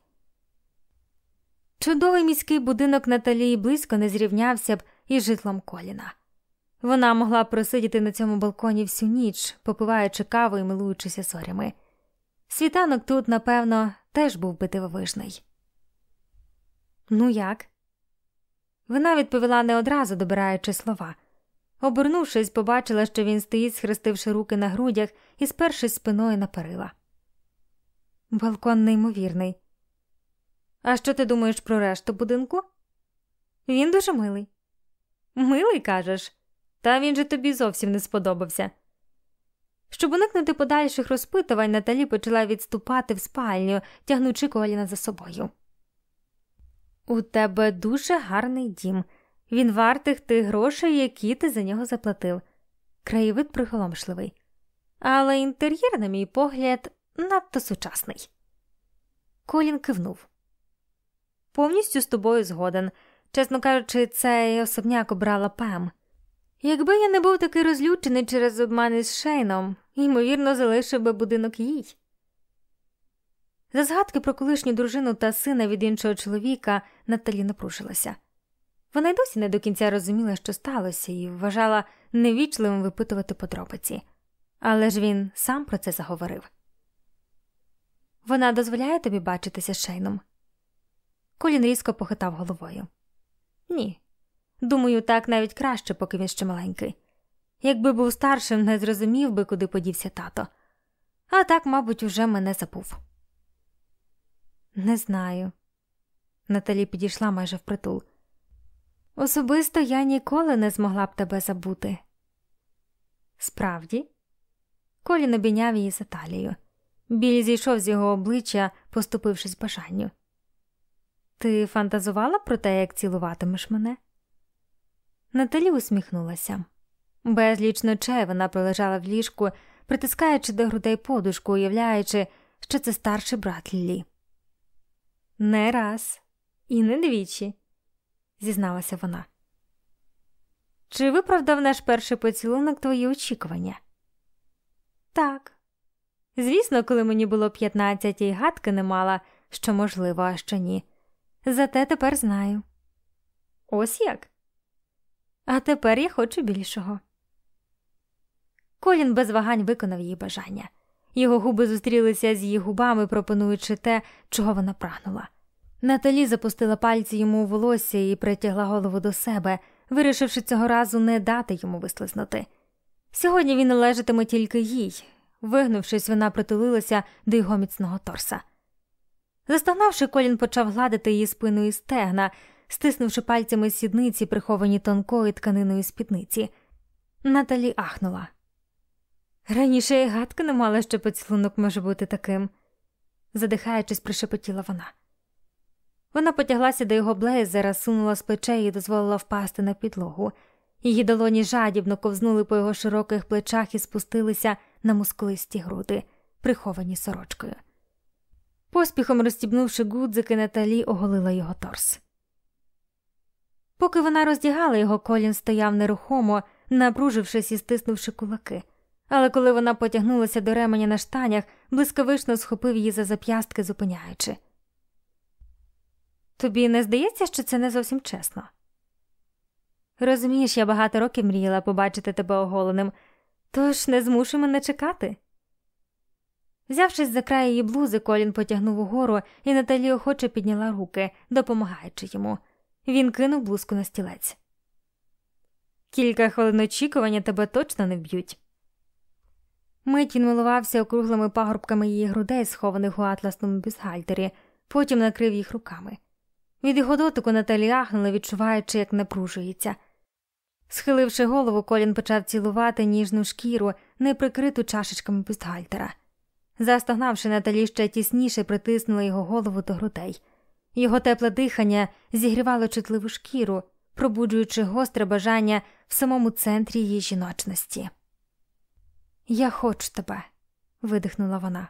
Чудовий міський будинок Наталії близько не зрівнявся б із житлом коліна. Вона могла б просидіти на цьому балконі всю ніч, попиваючи каву і милуючися зорями. Світанок тут, напевно, теж був би дивовижний. Ну як? Вона відповіла не одразу, добираючи слова. Обернувшись, побачила, що він стоїть, схрестивши руки на грудях і спершись спиною на перила. Балкон неймовірний. А що ти думаєш про решту будинку? Він дуже милий. Милий, кажеш, та він же тобі зовсім не сподобався. Щоб уникнути подальших розпитувань, Наталі почала відступати в спальню, тягнучи коліна за собою. У тебе дуже гарний дім. Він вартих тих грошей, які ти за нього заплатив. Краєвид приголомшливий. Але інтер'єр, на мій погляд, надто сучасний. Колін кивнув. Повністю з тобою згоден. Чесно кажучи, цей особняк обрала Пем. Якби я не був такий розлючений через обмани з Шейном, ймовірно, залишив би будинок їй. За згадки про колишню дружину та сина від іншого чоловіка Наталі напрушилася. Вона й досі не до кінця розуміла, що сталося, і вважала невічливим випитувати подробиці, але ж він сам про це заговорив. Вона дозволяє тобі бачитися з Шейном? Колін різко похитав головою. Ні. Думаю, так навіть краще, поки він ще маленький. Якби був старшим, не зрозумів би, куди подівся тато. А так, мабуть, уже мене забув. Не знаю. Наталі підійшла майже впритул. Особисто я ніколи не змогла б тебе забути. Справді, Колін обійняв її за талію. Біль зійшов з його обличчя, поступившись бажанню. Ти фантазувала про те, як цілуватимеш мене? Наталі усміхнулася. Безліч ночей вона пролежала в ліжку, притискаючи до грудей подушку, уявляючи, що це старший брат Лілі. Не раз і не двічі, зізналася вона. Чи виправдав наш перший поцілунок твої очікування? Так. Звісно, коли мені було 15 і гадки не мала, що можливо, а що ні. Зате тепер знаю. Ось як. А тепер я хочу більшого. Колін без вагань виконав її бажання. Його губи зустрілися з її губами, пропонуючи те, чого вона прагнула. Наталі запустила пальці йому у волосся і притягла голову до себе, вирішивши цього разу не дати йому вислизнути. Сьогодні він належатиме тільки їй. Вигнувшись, вона притулилася до його міцного торса. Застогнавши, Колін почав гладити її спину і стегна, стиснувши пальцями сідниці, приховані тонкою тканиною спідниці. Наталі ахнула. Раніше я гадки не мала, що поцілунок може бути таким, задихаючись, пришепотіла вона. Вона потяглася до його блейзера, сунула з плечей і дозволила впасти на підлогу. Її долоні жадібно ковзнули по його широких плечах і спустилися на мускулисті груди, приховані сорочкою. Поспіхом розстібнувши гудзики, Наталі оголила його торс. Поки вона роздягала його, колін стояв нерухомо, напружившись і стиснувши кулаки. Але коли вона потягнулася до ременя на штанях, блискавично схопив її за зап'ястки, зупиняючи. Тобі не здається, що це не зовсім чесно? Розумієш, я багато років мріяла побачити тебе оголеним, тож не змушуй мене чекати. Взявшись за край її блузи, Колін потягнув угору, і Наталі охоче підняла руки, допомагаючи йому. Він кинув блузку на стілець. Кілька хвилин очікування тебе точно не вб'ють. Мить він милувався округлими пагорбками її грудей, схованих у атласному бюстгальтері, потім накрив їх руками. Від його дотику Наталі ахнула, відчуваючи, як напружується. Схиливши голову, Колін почав цілувати ніжну шкіру, не прикриту чашечками бюстгальтера. Застогнавши Наталі ще тісніше, притиснула його голову до грудей. Його тепле дихання зігрівало чутливу шкіру, пробуджуючи гостре бажання в самому центрі її жіночності. Я хочу тебе, видихнула вона.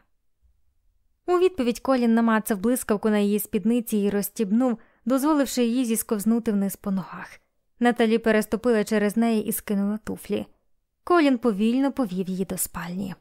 У відповідь Колін намацав блискавку на її спідниці і розстібнув, дозволивши їй зісковзнути вниз по ногах. Наталі переступила через неї і скинула туфлі. Колін повільно повів її до спальні.